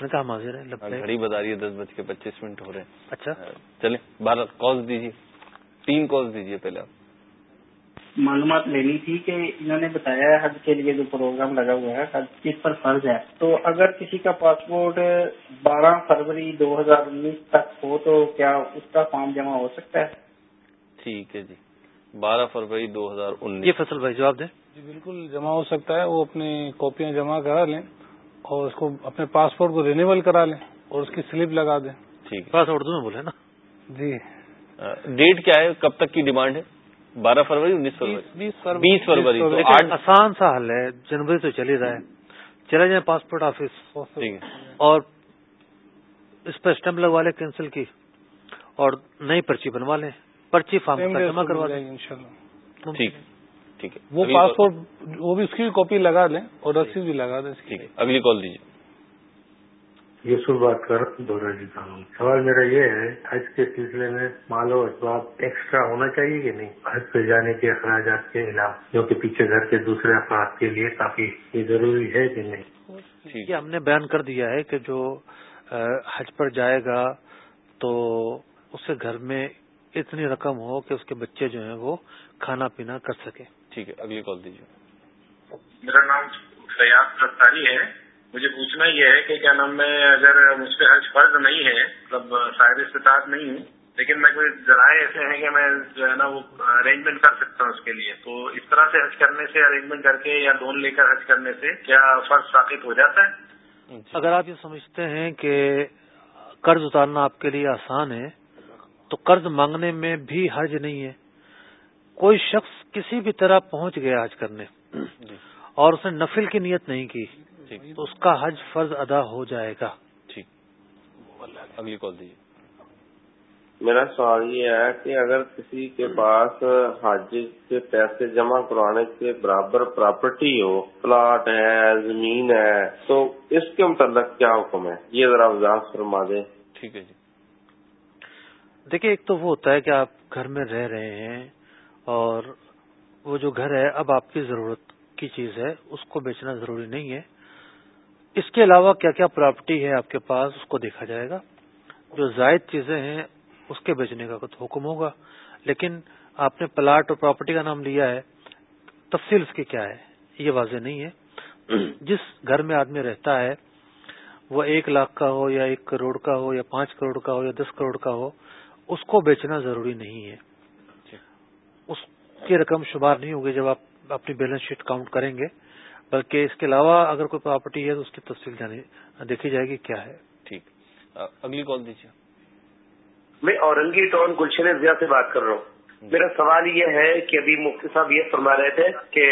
میں نے کہا ہم حاضر ہیں گھڑی بتا رہی ہے دس بج کے پچیس منٹ ہو رہے ہیں۔ اچھا۔ چلیں بارہ کالس دیجیے۔ تین کالس دیجیے پہلے آپ۔ معلومات لینی تھی کہ انہوں نے بتایا ہے حج کے لیے جو پروگرام لگا ہوا ہے حج کس پر فرض ہے۔ تو اگر کسی کا پاسپورٹ بارہ فروری دو ہزار انیس تک ہو تو کیا اس کا فارم جمع ہو سکتا ہے؟ ٹھیک ہے جی۔ بارہ فروری دو ہزار انیس۔ یہ فصل بھائی جواب دیں۔ جی بالکل جمع ہو سکتا ہے۔ وہ اپنی کاپیاں جمع کرا لیں اور اس کو اپنے پاسپورٹ کو رینیول کرا لیں اور اس کی سلپ لگا دیں۔ ٹھیک ہے۔ اردو میں بولے نا؟ جی۔ ڈیٹ کیا ہے؟ کب تک کی ڈیمانڈ ہے؟ بارہ فروری انیس فروری؟ بیس فروری۔ آسان سا حل ہے۔ جنوری تو چل ہی رہا ہے۔ چلے جائیں پاسپورٹ آفس۔ اور اس پہ اسٹمپ لگوا لیں کینسل کی اور نئی پرچی بنوا لیں۔ پرچی فارم جمع کروا لیں ان شاء اللہ ٹھیک ٹھیک ہے۔ وہ پاسپورٹ وہ بھی اس کی کاپی لگا لیں اور رسید بھی لگا دیں ٹھیک۔ ہے اگلی کال دیجیے۔ یسر بات کر دورہ ہوں سوال میرا یہ ہے حج کے سلسلے میں مال و اسباب ایکسٹرا ہونا چاہیے کہ نہیں؟ حج پہ جانے کے اخراجات کے علاوہ جو کہ پیچھے گھر کے دوسرے افراد کے لیے کافی یہ ضروری ہے کہ نہیں؟ یہ ہم نے بیان کر دیا ہے کہ جو حج پر جائے گا تو اس کے گھر میں اتنی رقم ہو کہ اس کے بچے جو ہیں وہ کھانا پینا کر سکے ٹھیک ہے اگلی کال دیجیے۔ میرا نام فیاض ستاری ہے۔ مجھے پوچھنا یہ ہے کہ کیا نام میں اگر مجھ پہ حج فرض نہیں ہے مطلب شاید استطاعت نہیں ہوں لیکن میں کوئی ذرائع ایسے ہیں کہ میں جو ہے نا وہ ارینجمنٹ کر سکتا ہوں اس کے لیے تو اس طرح سے حج کرنے سے ارینجمنٹ کر کے یا لون لے کر حج کرنے سے کیا فرض ثابت ہو جاتا ہے؟ اگر آپ یہ سمجھتے ہیں کہ قرض اتارنا آپ کے لیے آسان ہے تو قرض مانگنے میں بھی حرج نہیں ہے۔ کوئی شخص کسی بھی طرح پہنچ گیا حج کرنے اور اس نے نفل کی نیت نہیں کی تو اس کا حج فرض ادا ہو جائے گا۔ ٹھیک۔ اگلی کال دیجیے۔ میرا سوال یہ ہے کہ اگر کسی کے پاس حج کے پیسے جمع کروانے کے برابر پراپرٹی ہو پلاٹ ہے زمین ہے تو اس کے متعلق کیا حکم ہے؟ یہ ذرا وضاحت فرما دیں۔ ٹھیک ہے جی۔ دیکھیے، ایک تو وہ ہوتا ہے کہ آپ گھر میں رہ رہے ہیں اور وہ جو گھر ہے، اب آپ کی ضرورت کی چیز ہے، اس کو بیچنا ضروری نہیں ہے۔ اس کے علاوہ کیا کیا پراپرٹی ہے آپ کے پاس، اس کو دیکھا جائے گا۔ جو زائد چیزیں ہیں، اس کے بیچنے کا کچھ حکم ہوگا۔ لیکن آپ نے پلاٹ اور پراپرٹی کا نام لیا ہے، تفصیل اس کی کیا ہے؟ یہ واضح نہیں ہے۔ جس گھر میں آدمی رہتا ہے، وہ ایک لاکھ کا ہو یا ایک کروڑ کا ہو یا پانچ کروڑ کا ہو یا دس کروڑ کا ہو اس کو بیچنا ضروری نہیں ہے۔ اس کی رقم شمار نہیں ہوگی جب آپ اپنی بیلنس شیٹ کاؤنٹ کریں گے بلکہ اس کے علاوہ اگر کوئی پراپرٹی ہے تو اس کی تفصیل دیکھی جائے گی کیا ہے۔ ٹھیک۔ اگلی کال دیجیے۔ میں اورنگی ٹاؤن گلشن ضیا سے بات کر رہا ہوں۔ میرا سوال یہ ہے کہ ابھی مفتی صاحب یہ فرما رہے تھے کہ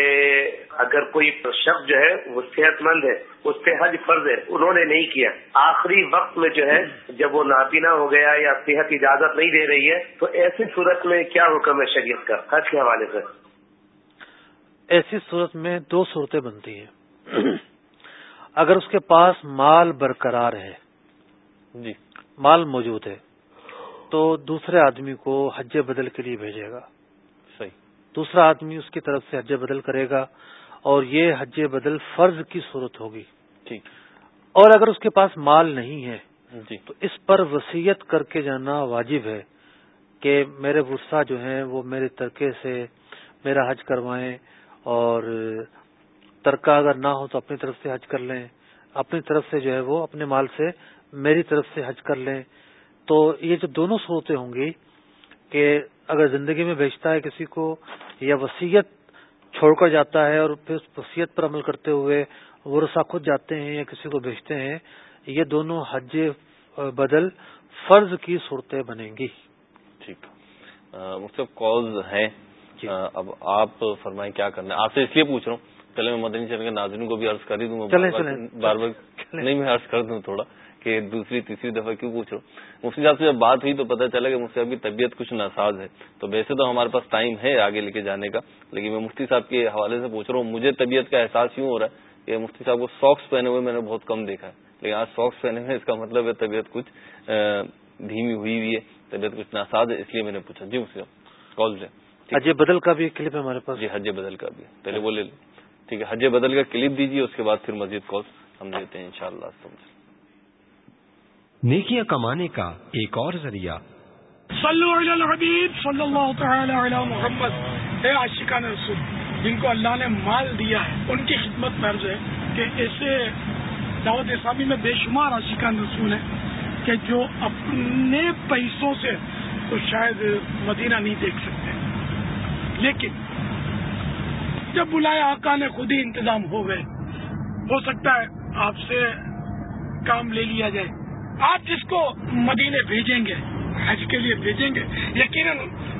اگر کوئی شخص جو ہے وہ صحت مند ہے، اس پہ حج فرض ہے، انہوں نے نہیں کیا۔ آخری وقت میں جو ہے جب وہ ناپینا ہو گیا یا صحت اجازت نہیں دے رہی ہے، تو ایسی صورت میں کیا حکم ہے شریعت کا؟ حج کے حوالے سے۔ ایسی صورت میں دو صورتیں بنتی ہیں۔ اگر اس کے پاس مال برقرار ہے جی مال موجود ہے تو دوسرے آدمی کو حج بدل کے لیے بھیجے گا۔ صحیح۔ دوسرا آدمی اس کی طرف سے حج بدل کرے گا اور یہ حج بدل فرض کی صورت ہوگی۔ ٹھیک۔ اور اگر اس کے پاس مال نہیں ہے جی۔ تو اس پر وسیعت کر کے جانا واجب ہے کہ میرے ورثہ جو ہیں وہ میرے ترکے سے میرا حج کروائیں اور ترکہ اگر نہ ہو تو اپنی طرف سے حج کر لیں۔ اپنی طرف سے جو ہے وہ اپنے مال سے میری طرف سے حج کر لیں۔ تو یہ جو دونوں صورتیں ہوں گی کہ اگر زندگی میں بیچتا ہے کسی کو یا وسیعت چھوڑ کر جاتا ہے اور پھر اس وسیعت پر عمل کرتے ہوئے وہ رسا خود جاتے ہیں یا کسی کو بیچتے ہیں یہ دونوں حج بدل فرض کی صورتیں بنیں گی۔ ٹھیک۔ مختلف کالز ہیں۔ اب آپ فرمائیں کیا کرنا ہے؟ آپ سے اس لیے پوچھ رہا ہوں پہلے میں مدنی چل کے ناظرین کو بھی عرض کر ہی دوں بار بار نہیں میں عرض کر دوں تھوڑا۔ کہ دوسری تیسری دفعہ کیوں پوچھ رہا ہوں مفتی صاحب سے جب بات ہوئی تو پتہ چلا کہ مفتی صاحب کی طبیعت کچھ ناساز ہے۔ تو ویسے تو ہمارے پاس ٹائم ہے آگے لے کے جانے کا لیکن میں مفتی صاحب کے حوالے سے پوچھ رہا ہوں مجھے طبیعت کا احساس یوں ہو رہا ہے کہ مفتی صاحب کو ساکس پہنے ہوئے میں نے بہت کم دیکھا ہے۔ لیکن آج ساکس پہنے ہوئے اس کا مطلب ہے طبیعت کچھ دھیمی ہوئی ہوئی ہے طبیعت کچھ ناساز ہے اس لیے میں نے پوچھا۔ جی مفتی صاحب کال سے حج بدل کا بھی کلپ ہے ہمارے پاس۔ جی حج بدل کا بھی پہلے وہ لے لیں۔ ٹھیک ہے حج بدل کا کلپ دیجیے اس کے بعد پھر مزید کال ہم دیتے ہیں ان شاء اللہ نیکیاں کمانے کا ایک اور ذریعہ۔ صلو علی الحبیب صلی اللہ تعالی علی محمد۔ اے عاشقان رسول، جن کو اللہ نے مال دیا ہے، ان کی خدمت فرض ہے کہ ایسے دعوت اسلامی میں بے شمار عاشقان رسول ہیں کہ جو اپنے پیسوں سے تو شاید مدینہ نہیں دیکھ سکتے۔ لیکن جب بلایا آقا نے خود ہی انتظام ہو گئے، ہو سکتا ہے آپ سے کام لے لیا جائے۔ آپ جس کو مدینے بھیجیں گے، حج کے لیے بھیجیں گے، یقیناً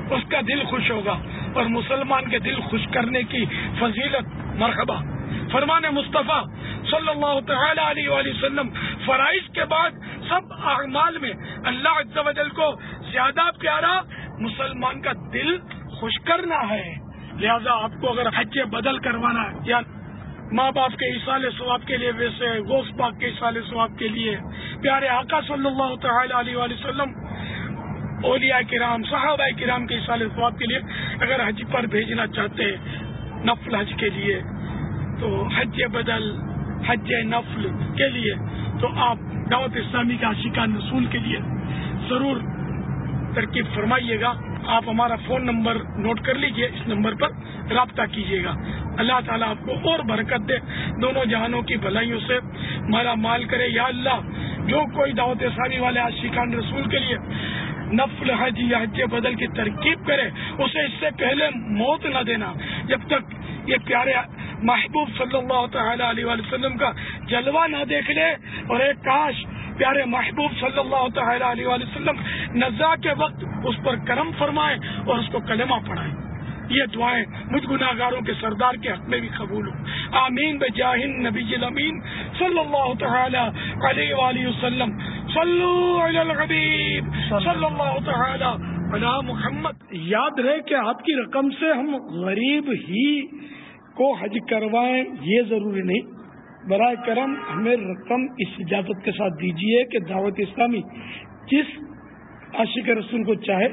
اس کا دل خوش ہوگا اور مسلمان کے دل خوش کرنے کی فضیلت، مرحبا۔ فرمان مصطفیٰ صلی اللہ تعالی علیہ وآلہ وسلم، فرائض کے بعد سب اعمال میں اللہ عز و جل کو زیادہ پیارا مسلمان کا دل خوش کرنا ہے۔ لہذا آپ کو اگر حج بدل کروانا ہے یا ماں باپ کے اصال ثواب کے لیے ویسے گوشت پاک کے اصال ثواب کے لیے پیارے آقا صلی اللہ تعالی علیہ وآلہ وسلم، اولیاء کرام، صحابہ کرام کے اصال ثواب کے لیے اگر حج پر بھیجنا چاہتے ہیں نفل حج کے لیے، تو حج بدل، حج نفل کے لیے، تو آپ دعوت اسلامی کا شکار نصول کے لیے ضرور ترکیب فرمائیے گا۔ آپ ہمارا فون نمبر نوٹ کر لیجیے، اس نمبر پر رابطہ کیجیے گا۔ اللہ تعالیٰ آپ کو اور برکت دے۔ دونوں جہانوں کی بھلائیوں سے مالا مال کرے۔ یا اللہ، جو کوئی دعوت اسلامی والے آشیقان رسول کے لیے نفل حج یا حج بدل کی ترکیب کرے، اسے اس سے پہلے موت نہ دینا۔ جب تک یہ پیارے محبوب صلی اللہ تعالی علیہ وسلم کا جلوہ نہ دیکھ لے اور ایک کاش پیارے محبوب صلی اللہ تعالی علیہ وسلم نزا کے وقت اس پر کرم فرمائے اور اس کو کلمہ پڑھائے۔ یہ دعائیں مجھ گناہ گاروں کے سردار کے حق میں بھی قبول ہوں۔ آمین۔ بجاہن نبی امین۔ صلی اللہ تعالی علیہ وآلہ وسلم۔ صلو علی الحبیب۔ صلی اللہ تعالی علی محمد۔ یاد رہے کہ آپ کی رقم سے ہم غریب ہی کو حج کروائیں یہ ضروری نہیں۔ برائے کرم ہمیں رقم اس اجازت کے ساتھ دیجیے کہ دعوت اسلامی جس عاشق رسول کو چاہے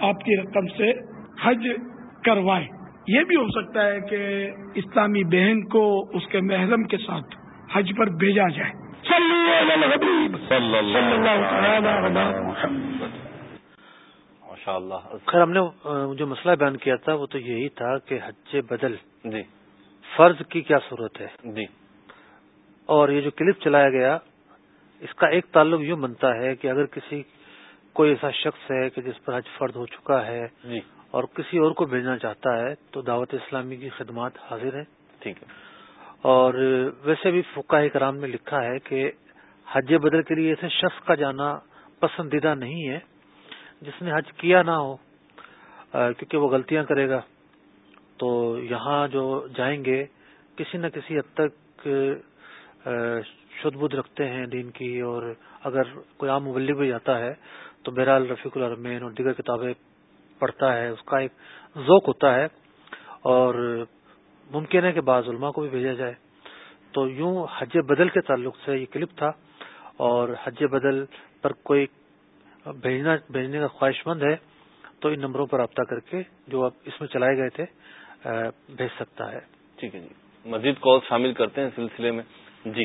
آپ کی رقم سے حج کروائے۔ یہ بھی ہو سکتا ہے کہ اسلامی بہن کو اس کے محرم کے ساتھ حج پر بھیجا جائے۔ خیر ہم نے جو مسئلہ بیان کیا تھا وہ تو یہی تھا کہ حج بدل۔ جی۔ فرض کی کیا صورت ہے؟ جی۔ اور یہ جو کلپ چلایا گیا اس کا ایک تعلق یوں بنتا ہے کہ اگر کسی کوئی ایسا شخص ہے کہ جس پر حج فرد ہو چکا ہے جی۔ اور کسی اور کو بھیجنا چاہتا ہے تو دعوت اسلامی کی خدمات حاضر ہیں۔ ٹھیک ہے۔ اور ویسے بھی فقہ کرام میں لکھا ہے کہ حج بدل کے لیے ایسے شخص کا جانا پسندیدہ نہیں ہے۔ جس نے حج کیا نہ ہو کیونکہ وہ غلطیاں کرے گا۔ تو یہاں جو جائیں گے کسی نہ کسی حد تک شد بدھ رکھتے ہیں دین کی۔ اور اگر کوئی عام مبلی بھی جاتا ہے تو بہرحال رفیق الرمین اور دیگر کتابیں پڑھتا ہے، اس کا ایک ذوق ہوتا ہے اور ممکن ہے کہ بعض علماء کو بھی بھیجا جائے۔ تو یوں حج بدل کے تعلق سے یہ کلپ تھا اور حج بدل پر کوئی بھیجنا، بھیجنے کا خواہش مند ہے تو ان نمبروں پر رابطہ کر کے جو اب اس میں چلائے گئے تھے بھیج سکتا ہے۔ ٹھیک ہے جی۔ مزید کال شامل کرتے ہیں سلسلے میں۔ جی۔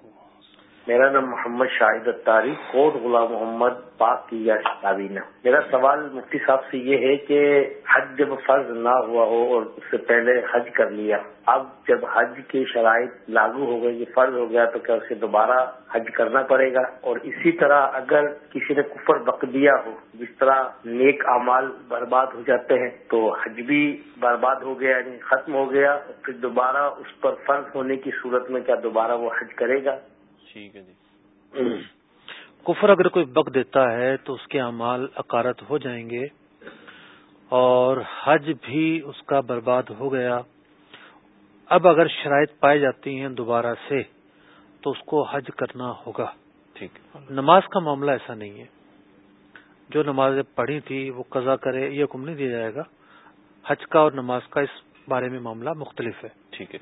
میرا نام محمد شاہد اتاری کوٹ غلام محمد پاک کی یا کابینہ میرا سوال مفتی صاحب سے یہ ہے کہ حج جب فرض نہ ہوا ہو اور اس سے پہلے حج کر لیا، اب جب حج کی شرائط لاگو ہو گئی فرض ہو گیا تو کیا اسے دوبارہ حج کرنا پڑے گا؟ اور اسی طرح اگر کسی نے کفر بک دیا ہو، جس طرح نیک اعمال برباد ہو جاتے ہیں، تو حج بھی برباد ہو گیا یعنی ختم ہو گیا، پھر دوبارہ اس پر فرض ہونے کی صورت میں کیا دوبارہ وہ حج کرے گا؟ ٹھیک ہے جی۔ کفر اگر کوئی بک دیتا ہے تو اس کے اعمال اکارت ہو جائیں گے اور حج بھی اس کا برباد ہو گیا۔ اب اگر شرائط پائی جاتی ہیں دوبارہ سے تو اس کو حج کرنا ہوگا۔ ٹھیک۔ نماز کا معاملہ ایسا نہیں ہے۔ جو نمازیں پڑھی تھی وہ قضا کرے یہ حکم نہیں دیا جائے گا۔ حج کا اور نماز کا اس بارے میں معاملہ مختلف ہے۔ ٹھیک ہے۔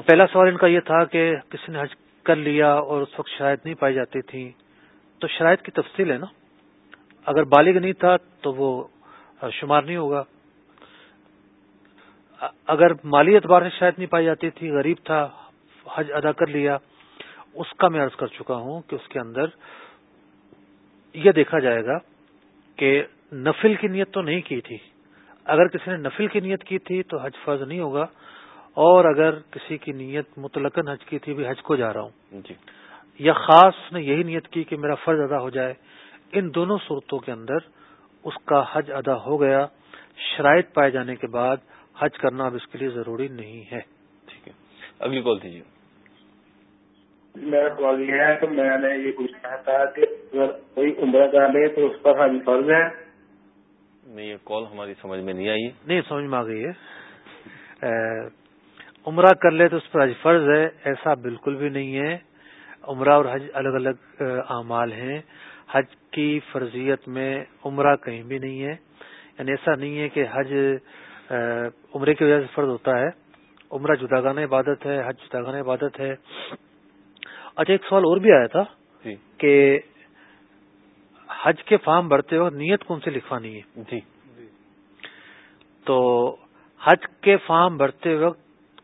پہلا سوال ان کا یہ تھا کہ کسی نے حج کر لیا اور اس وقت شرائط نہیں پائی جاتی تھی تو شرائط کی تفصیل ہے نا۔ اگر بالغ نہیں تھا تو وہ شمار نہیں ہوگا۔ اگر مالی اعتبار سے شاید نہیں پائی جاتی تھی، غریب تھا، حج ادا کر لیا، اس کا میں عرض کر چکا ہوں کہ اس کے اندر یہ دیکھا جائے گا کہ نفل کی نیت تو نہیں کی تھی۔ اگر کسی نے نفل کی نیت کی تھی تو حج فرض نہیں ہوگا۔ اور اگر کسی کی نیت مطلق حج کی تھی بھی حج کو جا رہا ہوں۔ جی۔ یا خاص نے یہی نیت کی کہ میرا فرض ادا ہو جائے ان دونوں صورتوں کے اندر اس کا حج ادا ہو گیا۔ شرائط پائے جانے کے بعد حج کرنا اب اس کے لیے ضروری نہیں ہے۔ ٹھیک ہے۔ اگلی کال دیجیے۔ میرا سوال یہ ہے کہ میں نے یہ پوچھنا تھا کہ اگر کوئی عمرہ کر لے تو اس پر حج فرض ہے؟ نہیں یہ کال ہماری سمجھ میں نہیں آئی۔ نہیں سمجھ میں آ گئی ہے۔ عمرہ کر لے تو اس پر حج فرض ہے ایسا بالکل بھی نہیں ہے۔ عمرہ اور حج الگ الگ اعمال ہیں۔ حج کی فرضیت میں عمرہ کہیں بھی نہیں ہے۔ یعنی ایسا نہیں ہے کہ حج عمرے کی وجہ سے فرض ہوتا ہے۔ عمرہ جداگانہ عبادت ہے حج جداگانہ عبادت ہے۔ اچھا ایک سوال اور بھی آیا تھا جی۔ کہ حج کے فارم بھرتے وقت نیت کون سے لکھوانی ہے؟ جی۔ تو حج کے فارم بھرتے وقت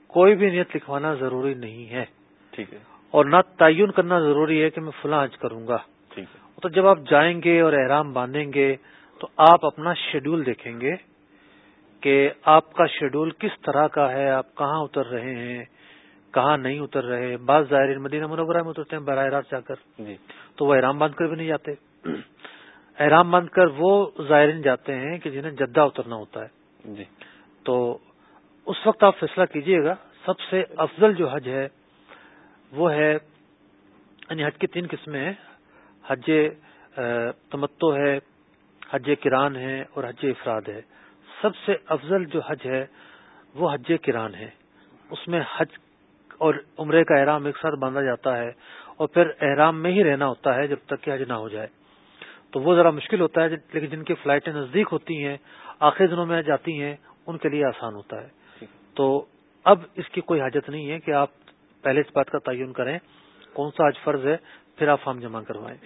کوئی بھی نیت لکھوانا ضروری نہیں ہے۔ ٹھیک ہے۔ اور نہ تعین کرنا ضروری ہے کہ میں فلاں حج کروں گا۔ ٹھیک ہے۔ تو جب آپ جائیں گے اور احرام باندھیں گے تو آپ اپنا شیڈول دیکھیں گے کہ آپ کا شیڈول کس طرح کا ہے آپ کہاں اتر رہے ہیں کہاں نہیں اتر رہے۔ بعض ظاہر مدینہ منورہ میں اترتے ہیں براہ راست جا کر۔ جی۔ تو وہ احرام باندھ کر بھی نہیں جاتے۔ احرام باندھ کر وہ زائرین جاتے ہیں کہ جنہیں جدہ اترنا ہوتا ہے۔ جی۔ تو اس وقت آپ فیصلہ کیجیے گا، سب سے افضل جو حج ہے، وہ ہے یعنی حج کی تین قسمیں ہیں۔ حج تمتو ہے، حج کران ہے اور حج افراد ہے۔ سب سے افضل جو حج ہے، وہ حج کران ہے۔ اس میں حج اور عمرے کا احرام ایک ساتھ باندھا جاتا ہے اور پھر احرام میں ہی رہنا ہوتا ہے جب تک کہ حج نہ ہو جائے۔ تو وہ ذرا مشکل ہوتا ہے، لیکن جن کی فلائٹیں نزدیک ہوتی ہیں، آخری دنوں میں جاتی ہیں، ان کے لیے آسان ہوتا ہے۔ تو اب اس کی کوئی حاجت نہیں ہے کہ آپ پہلے اس بات کا تعین کریں کون سا حج فرض ہے پھر آپ فارم جمع کروائیں۔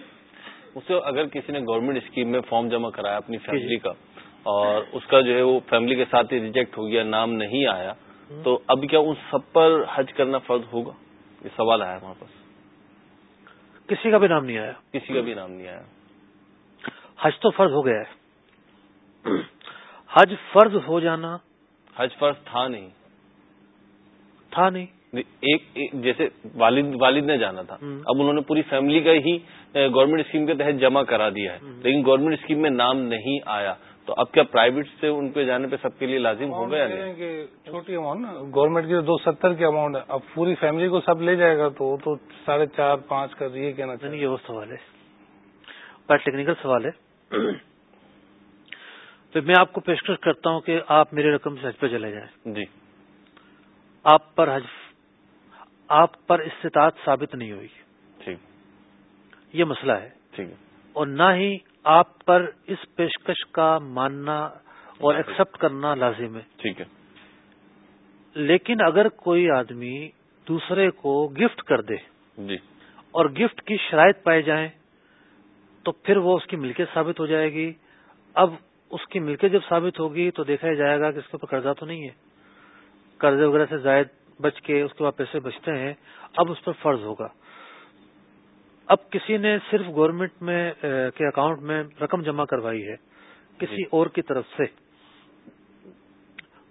اسے اگر کسی نے گورنمنٹ اسکیم میں فارم جمع کرایا اپنی فیملی کا اور اس کا جو ہے وہ فیملی کے ساتھ ہی ریجیکٹ ہو گیا نام نہیں آیا تو اب کیا ان سب پر حج کرنا فرض ہوگا؟ یہ سوال آیا ہمارے پاس۔ کسی کا بھی نام نہیں آیا۔ کسی کا بھی نام نہیں آیا۔ حج تو فرض ہو گیا ہے۔ حج فرض ہو جانا حج فرض تھا نہیں۔ تھا نہیں۔ ایک جیسے والد والد نے جانا تھا۔ اب انہوں نے پوری فیملی کا ہی گورنمنٹ اسکیم کے تحت جمع کرا دیا ہے۔ لیکن گورنمنٹ اسکیم میں نام نہیں آیا۔ تو اب کیا پرائیویٹ سے ان پہ جانے پہ سب کے لیے لازم ہو گیا چھوٹی اماؤنٹ نا گورنمنٹ کی دو ستر کی اماؤنٹ ہے اب پوری فیملی کو سب لے جائے گا تو وہ تو ساڑھے چار پانچ کا یہ کہنا چاہیے۔ یہ وہ سوال ہے۔ بڑا ٹیکنیکل سوال ہے۔ پھر میں آپ کو پیشکش کرتا ہوں کہ آپ میری رقم سے حج پہ چلے جائیں۔ جی۔ آپ پر حج آپ پر استطاعت ثابت نہیں ہوئی۔ ٹھیک۔ یہ مسئلہ ہے۔ ٹھیک اور نہ ہی آپ پر اس پیشکش کا ماننا اور ایکسپٹ کرنا لازم ہے۔ ٹھیک ہے۔ لیکن اگر کوئی آدمی دوسرے کو گفٹ کر دے جی۔ اور گفٹ کی شرائط پائے جائیں تو پھر وہ اس کی ملکیت ثابت ہو جائے گی۔ اب اس کی ملکیت جب ثابت ہوگی تو دیکھا جائے گا کہ اس کے اوپر قرضہ تو نہیں ہے۔ قرضے وغیرہ سے زائد بچ کے اس کے بعد پیسے بچتے ہیں اب اس پر فرض ہوگا۔ اب کسی نے صرف گورنمنٹ میں کے اکاؤنٹ میں رقم جمع کروائی ہے کسی جی۔ اور کی طرف سے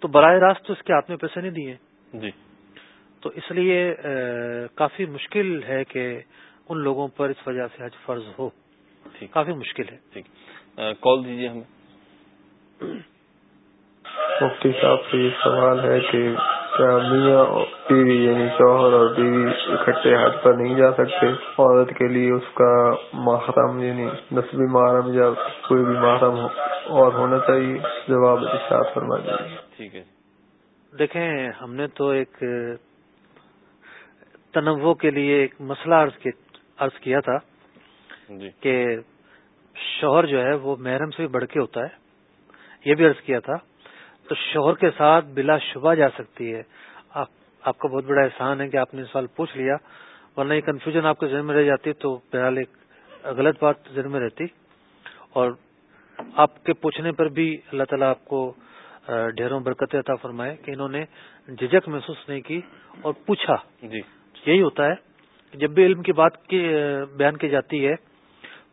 تو براہ راست تو اس کے ہاتھ میں پیسے نہیں دیے۔ جی۔ تو اس لیے کافی مشکل ہے کہ ان لوگوں پر اس وجہ سے حج فرض ہو۔ کافی مشکل ہے۔ ٹھیک۔ کال دیجیے ہمیں۔ مفتی صاحب سے یہ سوال ہے کہ کیا میاں بیوی یعنی شوہر اور بیوی اکٹھے حج پر نہیں جا سکتے؟ عورت کے لیے اس کا محرم یعنی نسبی محرم یا کوئی بھی محرم اور ہونا چاہیے؟ جواب ارشاد فرما دیجیے ٹھیک ہے۔ دیکھیں ہم نے تو ایک تنوع کے لیے ایک مسئلہ عرض کیا تھا جی۔ کہ شوہر جو ہے وہ محرم سے بھی بڑھ کے ہوتا ہے۔ یہ بھی عرض کیا تھا تو شوہر کے ساتھ بلا شبہ جا سکتی ہے۔ آپ کا بہت بڑا احسان ہے کہ آپ نے سوال پوچھ لیا ورنہ یہ کنفیوژن آپ کے ذہن میں رہ جاتی تو بہرحال ایک غلط بات ذہن میں رہتی۔ اور آپ کے پوچھنے پر بھی اللہ تعالیٰ آپ کو ڈھیروں برکت عطا فرمائے کہ انہوں نے جھجک محسوس نہیں کی اور پوچھا۔ جی۔ یہی ہوتا ہے کہ جب بھی علم کی بات کی بیان کی جاتی ہے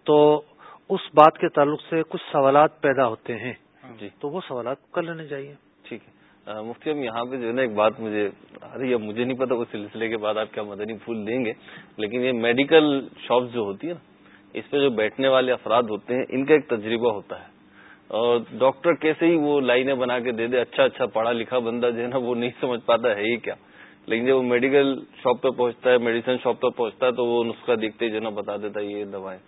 تو اس بات کے تعلق سے کچھ سوالات پیدا ہوتے ہیں۔ جی۔ تو وہ سوالات کر لینے چاہیے۔ ٹھیک ہے۔ مفتی ہم یہاں پہ جو ہے نا ایک بات مجھے ارے اب مجھے نہیں پتا اس سلسلے کے بعد آپ کیا مدنی پھول دیں گے لیکن یہ میڈیکل شاپس جو ہوتی ہے نا اس پہ جو بیٹھنے والے افراد ہوتے ہیں ان کا ایک تجربہ ہوتا ہے۔ اور ڈاکٹر کیسے ہی وہ لائنیں بنا کے دے دے اچھا اچھا پڑھا لکھا بندہ جو ہے نا وہ نہیں سمجھ پاتا ہے یہ کیا۔ لیکن جب وہ میڈیکل شاپ پہ پہنچتا ہے میڈیسن شاپ پہ پہنچتا ہے تو وہ نسخہ دیکھتے جو نا بتا دیتا ہے یہ دوائیں۔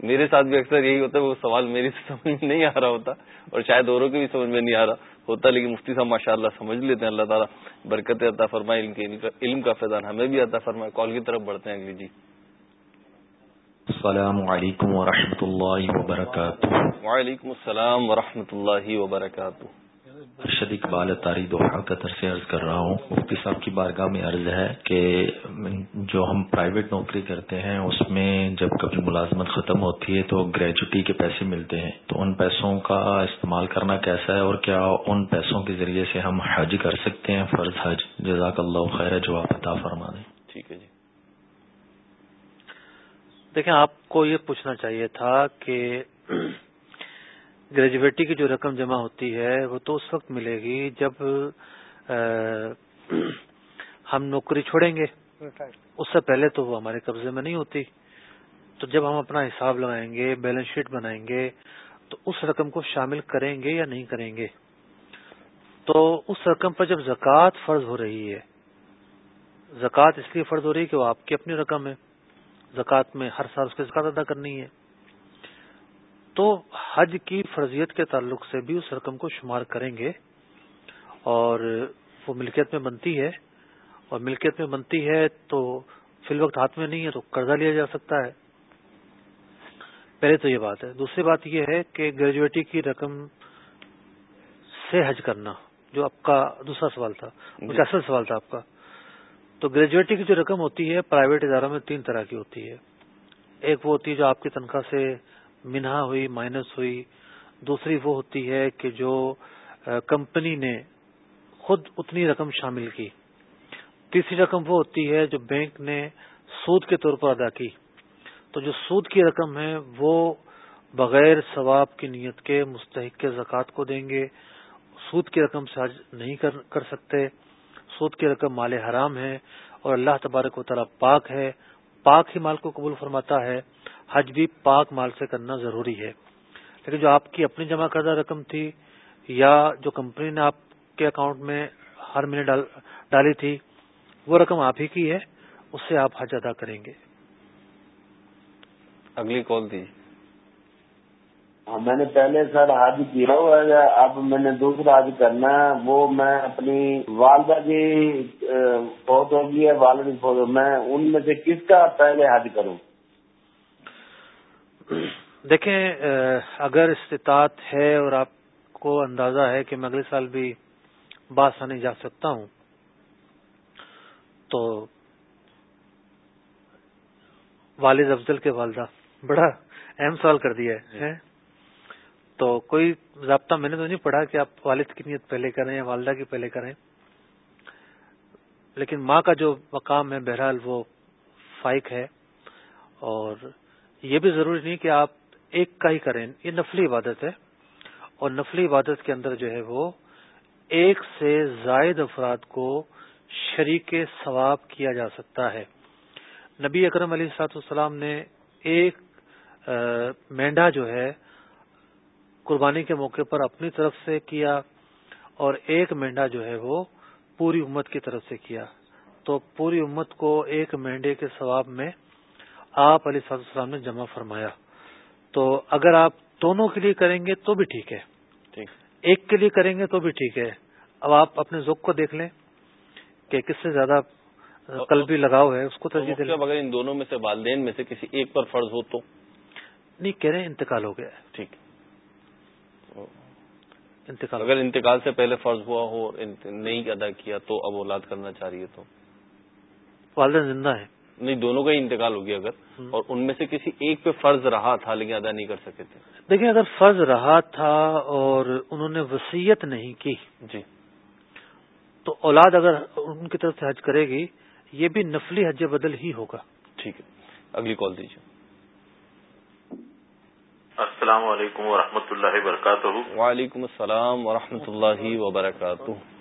میرے ساتھ بھی اکثر یہی ہوتا ہے وہ سوال میری سے سمجھ میں نہیں آ رہا ہوتا اور شاید اوروں کے بھی سمجھ میں نہیں آ رہا ہوتا لیکن مفتی صاحب ماشاء اللہ سمجھ لیتے ہیں اللہ تعالیٰ برکت عطا فرمائے علم کے علم کا فیضان ہمیں بھی عطا فرمائے۔ کال کی طرف بڑھتے ہیں اگلی جی السلام علیکم ورحمۃ اللہ وبرکاتہ۔ وعلیکم السلام ورحمۃ اللہ وبرکاتہ۔ ارشد اقبال تاری دوحہ قطر سے عرض کر رہا ہوں۔ مفتی صاحب کی بارگاہ میں عرض ہے کہ جو ہم پرائیویٹ نوکری کرتے ہیں، اس میں جب کبھی ملازمت ختم ہوتی ہے تو گریجوٹی کے پیسے ملتے ہیں۔ تو ان پیسوں کا استعمال کرنا کیسا ہے اور کیا ان پیسوں کے ذریعے سے ہم حج کر سکتے ہیں؟ فرض حج۔ جزاک اللہ خیر جواب عطا فرما دیں۔ ٹھیک ہے جی۔ دیکھیں، آپ کو یہ پوچھنا چاہیے تھا کہ گریجویٹی کی جو رقم جمع ہوتی ہے، وہ تو اس وقت ملے گی جب ہم نوکری چھوڑیں گے۔ اس سے پہلے تو وہ ہمارے قبضے میں نہیں ہوتی۔ تو جب ہم اپنا حساب لگائیں گے، بیلنس شیٹ بنائیں گے، تو اس رقم کو شامل کریں گے یا نہیں کریں گے؟ تو اس رقم پر جب زکوٰۃ فرض ہو رہی ہے، زکوٰۃ اس لیے فرض ہو رہی ہے کہ وہ آپ کی اپنی رقم ہے۔ زکوٰۃ میں ہر سال اس کی زکات ادا کرنی ہے۔ تو حج کی فرضیت کے تعلق سے بھی اس رقم کو شمار کریں گے اور وہ ملکیت میں بنتی ہے اور ملکیت میں بنتی ہے تو فی الوقت ہاتھ میں نہیں ہے تو قرضہ لیا جا سکتا ہے۔ پہلے تو یہ بات ہے۔ دوسری بات یہ ہے کہ گریجویٹی کی رقم سے حج کرنا جو آپ کا دوسرا سوال تھا مجھے اصل سوال تھا آپ کا۔ تو گریجویٹی کی جو رقم ہوتی ہے پرائیویٹ اداروں میں تین طرح کی ہوتی ہے۔ ایک وہ ہوتی ہے جو آپ کی تنخواہ سے منہا ہوئی، مائنس ہوئی۔ دوسری وہ ہوتی ہے کہ جو کمپنی نے خود اتنی رقم شامل کی۔ تیسری رقم وہ ہوتی ہے جو بینک نے سود کے طور پر ادا کی۔ تو جو سود کی رقم ہے، وہ بغیر ثواب کی نیت کے مستحق کے زکوٰۃ کو دیں گے۔ سود کی رقم سے حج نہیں کر سکتے۔ سود کی رقم مال حرام ہے اور اللہ تبارک و تعالیٰ پاک ہے۔ پاک ہی مال کو قبول فرماتا ہے۔ حج بھی پاک مال سے کرنا ضروری ہے۔ لیکن جو آپ کی اپنی جمع کردہ رقم تھی یا جو کمپنی نے آپ کے اکاؤنٹ میں ہر مہینے ڈالی تھی وہ رقم آپ ہی کی ہے اس سے آپ حج ادا کریں گے۔ اگلی کال دی۔ ہاں میں نے پہلے سر حج کیا ہوا ہے اب میں نے دوسرا حج کرنا ہے وہ میں اپنی والدہ کی فوت ہوگی ہے والد کی فوت میں ان میں سے کس کا پہلے حج کروں؟ دیکھیں اگر استطاعت ہے اور آپ کو اندازہ ہے کہ میں اگلے سال بھی باسانی جا سکتا ہوں، تو والد افضل کے والدہ بڑا اہم سوال کر دیا ہے تو کوئی ضابطہ میں نے تو نہیں پڑھا کہ آپ والد کی نیت پہلے کریں یا والدہ کی پہلے کریں، لیکن ماں کا جو مقام ہے بہرحال وہ فائق ہے، اور یہ بھی ضروری نہیں کہ آپ ایک کا ہی کریں۔ یہ نفلی عبادت ہے۔ اور نفلی عبادت کے اندر جو ہے وہ ایک سے زائد افراد کو شریک ثواب کیا جا سکتا ہے۔ نبی اکرم علی سات السلام نے ایک مینڈا جو ہے، قربانی کے موقع پر اپنی طرف سے کیا اور ایک مینڈا جو ہے وہ پوری امت کی طرف سے کیا۔ تو پوری امت کو ایک مینڈے کے ثواب میں آپ علی صاحب السلام نے جمع فرمایا۔ تو اگر آپ دونوں کے لیے کریں گے تو بھی ٹھیک ہے۔ ایک کے لیے کریں گے تو بھی ٹھیک ہے۔ اب آپ اپنے ذوق کو دیکھ لیں کہ کس سے زیادہ قلبی لگاؤ ہے اس کو ترجیح دیں۔ اگر ان دونوں میں سے والدین میں سے کسی ایک پر فرض ہو تو؟ نہیں کہہ رہے انتقال ہو گیا۔ ٹھیک۔ انتقال۔ اگر انتقال سے پہلے فرض ہوا ہو نہیں ادا کیا تو اب اولاد کرنا چاہ رہی ہے تو؟ والدین زندہ ہیں۔ نہیں دونوں کا ہی انتقال ہو گیا اگر۔ اور ان میں سے کسی ایک پہ فرض رہا تھا لیکن ادا نہیں کر سکے تھے۔ دیکھیں اگر فرض رہا تھا اور انہوں نے وسیعت نہیں کی جی۔ تو اولاد اگر ان کی طرف سے حج کرے گی یہ بھی نفلی حج بدل ہی ہوگا۔ ٹھیک ہے۔ اگلی کال دیجیے۔ السلام علیکم ورحمۃ اللہ وبرکاتہ۔ وعلیکم السلام ورحمۃ اللہ وبرکاتہ۔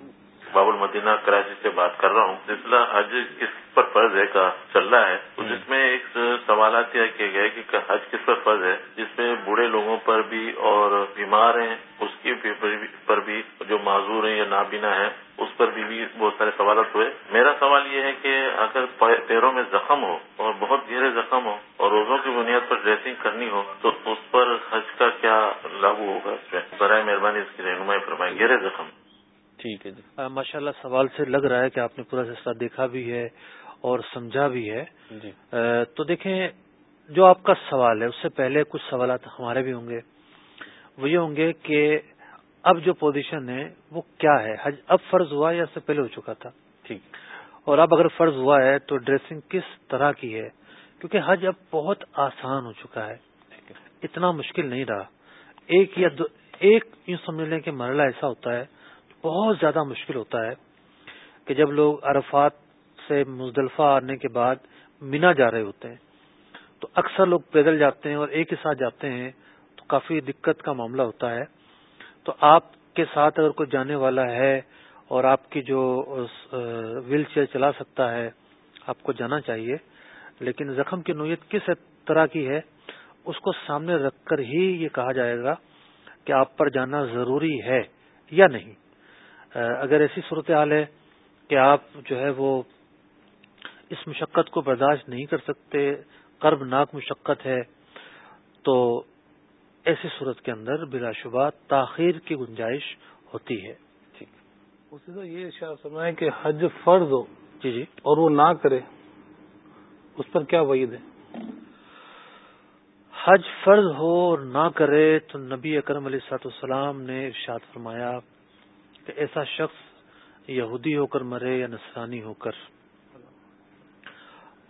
باب المدینہ کراچی سے بات کر رہا ہوں۔ سلسلہ حج کس پر فرض ہے کا چل رہا ہے جس میں ایک سوالات کیا کیا گیا کہ حج کس پر فرض ہے، جس میں بوڑھے لوگوں پر بھی اور بیمار ہیں، اس کے پر بھی جو معذور ہیں یا نابینا ہے اس اس پر بھی بہت سارے سوالات ہوئے۔ میرا سوال یہ ہے کہ اگر پیروں میں زخم ہو اور بہت گہرے زخم ہو اور روزوں کی بنیاد پر ڈریسنگ کرنی ہو، تو اس پر حج کا کیا لاگو ہوگا؟ اس میں برائے مہربانی اس کی رہنمائی فرمائیں۔ گہرے زخم۔ ٹھیک ہے جی۔ ماشاء اللہ سوال سے لگ رہا ہے کہ آپ نے پورا سلسلہ دیکھا بھی ہے اور سمجھا بھی ہے۔ جی۔ تو دیکھیں جو آپ کا سوال ہے اس سے پہلے کچھ سوالات ہمارے بھی ہوں گے۔ وہ یہ ہوں گے کہ اب جو پوزیشن ہے وہ کیا ہے؟ حج اب فرض ہوا یا اس سے پہلے ہو چکا تھا؟ ٹھیک۔ اور اب اگر فرض ہوا ہے تو ڈریسنگ کس طرح کی ہے؟ کیونکہ حج اب بہت آسان ہو چکا ہے۔ اتنا مشکل نہیں رہا۔ ایک یا دو ایک یوں سمجھ لیں کہ مرحلہ ایسا ہوتا ہے بہت زیادہ مشکل ہوتا ہے کہ جب لوگ عرفات سے مزدلفہ آنے کے بعد مینا جا رہے ہوتے ہیں، تو اکثر لوگ پیدل جاتے ہیں اور ایک ہی ساتھ جاتے ہیں، تو کافی دقت کا معاملہ ہوتا ہے۔ تو آپ کے ساتھ اگر کوئی جانے والا ہے اور آپ کی جو ویل چیئر چلا سکتا ہے، آپ کو جانا چاہیے۔ لیکن زخم کی نوعیت کس طرح کی ہے، اس کو سامنے رکھ کر ہی یہ کہا جائے گا کہ آپ پر جانا ضروری ہے یا نہیں۔ اگر ایسی صورتحال ہے کہ آپ جو ہے وہ اس مشقت کو برداشت نہیں کر سکتے قرب ناک مشقت ہے تو ایسی صورت کے اندر بلا شبہ تاخیر کی گنجائش ہوتی ہے۔ یہ سمجھائیں کہ حج فرض ہو جی جی۔ اور وہ نہ کرے اس پر کیا وعید ہے؟ حج فرض ہو اور نہ کرے تو نبی اکرم علیہ سات نے ارشاد فرمایا کہ ایسا شخص یہودی ہو کر مرے یا نسرانی ہو کر۔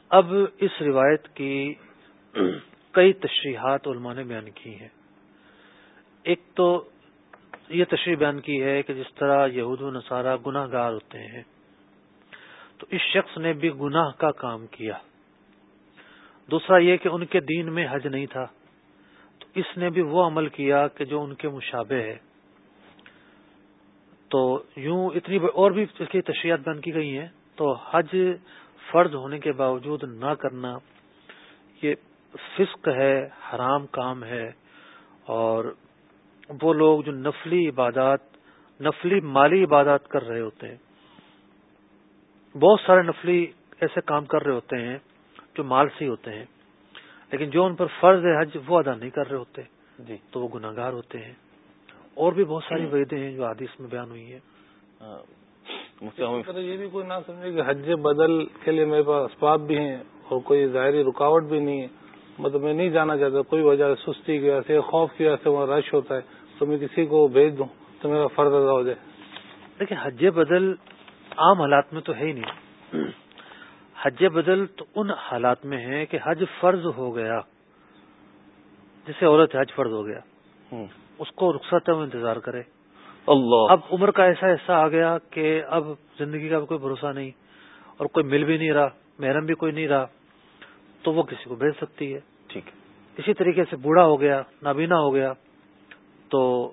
اب اس روایت کی کئی تشریحات علماء نے بیان کی ہیں۔ ایک تو یہ تشریح بیان کی ہے کہ جس طرح یہود و نصارہ گناہ گار ہوتے ہیں، تو اس شخص نے بھی گناہ کا کام کیا۔ دوسرا یہ کہ ان کے دین میں حج نہیں تھا، تو اس نے بھی وہ عمل کیا کہ جو ان کے مشابہ ہے۔ تو یوں اتنی اور بھی اس کی تشریحات بیان کی گئی ہیں تو حج فرض ہونے کے باوجود نہ کرنا یہ فسق ہے حرام کام ہے اور وہ لوگ جو نفلی عبادات نفلی مالی عبادات کر رہے ہوتے ہیں بہت سارے نفلی ایسے کام کر رہے ہوتے ہیں جو مال سے ہوتے ہیں لیکن جو ان پر فرض ہے حج وہ ادا نہیں کر رہے ہوتے جی۔ تو وہ گناہ گار ہوتے ہیں۔ اور بھی بہت ساری وعدے ہیں جو حادث میں بیان ہوئی ہیں۔ ہاں۔ یہ بھی کوئی نہ سمجھے کہ حج بدل کے لیے میرے پاس اسباب بھی ہیں اور کوئی ظاہری رکاوٹ بھی نہیں ہے۔ مطلب میں نہیں جانا چاہتا کوئی وجہ سستی کی وجہ سے خوف کی وجہ سے وہاں رش ہوتا ہے تو میں کسی کو بھیج دوں تو میرا فرض ادا ہو جائے۔ دیکھیں حج بدل عام حالات میں تو ہے ہی نہیں۔ حج بدل تو ان حالات میں ہے کہ حج فرض ہو گیا جسے عورت حج فرض ہو گیا۔ اس کو رخصت انتظار کرے۔ اللہ۔ اب عمر کا ایسا ایسا آ گیا کہ اب زندگی کا کوئی بھروسہ نہیں اور کوئی مل بھی نہیں رہا محرم بھی کوئی نہیں رہا تو وہ کسی کو بھیج سکتی ہے۔ ٹھیک۔ اسی طریقے سے بوڑھا ہو گیا نابینا ہو گیا تو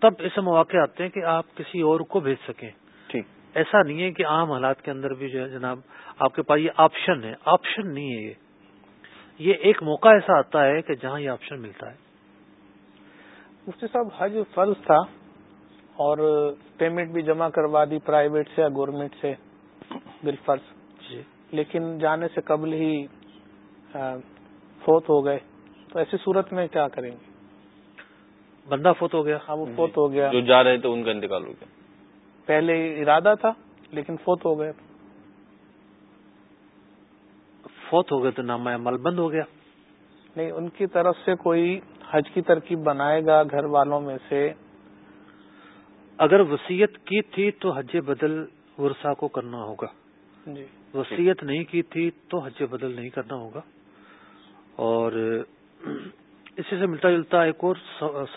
تب ایسے مواقع آتے ہیں کہ آپ کسی اور کو بھیج سکیں۔ ٹھیک۔ ایسا نہیں ہے کہ عام حالات کے اندر بھی جو ہے جناب آپ کے پاس یہ آپشن ہے۔ آپشن نہیں ہے یہ۔ یہ ایک موقع ایسا آتا ہے کہ جہاں یہ آپشن ملتا ہے۔ مفتی صاحب حج فرض تھا اور پیمنٹ بھی جمع کروا دی پرائیویٹ سے یا گورنمنٹ سے بل فرض۔ جی۔ لیکن جانے سے قبل ہی فوت ہو گئے۔ تو ایسی صورت میں کیا کریں گے؟ بندہ فوت ہو گیا۔ ہاں وہ فوت ہو گیا۔ جو جا رہے تھے ان کا انتقال ہو گیا۔ پہلے ارادہ تھا لیکن فوت ہو گئے۔ فوت ہو گئے تو نامہ عمل بند ہو گیا۔ نہیں ان کی طرف سے کوئی حج کی ترکیب بنائے گا گھر والوں میں سے؟ اگر وسیعت کی تھی تو حج بدل ورسا کو کرنا ہوگا۔ جی۔ وسیعت نہیں کی تھی تو حج بدل نہیں کرنا ہوگا۔ اور اسی سے ملتا جلتا ایک اور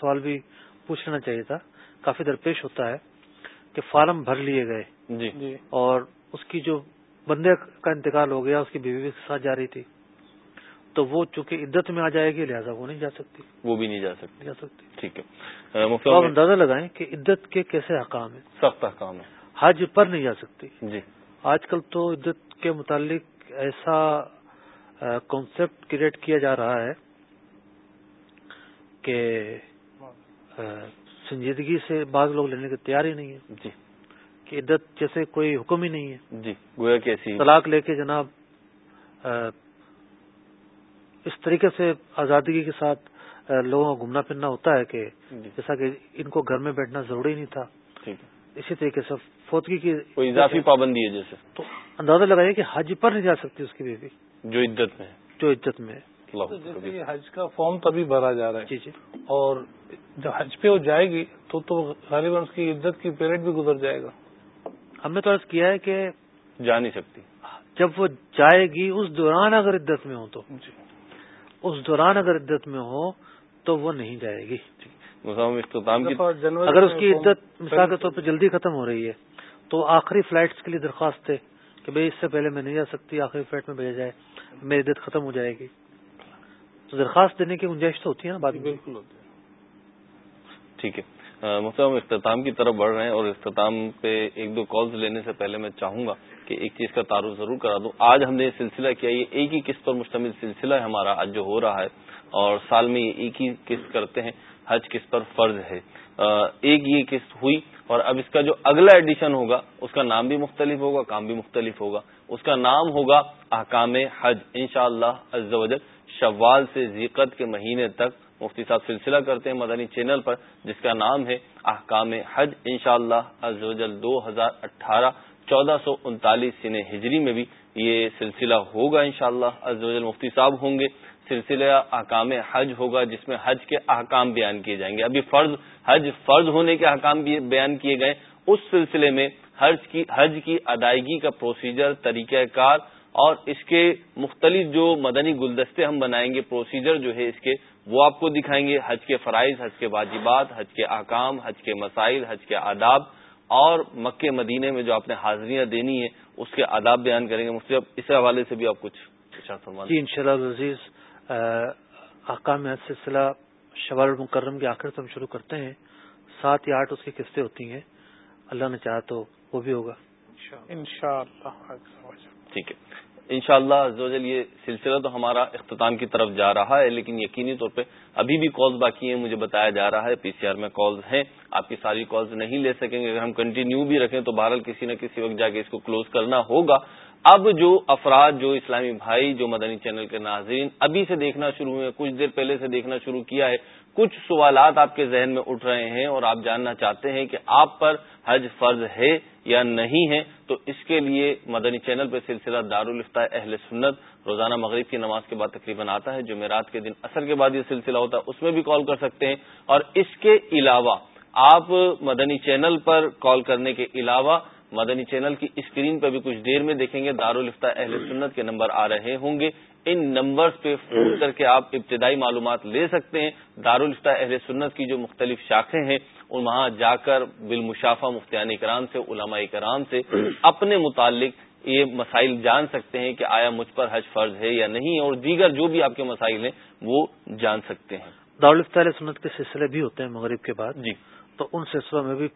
سوال بھی پوچھنا چاہیے تھا۔ کافی درپیش ہوتا ہے کہ فارم بھر لیے گئے۔ جی, جی۔ اور اس کی جو بندے کا انتقال ہو گیا اس کی بیوی کے ساتھ جا رہی تھی۔ تو وہ چونکہ عدت میں آ جائے گی لہٰذا وہ نہیں جا سکتی۔ وہ بھی نہیں جا سکتی۔ جا سکتی۔ ٹھیک ہے۔ آپ اندازہ لگائیں کہ عدت کے کیسے حکام ہیں؟ سخت حکام ہے حج پر نہیں جا سکتی۔ جی۔ آج کل تو عدت کے متعلق ایسا کانسیپٹ کریٹ کیا جا رہا ہے کہ سنجیدگی سے بعض لوگ لینے کے تیار ہی نہیں ہے جی۔ کہ عدت جیسے کوئی حکم ہی نہیں ہے۔ جی گویا کیسی طلاق لے کے جناب اس طریقے سے آزادگی کے ساتھ لوگوں کا گھومنا پھرنا ہوتا ہے کہ جی۔ جیسا کہ ان کو گھر میں بیٹھنا ضروری نہیں تھا۔ اسی طریقے سے فوتگی کی کوئی اضافی پابندی ہے جیسے؟ تو اندازہ لگائیے کہ حج پر نہیں جا سکتی اس کی بیوی۔ جو عدت میں جو عدت میں حج کا فارم تبھی بھرا جا رہا ہے۔ جی جی۔ اور جب حج پہ وہ جائے گی تو تو غالباً اس کی عدت کی پیریڈ بھی گزر جائے گا۔ ہم نے تو عرض کیا ہے کہ جا نہیں سکتی۔ جب وہ جائے گی اس دوران اگر عدت میں ہو تو۔ جی۔ اس دوران اگر عدت میں ہو تو وہ نہیں جائے گی۔ اختتام کی اگر اس کی عدت مثال کے طور پہ جلدی ختم ہو رہی ہے تو آخری فلائٹس کے لیے درخواست ہے کہ بھائی اس سے پہلے میں نہیں جا سکتی آخری فلائٹ میں بھیجا جائے میری عدت ختم ہو جائے گی۔ تو درخواست دینے کی گنجائش تو ہوتی ہے نا بات بالکل ہوتی ہے۔ ٹھیک ہے۔ ہم اختتام کی طرف بڑھ رہے ہیں اور اختتام پہ ایک دو کالز لینے سے پہلے میں چاہوں گا کہ ایک چیز کا تعارف ضرور کرا دوں۔ آج ہم نے یہ سلسلہ کیا، یہ ایک ہی قسط پر مشتمل سلسلہ ہے ہمارا، آج جو ہو رہا ہے، اور سال میں یہ ایک ہی قسط کرتے ہیں، حج کس پر فرض ہے۔ ایک یہ قسط ہوئی، اور اب اس کا جو اگلا ایڈیشن ہوگا، اس کا نام بھی مختلف ہوگا، کام بھی مختلف ہوگا۔ اس کا نام ہوگا احکام حج۔ انشاءاللہ شاء اللہ شوال سے ذیقت کے مہینے تک مفتی صاحب سلسلہ کرتے ہیں مدنی چینل پر، جس کا نام ہے احکام حج۔ انشاءاللہ شاء اللہ دو ہزار اٹھارہ چودہ سو انتالیس سن ہجری میں بھی یہ سلسلہ ہوگا انشاءاللہ شاء اللہ مفتی صاحب ہوں گے۔ سلسلہ احکام حج ہوگا، جس میں حج کے احکام بیان کیے جائیں گے۔ ابھی فرض، حج فرض ہونے کے احکام بیان کیے گئے۔ اس سلسلے میں حج کی حج کی ادائیگی کا پروسیجر، طریقہ کار اور اس کے مختلف جو مدنی گلدستے ہم بنائیں گے، پروسیجر جو ہے اس کے، وہ آپ کو دکھائیں گے۔ حج کے فرائض، حج کے واجبات، حج کے احکام، حج کے مسائل، حج کے آداب۔ اور مکہ مدینے میں جو آپ نے حاضریاں دینی ہے اس کے آداب بیان کریں گے۔ مفتی اس حوالے سے بھی آپ کچھ جی ان شاء اللہ عزیز احکام سلسلہ شوال المکرم کے آخر سے ہم شروع کرتے ہیں۔ سات یا آٹھ اس کی قسطیں ہوتی ہیں۔ اللہ نے چاہا تو وہ بھی ہوگا۔ ان شاء اللہ ٹھیک ہے۔ ان شاء اللہ یہ سلسلہ تو ہمارا اختتام کی طرف جا رہا ہے، لیکن یقینی طور پہ ابھی بھی کالز باقی ہیں، مجھے بتایا جا رہا ہے پی سی آر میں کالز ہیں، آپ کی ساری کالز نہیں لے سکیں گے، اگر ہم کنٹینیو بھی رکھیں تو بہرحال کسی نہ کسی وقت جا کے اس کو کلوز کرنا ہوگا۔ اب جو افراد، جو اسلامی بھائی، جو مدنی چینل کے ناظرین ابھی سے دیکھنا شروع ہوئے کچھ دیر پہلے سے دیکھنا شروع کیا ہے، کچھ سوالات آپ کے ذہن میں اٹھ رہے ہیں اور آپ جاننا چاہتے ہیں کہ آپ پر حج فرض ہے یا نہیں ہے، تو اس کے لیے مدنی چینل پہ سلسلہ دارالفتہ اہل سنت روزانہ مغرب کی نماز کے بعد تقریباً آتا ہے۔ جو میرات کے دن اثر کے بعد یہ سلسلہ ہوتا ہے، اس میں بھی کال کر سکتے ہیں۔ اور اس کے علاوہ آپ مدنی چینل پر کال کرنے کے علاوہ مدنی چینل کی اسکرین پہ بھی کچھ دیر میں دیکھیں گے دارالفتہ اہل سنت کے نمبر آ رہے ہوں گے۔ ان نمبرز پہ فون کر کے آپ ابتدائی معلومات لے سکتے ہیں۔ دارالفتہ اہل سنت کی جو مختلف شاخیں ہیں وہاں جا کر بالمشافہ مفتیان کرام سے علماء کرام سے اپنے متعلق یہ مسائل جان سکتے ہیں کہ آیا مجھ پر حج فرض ہے یا نہیں اور دیگر جو بھی آپ کے مسائل ہیں وہ جان سکتے ہیں۔ دارالفتہ اہل سنت کے سلسلے بھی ہوتے ہیں مغرب کے بعد۔ جی۔ تو ان سلسلوں میں بھی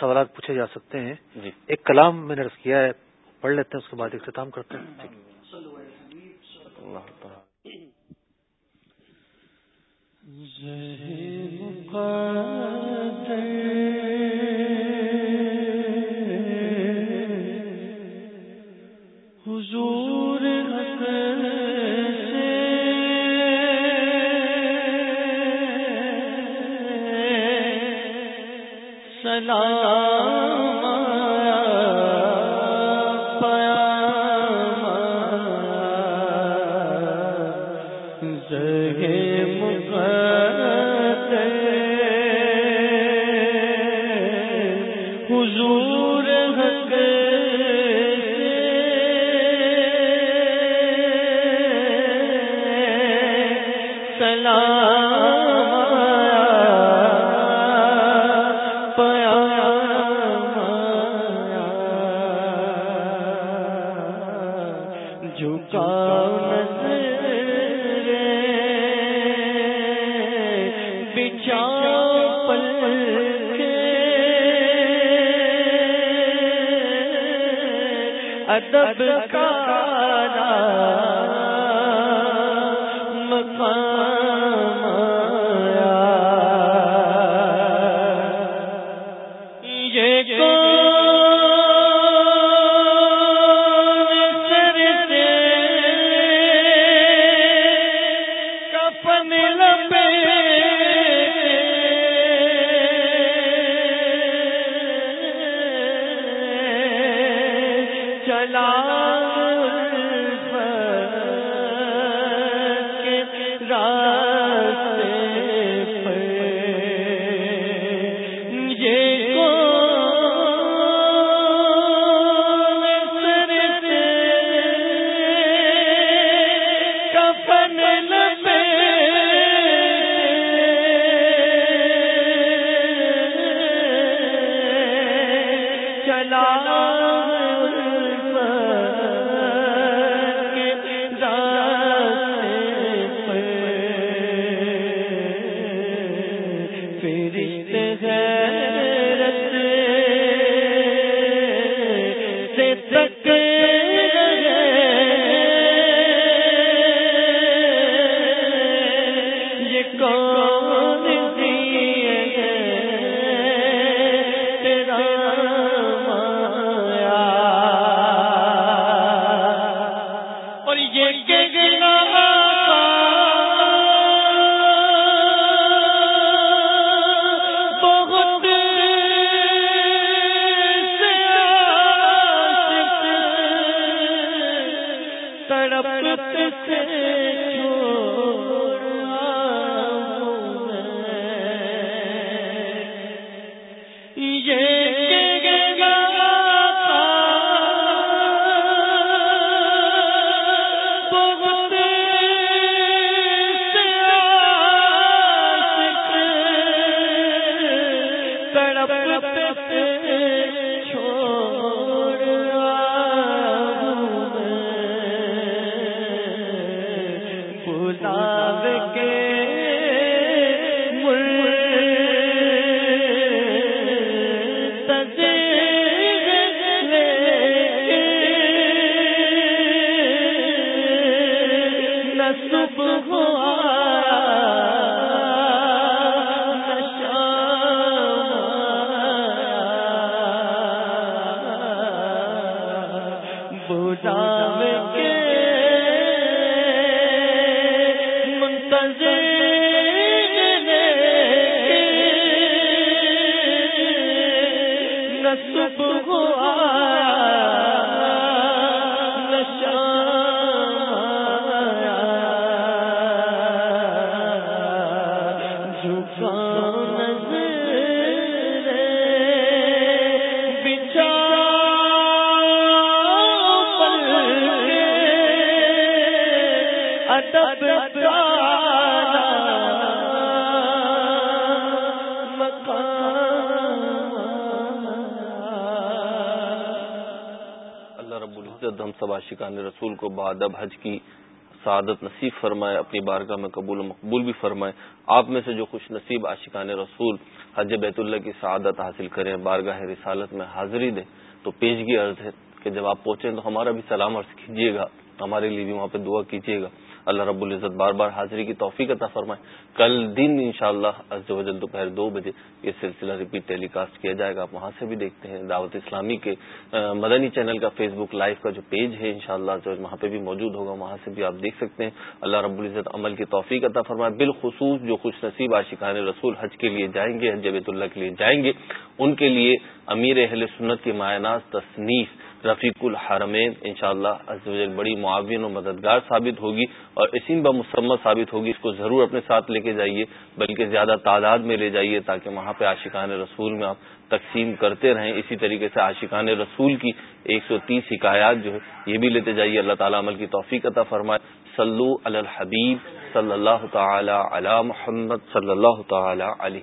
سوالات پوچھے جا سکتے ہیں۔ جی۔ ایک کلام میں نے رس کیا ہے پڑھ لیتے ہیں اس کے بعد اختتام کرتے ہیں۔ حضور رسول کو بادب حج کی سعادت نصیب فرمائے، اپنی بارگاہ میں قبول و مقبول بھی فرمائے۔ آپ میں سے جو خوش نصیب عاشقان رسول حج بیت اللہ کی سعادت حاصل کریں، بارگاہ رسالت میں حاضری دیں، تو پیشگی عرض ہے کہ جب آپ پہنچیں تو ہمارا بھی سلام عرض کیجیے گا، ہمارے لیے بھی وہاں پہ دعا کیجیے گا۔ اللہ رب العزت بار بار حاضری کی توفیق عطا فرمائے۔ کل دن انشاءاللہ شاء اللہ دوپہر دو بجے یہ سلسلہ ریپیٹ ٹیلی کاسٹ کیا جائے گا، آپ وہاں سے بھی دیکھتے ہیں۔ دعوت اسلامی کے مدنی چینل کا فیس بک لائیو کا جو پیج ہے، انشاءاللہ جو وہاں پہ بھی موجود ہوگا، وہاں سے بھی آپ دیکھ سکتے ہیں۔ اللہ رب العزت عمل کی توفیق عطا فرمائے۔ بالخصوص جو خوش نصیب عاشقان رسول حج کے لیے جائیں گے، حج بیت اللہ کے لیے جائیں گے، ان کے لیے امیر اہل سنت کی معناز تصنیف رفیق الحرمین ان شاء اللہ بڑی معاون و مددگار ثابت ہوگی اور اسی بمسمت ثابت ہوگی۔ اس کو ضرور اپنے ساتھ لے کے جائیے۔ بلکہ زیادہ تعداد میں لے جائیے تاکہ وہاں پہ عاشقان رسول میں آپ تقسیم کرتے رہیں۔ اسی طریقے سے عاشقان رسول کی ایک سو تیس حکایات جو ہے، یہ بھی لیتے جائیے۔ اللہ تعالیٰ عمل کی توفیق عطا فرمائے۔ صلو علی الحبیب صلی اللہ تعالی علی محمد صلی اللہ تعالی علیہ